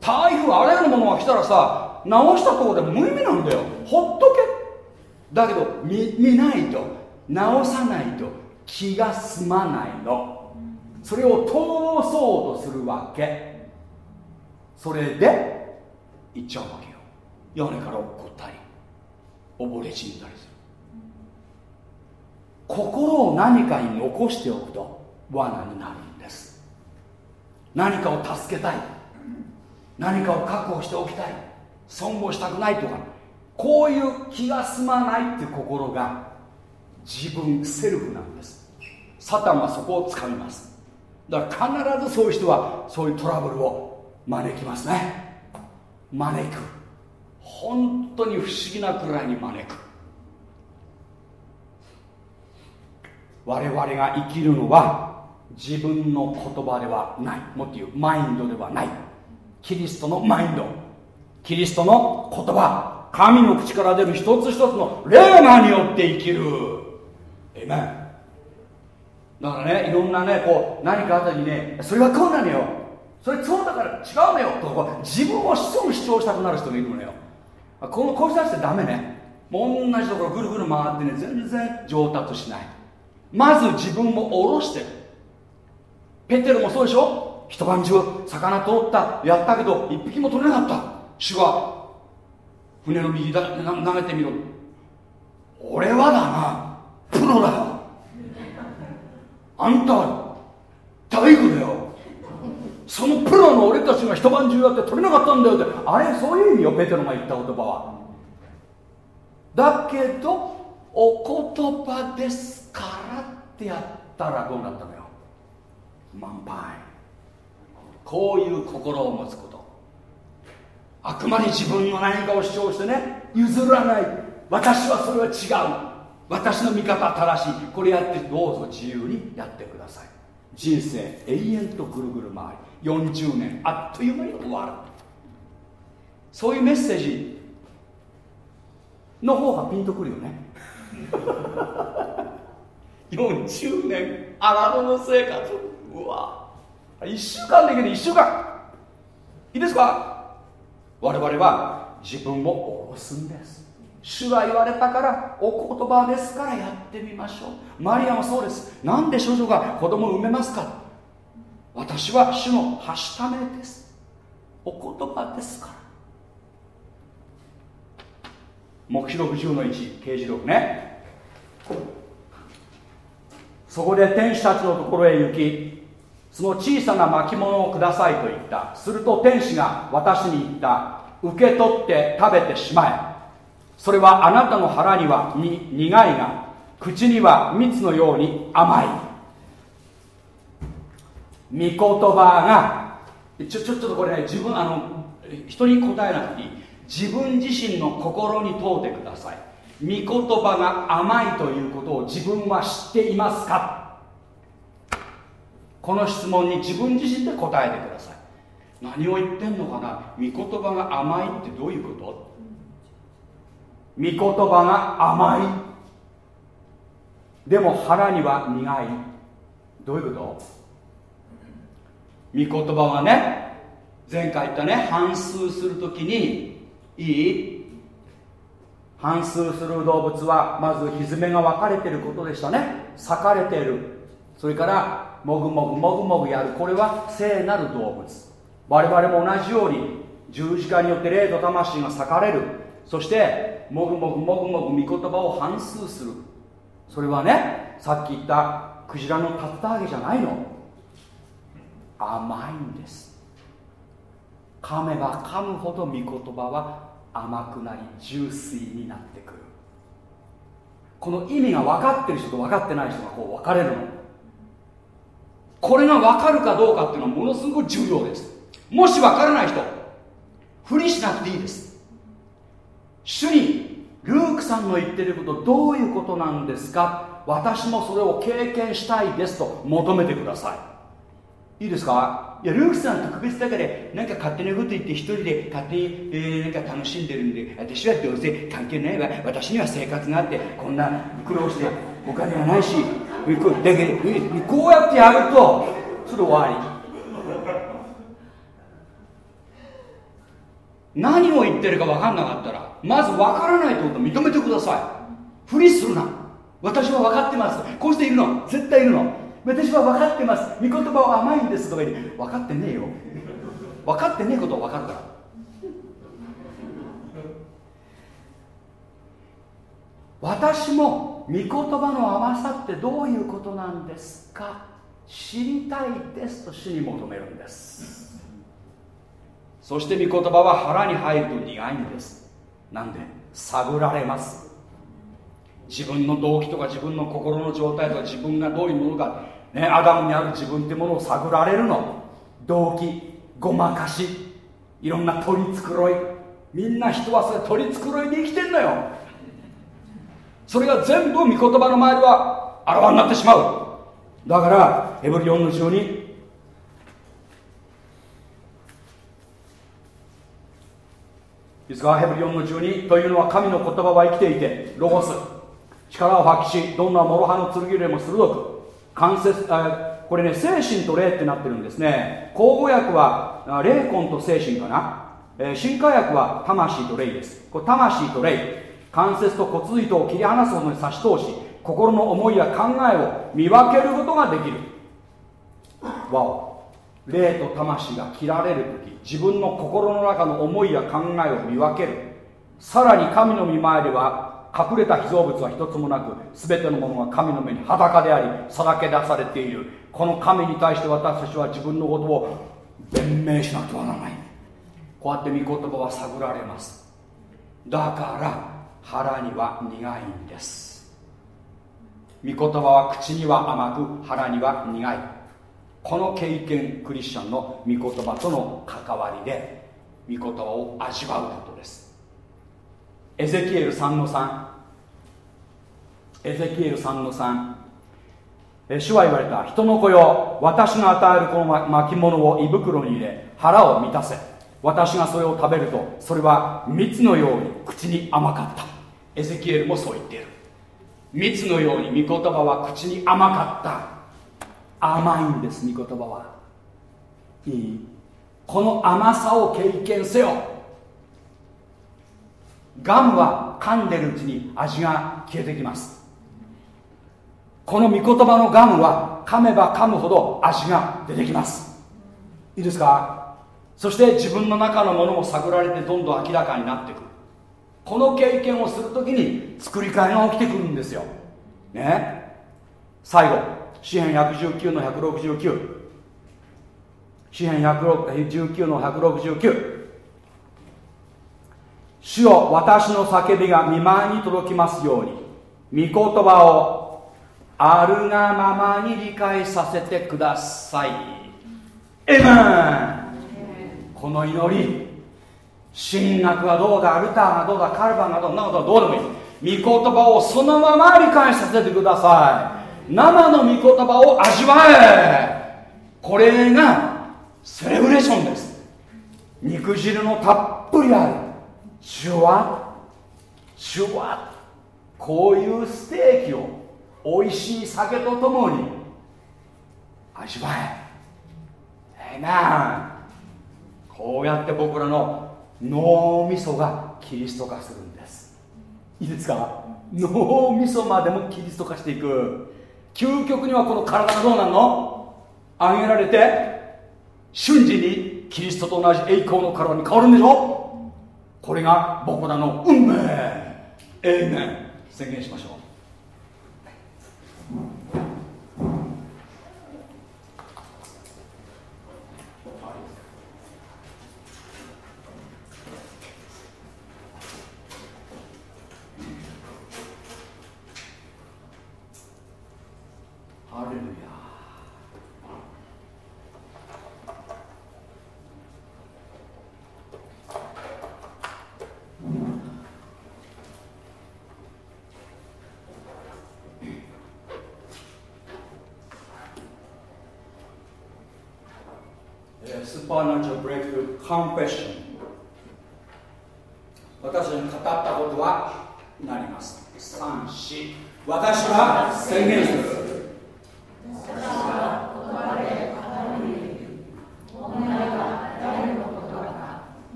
台風あらゆるものが来たらさ直したところで無意味なんだよ。ほっとけ。だけど見見ないと。直さないと。気が済まないの。それを通そうとするわけ。それで行っちゃうわけよ屋根から落っこったり。溺れ死んだりする。心を何かに残しておくと罠になるんです。何かを助けたい。何かを確保しておきたい。損をしたくないとかこういう気が済まないっていう心が自分セルフなんです。サタンはそこをつかみます。だから必ずそういう人はそういうトラブルを招きますね。招く。本当に不思議なくらいに招く。我々が生きるのは自分の言葉ではない。もっと言うマインドではない。キリストのマインド。キリストの言葉神の口から出る一つ一つのレーマによって生きる。えめだからねいろんなねこう何かあった時にねそれはこうなのよ。それそうだから違うのよ。とか自分をすぐ主張したくなる人がいるのよ。このこうしたってダメね。もう同じところぐるぐる回ってね全然上達しない。まず自分を下ろしてる。ペテロもそうでしょ。一晩中魚通ったやったけど一匹も取れなかった。主は船の右だ投げてみろ。俺はだなプロだ。よあんたは大工だよ。そのプロの俺たちが一晩中やって取れなかったんだよって。あれそういう意味よペテロが言った言葉は。だけどお言葉ですからってやったらどうなったのよ。満杯。こういう心を持つこと。あくまで自分の何かを主張してね譲らない。私はそれは違う。私の見方正しい。これやってどうぞ自由にやってください。人生永遠とぐるぐる回り。40年あっという間に終わる。そういうメッセージ。の方がピンとくるよね。40年荒野の生活。うわ。1週間できる。1週間。いいですか？我々は自分を下ろすんです。主が言われたからお言葉ですからやってみましょう。マリアもそうです。なんで少女が子供を産めますか？私は主のはしためです。お言葉ですから。目視録10の1刑事録ね。そこで天使たちのところへ行きその小さな巻物をくださいと言った。すると天使が私に言った。受け取って食べてしまえ。それはあなたの腹にはに苦いが。口には蜜のように甘い。御言葉がちょちょっとこれね自分あの人に答えなくていい。自分自身の心に問うてください。御言葉が甘いということを自分は知っていますか？この質問に自分自身で答えてください。何を言ってんのかな？御言葉が甘いってどういうこと？御言葉が甘い。でも腹には苦い。どういうこと？御言葉はね前回言ったね反数するときにいい？反数する動物はまずひずめが分かれてることでしたね。裂かれている。それからもぐもぐもぐもぐやる。これは聖なる動物。我々も同じように十字架によって霊と魂が裂かれる。そしてもぐもぐもぐもぐ御言葉を反数する。それはねさっき言ったクジラの竜田揚げじゃないの。甘いんです。噛めば噛むほど御言葉は甘くなり純粋になってくる。この意味が分かってる人と分かってない人がこう分かれるの。これが分かるかどうかっていうのはものすごく重要です。もし分からない人ふりしなくていいです。主にルークさんの言ってることどういうことなんですか？私もそれを経験したいですと求めてください。いいですか？いやルークさん特別だからなんか勝手なこと言って一人で勝手に、えー、なんか楽しんでるんで私はどうせ関係ないわ。私には生活があってこんな苦労してお金がないしこうやってやるとそれ終わり。何を言ってるか分かんなかったらまず分からないということを認めてください。ふりするな。私は分かってます。こうしているの。絶対いるの。私は分かってます。御言葉は甘いんですとか言って分かってねえよ。分かってねえことは分かるから。私も御言葉の甘さってどういうことなんですか？知りたいですと主に求めるんです。そして御言葉は腹に入ると苦いんです。なんで？探られます。自分の動機とか自分の心の状態とか自分がどういうものか、ね、アダムにある自分ってものを探られるの。動機ごまかしいろんな取り繕い。みんな人はそれ取り繕いで生きてんのよ。それが全部御言葉の前ではあらわになってしまう。だからヘブル4の12いいですかヘブル4の12というのは神の言葉は生きていてロゴス。力を発揮しどんな諸刃の剣よりも鋭く関節あこれね精神と霊ってなってるんですね。口語訳は霊魂と精神かな、えー、新化訳は魂と霊です。これ魂と霊。関節と骨髄とを切り離すほどに差し通し心の思いや考えを見分けることができる。わお。霊と魂が切られる時自分の心の中の思いや考えを見分ける。さらに神の御前では隠れた被造物は一つもなく全てのものが神の目に裸でありさらけ出されている。この神に対して私たちは自分のことを弁明しなくてはならない。こうやって御言葉は探られます。だから腹には苦いんです。御言葉は口には甘く腹には苦い。この経験クリスチャンの御言葉との関わりで御言葉を味わうことです。エゼキエル3の3エゼキエル3の3主は言われた。人の子よ私が与えるこの巻物を胃袋に入れ腹を満たせ。私がそれを食べるとそれは蜜のように口に甘かった。エゼキエルもそう言っている。蜜のように御言葉は口に甘かった。甘いんです御言葉は。いい。この甘さを経験せよ。ガムは噛んでるうちに味が消えてきます。この御言葉のガムは噛めば噛むほど味が出てきます。いいですか？そして自分の中のものも探られてどんどん明らかになっていくこの経験をするときに作り変えが起きてくるんですよ。ね。最後。詩篇119の169詩篇119の169主よ私の叫びが見舞いに届きますように。御言葉をあるがままに理解させてください。エマンこの祈り神学はどうだアルターがどうだカルバンがどうだなことはどうでもいい。御言葉をそのまま理解させてください。生の御言葉を味わえ。これがセレブレーションです。肉汁のたっぷりある。シュワ。シュワ。こういうステーキを美味しい酒とともに味わえ。ええなこうやって僕らの脳みそがキリスト化するんです。いいですか？脳みそまでもキリスト化していく。究極にはこの体がどうなるの？上げられて瞬時にキリストと同じ栄光の体に変わるんでしょ？これが僕らの運命。エイメン。宣言しましょう。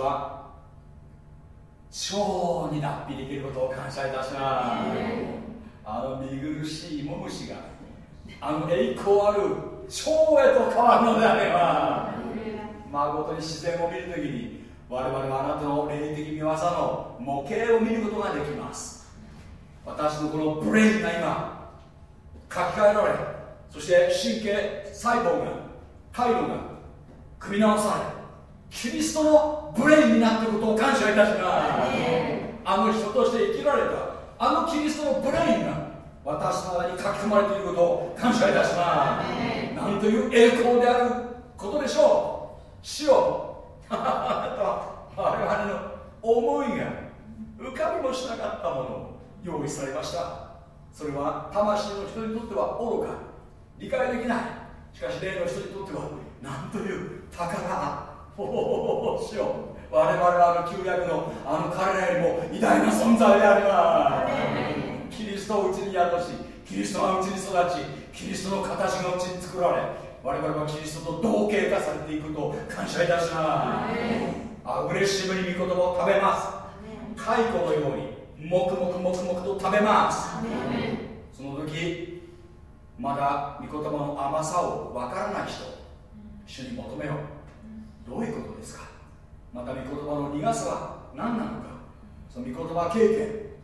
は超に脱皮できることを感謝いたします、あの見苦しい芋虫があの栄光ある超へと変わるのであれば、まこ、誠に自然を見るときに我々はあなたの霊的見技の模型を見ることができます。私のこのブレインが今書き換えられそして神経細胞が回路が組み直されキリストのブレインになっていることを感謝いたします。あの人として生きられたあのキリストのブレインが私の間に書き込まれていることを感謝いたしな何という栄光であることでしょう。死を我々の思いが浮かびもしなかったものを用意されました。それは魂の人にとっては愚か。理解できない。しかし霊の人にとっては何という宝。おおしよう我々はあの旧約のあの彼らよりも偉大な存在でありますキリストをうちに宿しキリストがうちに育ちキリストの形がうちに作られ我々はキリストと同型化されていくと感謝いたしますアグレッシブに御言葉を食べます蚕のように黙々黙々と食べますその時まだ御言葉の甘さをわからない人主に求めようどういうことですか？また御言葉の苦さは何なのか？その御言葉経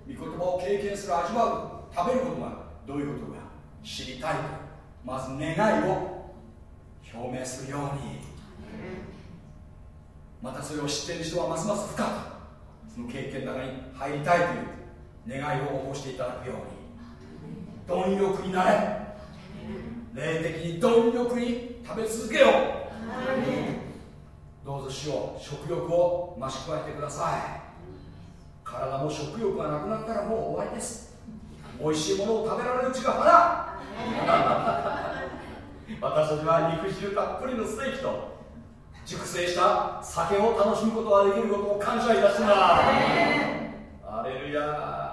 験御言葉を経験する味わう食べることがどういうことか？知りたいとまず願いを表明するように。またそれを知っている人はますます深くその経験の中に入りたいという願いを起こしていただくように。貪欲になれ。霊的に貪欲に食べ続けよう。どうぞ主よ食欲を増し加えてください。体も食欲がなくなったらもう終わりです。美味しいものを食べられるうちが花私たちは肉汁たっぷりのステーキと熟成した酒を楽しむことができることを感謝いたします。アレルヤ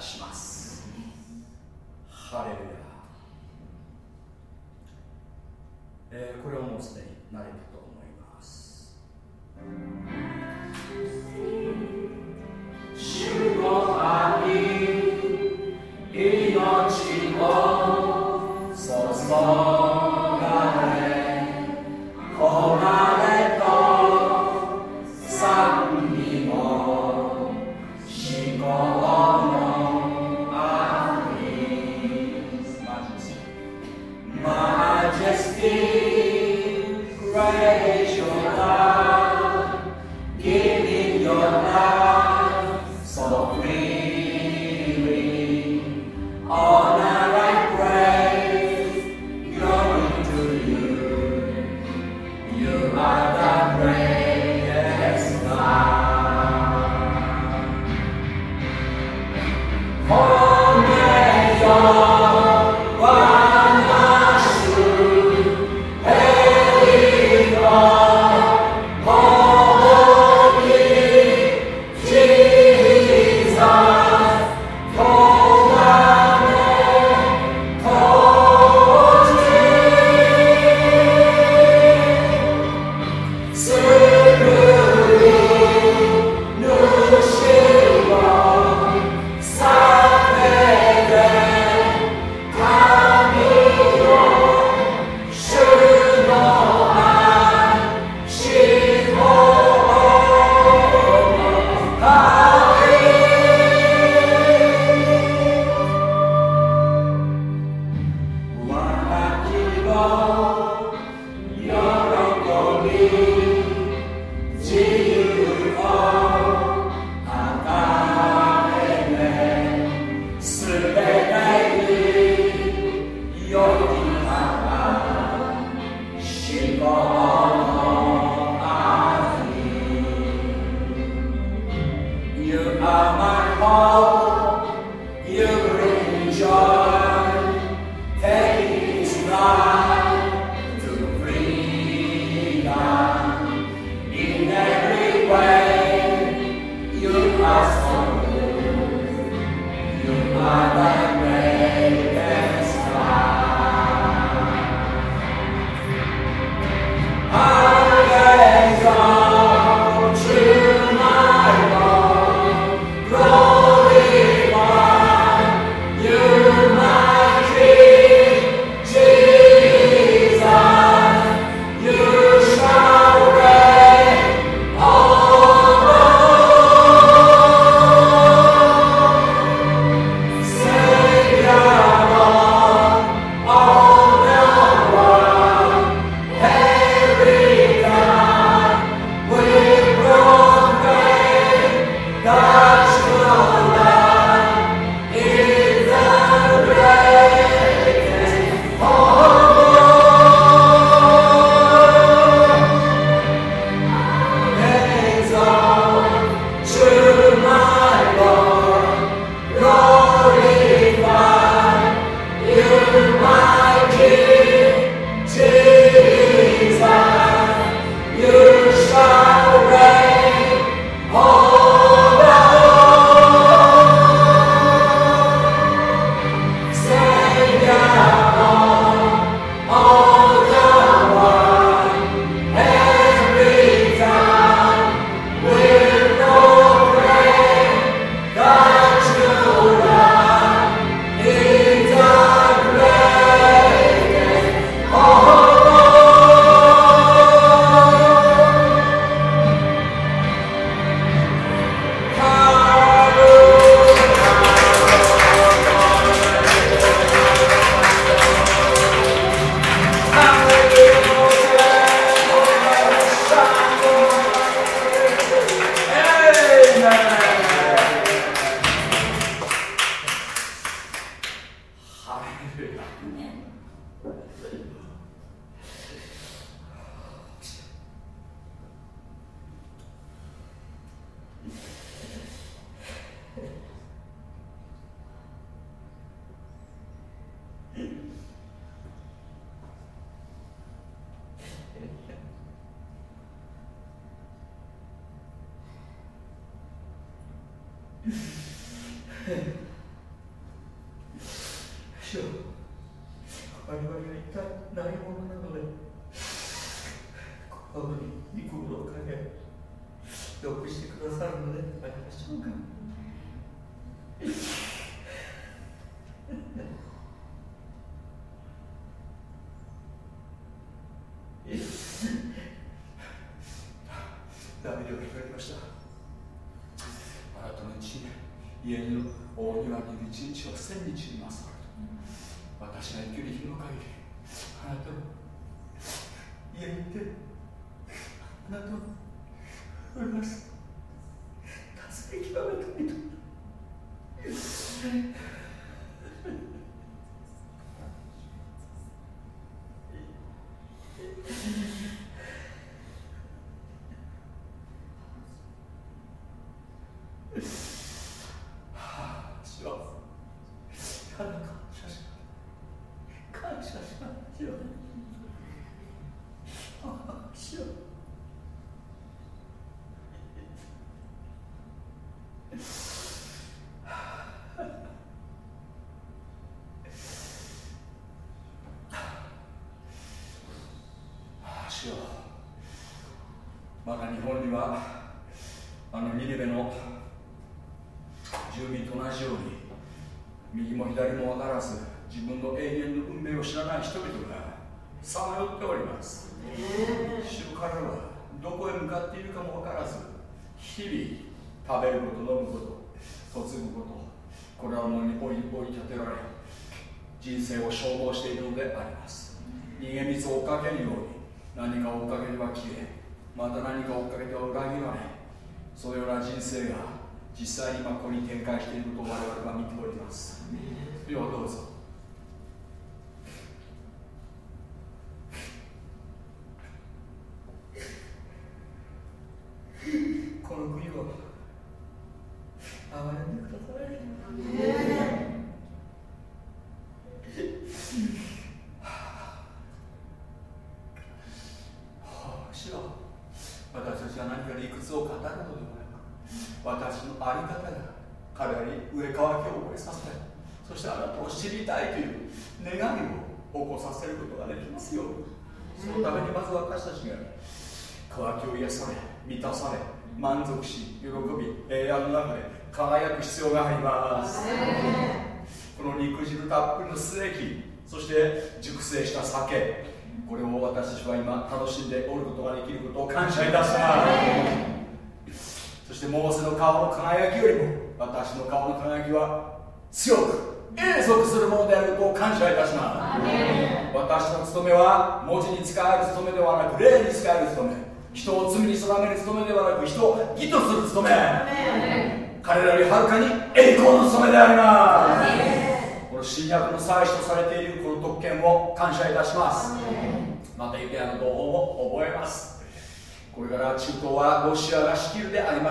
します。ハレルヤ、えー、これはもうすでに慣れたと思います。主の命を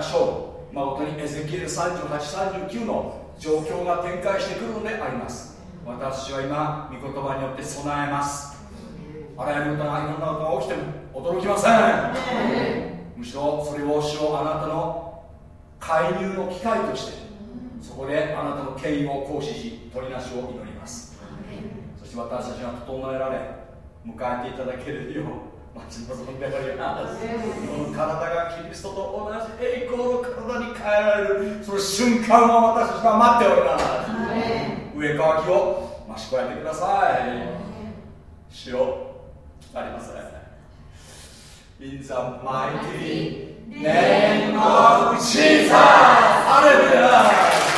ましょう。誠にエゼキエル3839の状況が展開してくるのであります。私は今御言葉によって備えます。あらゆる歌がいろんなことが起きても驚きません。むしろそれを主うあなたの介入の機会としてそこであなたの権威を行使し取りなしを祈ります。そして私たちが整えられ迎えていただけるよう体がキリストと同じ栄光の体に変えられるその瞬間を私たちは待っております、上乾きを増し加えてください。塩ありますね In the mighty name of Jesus! アレルヤ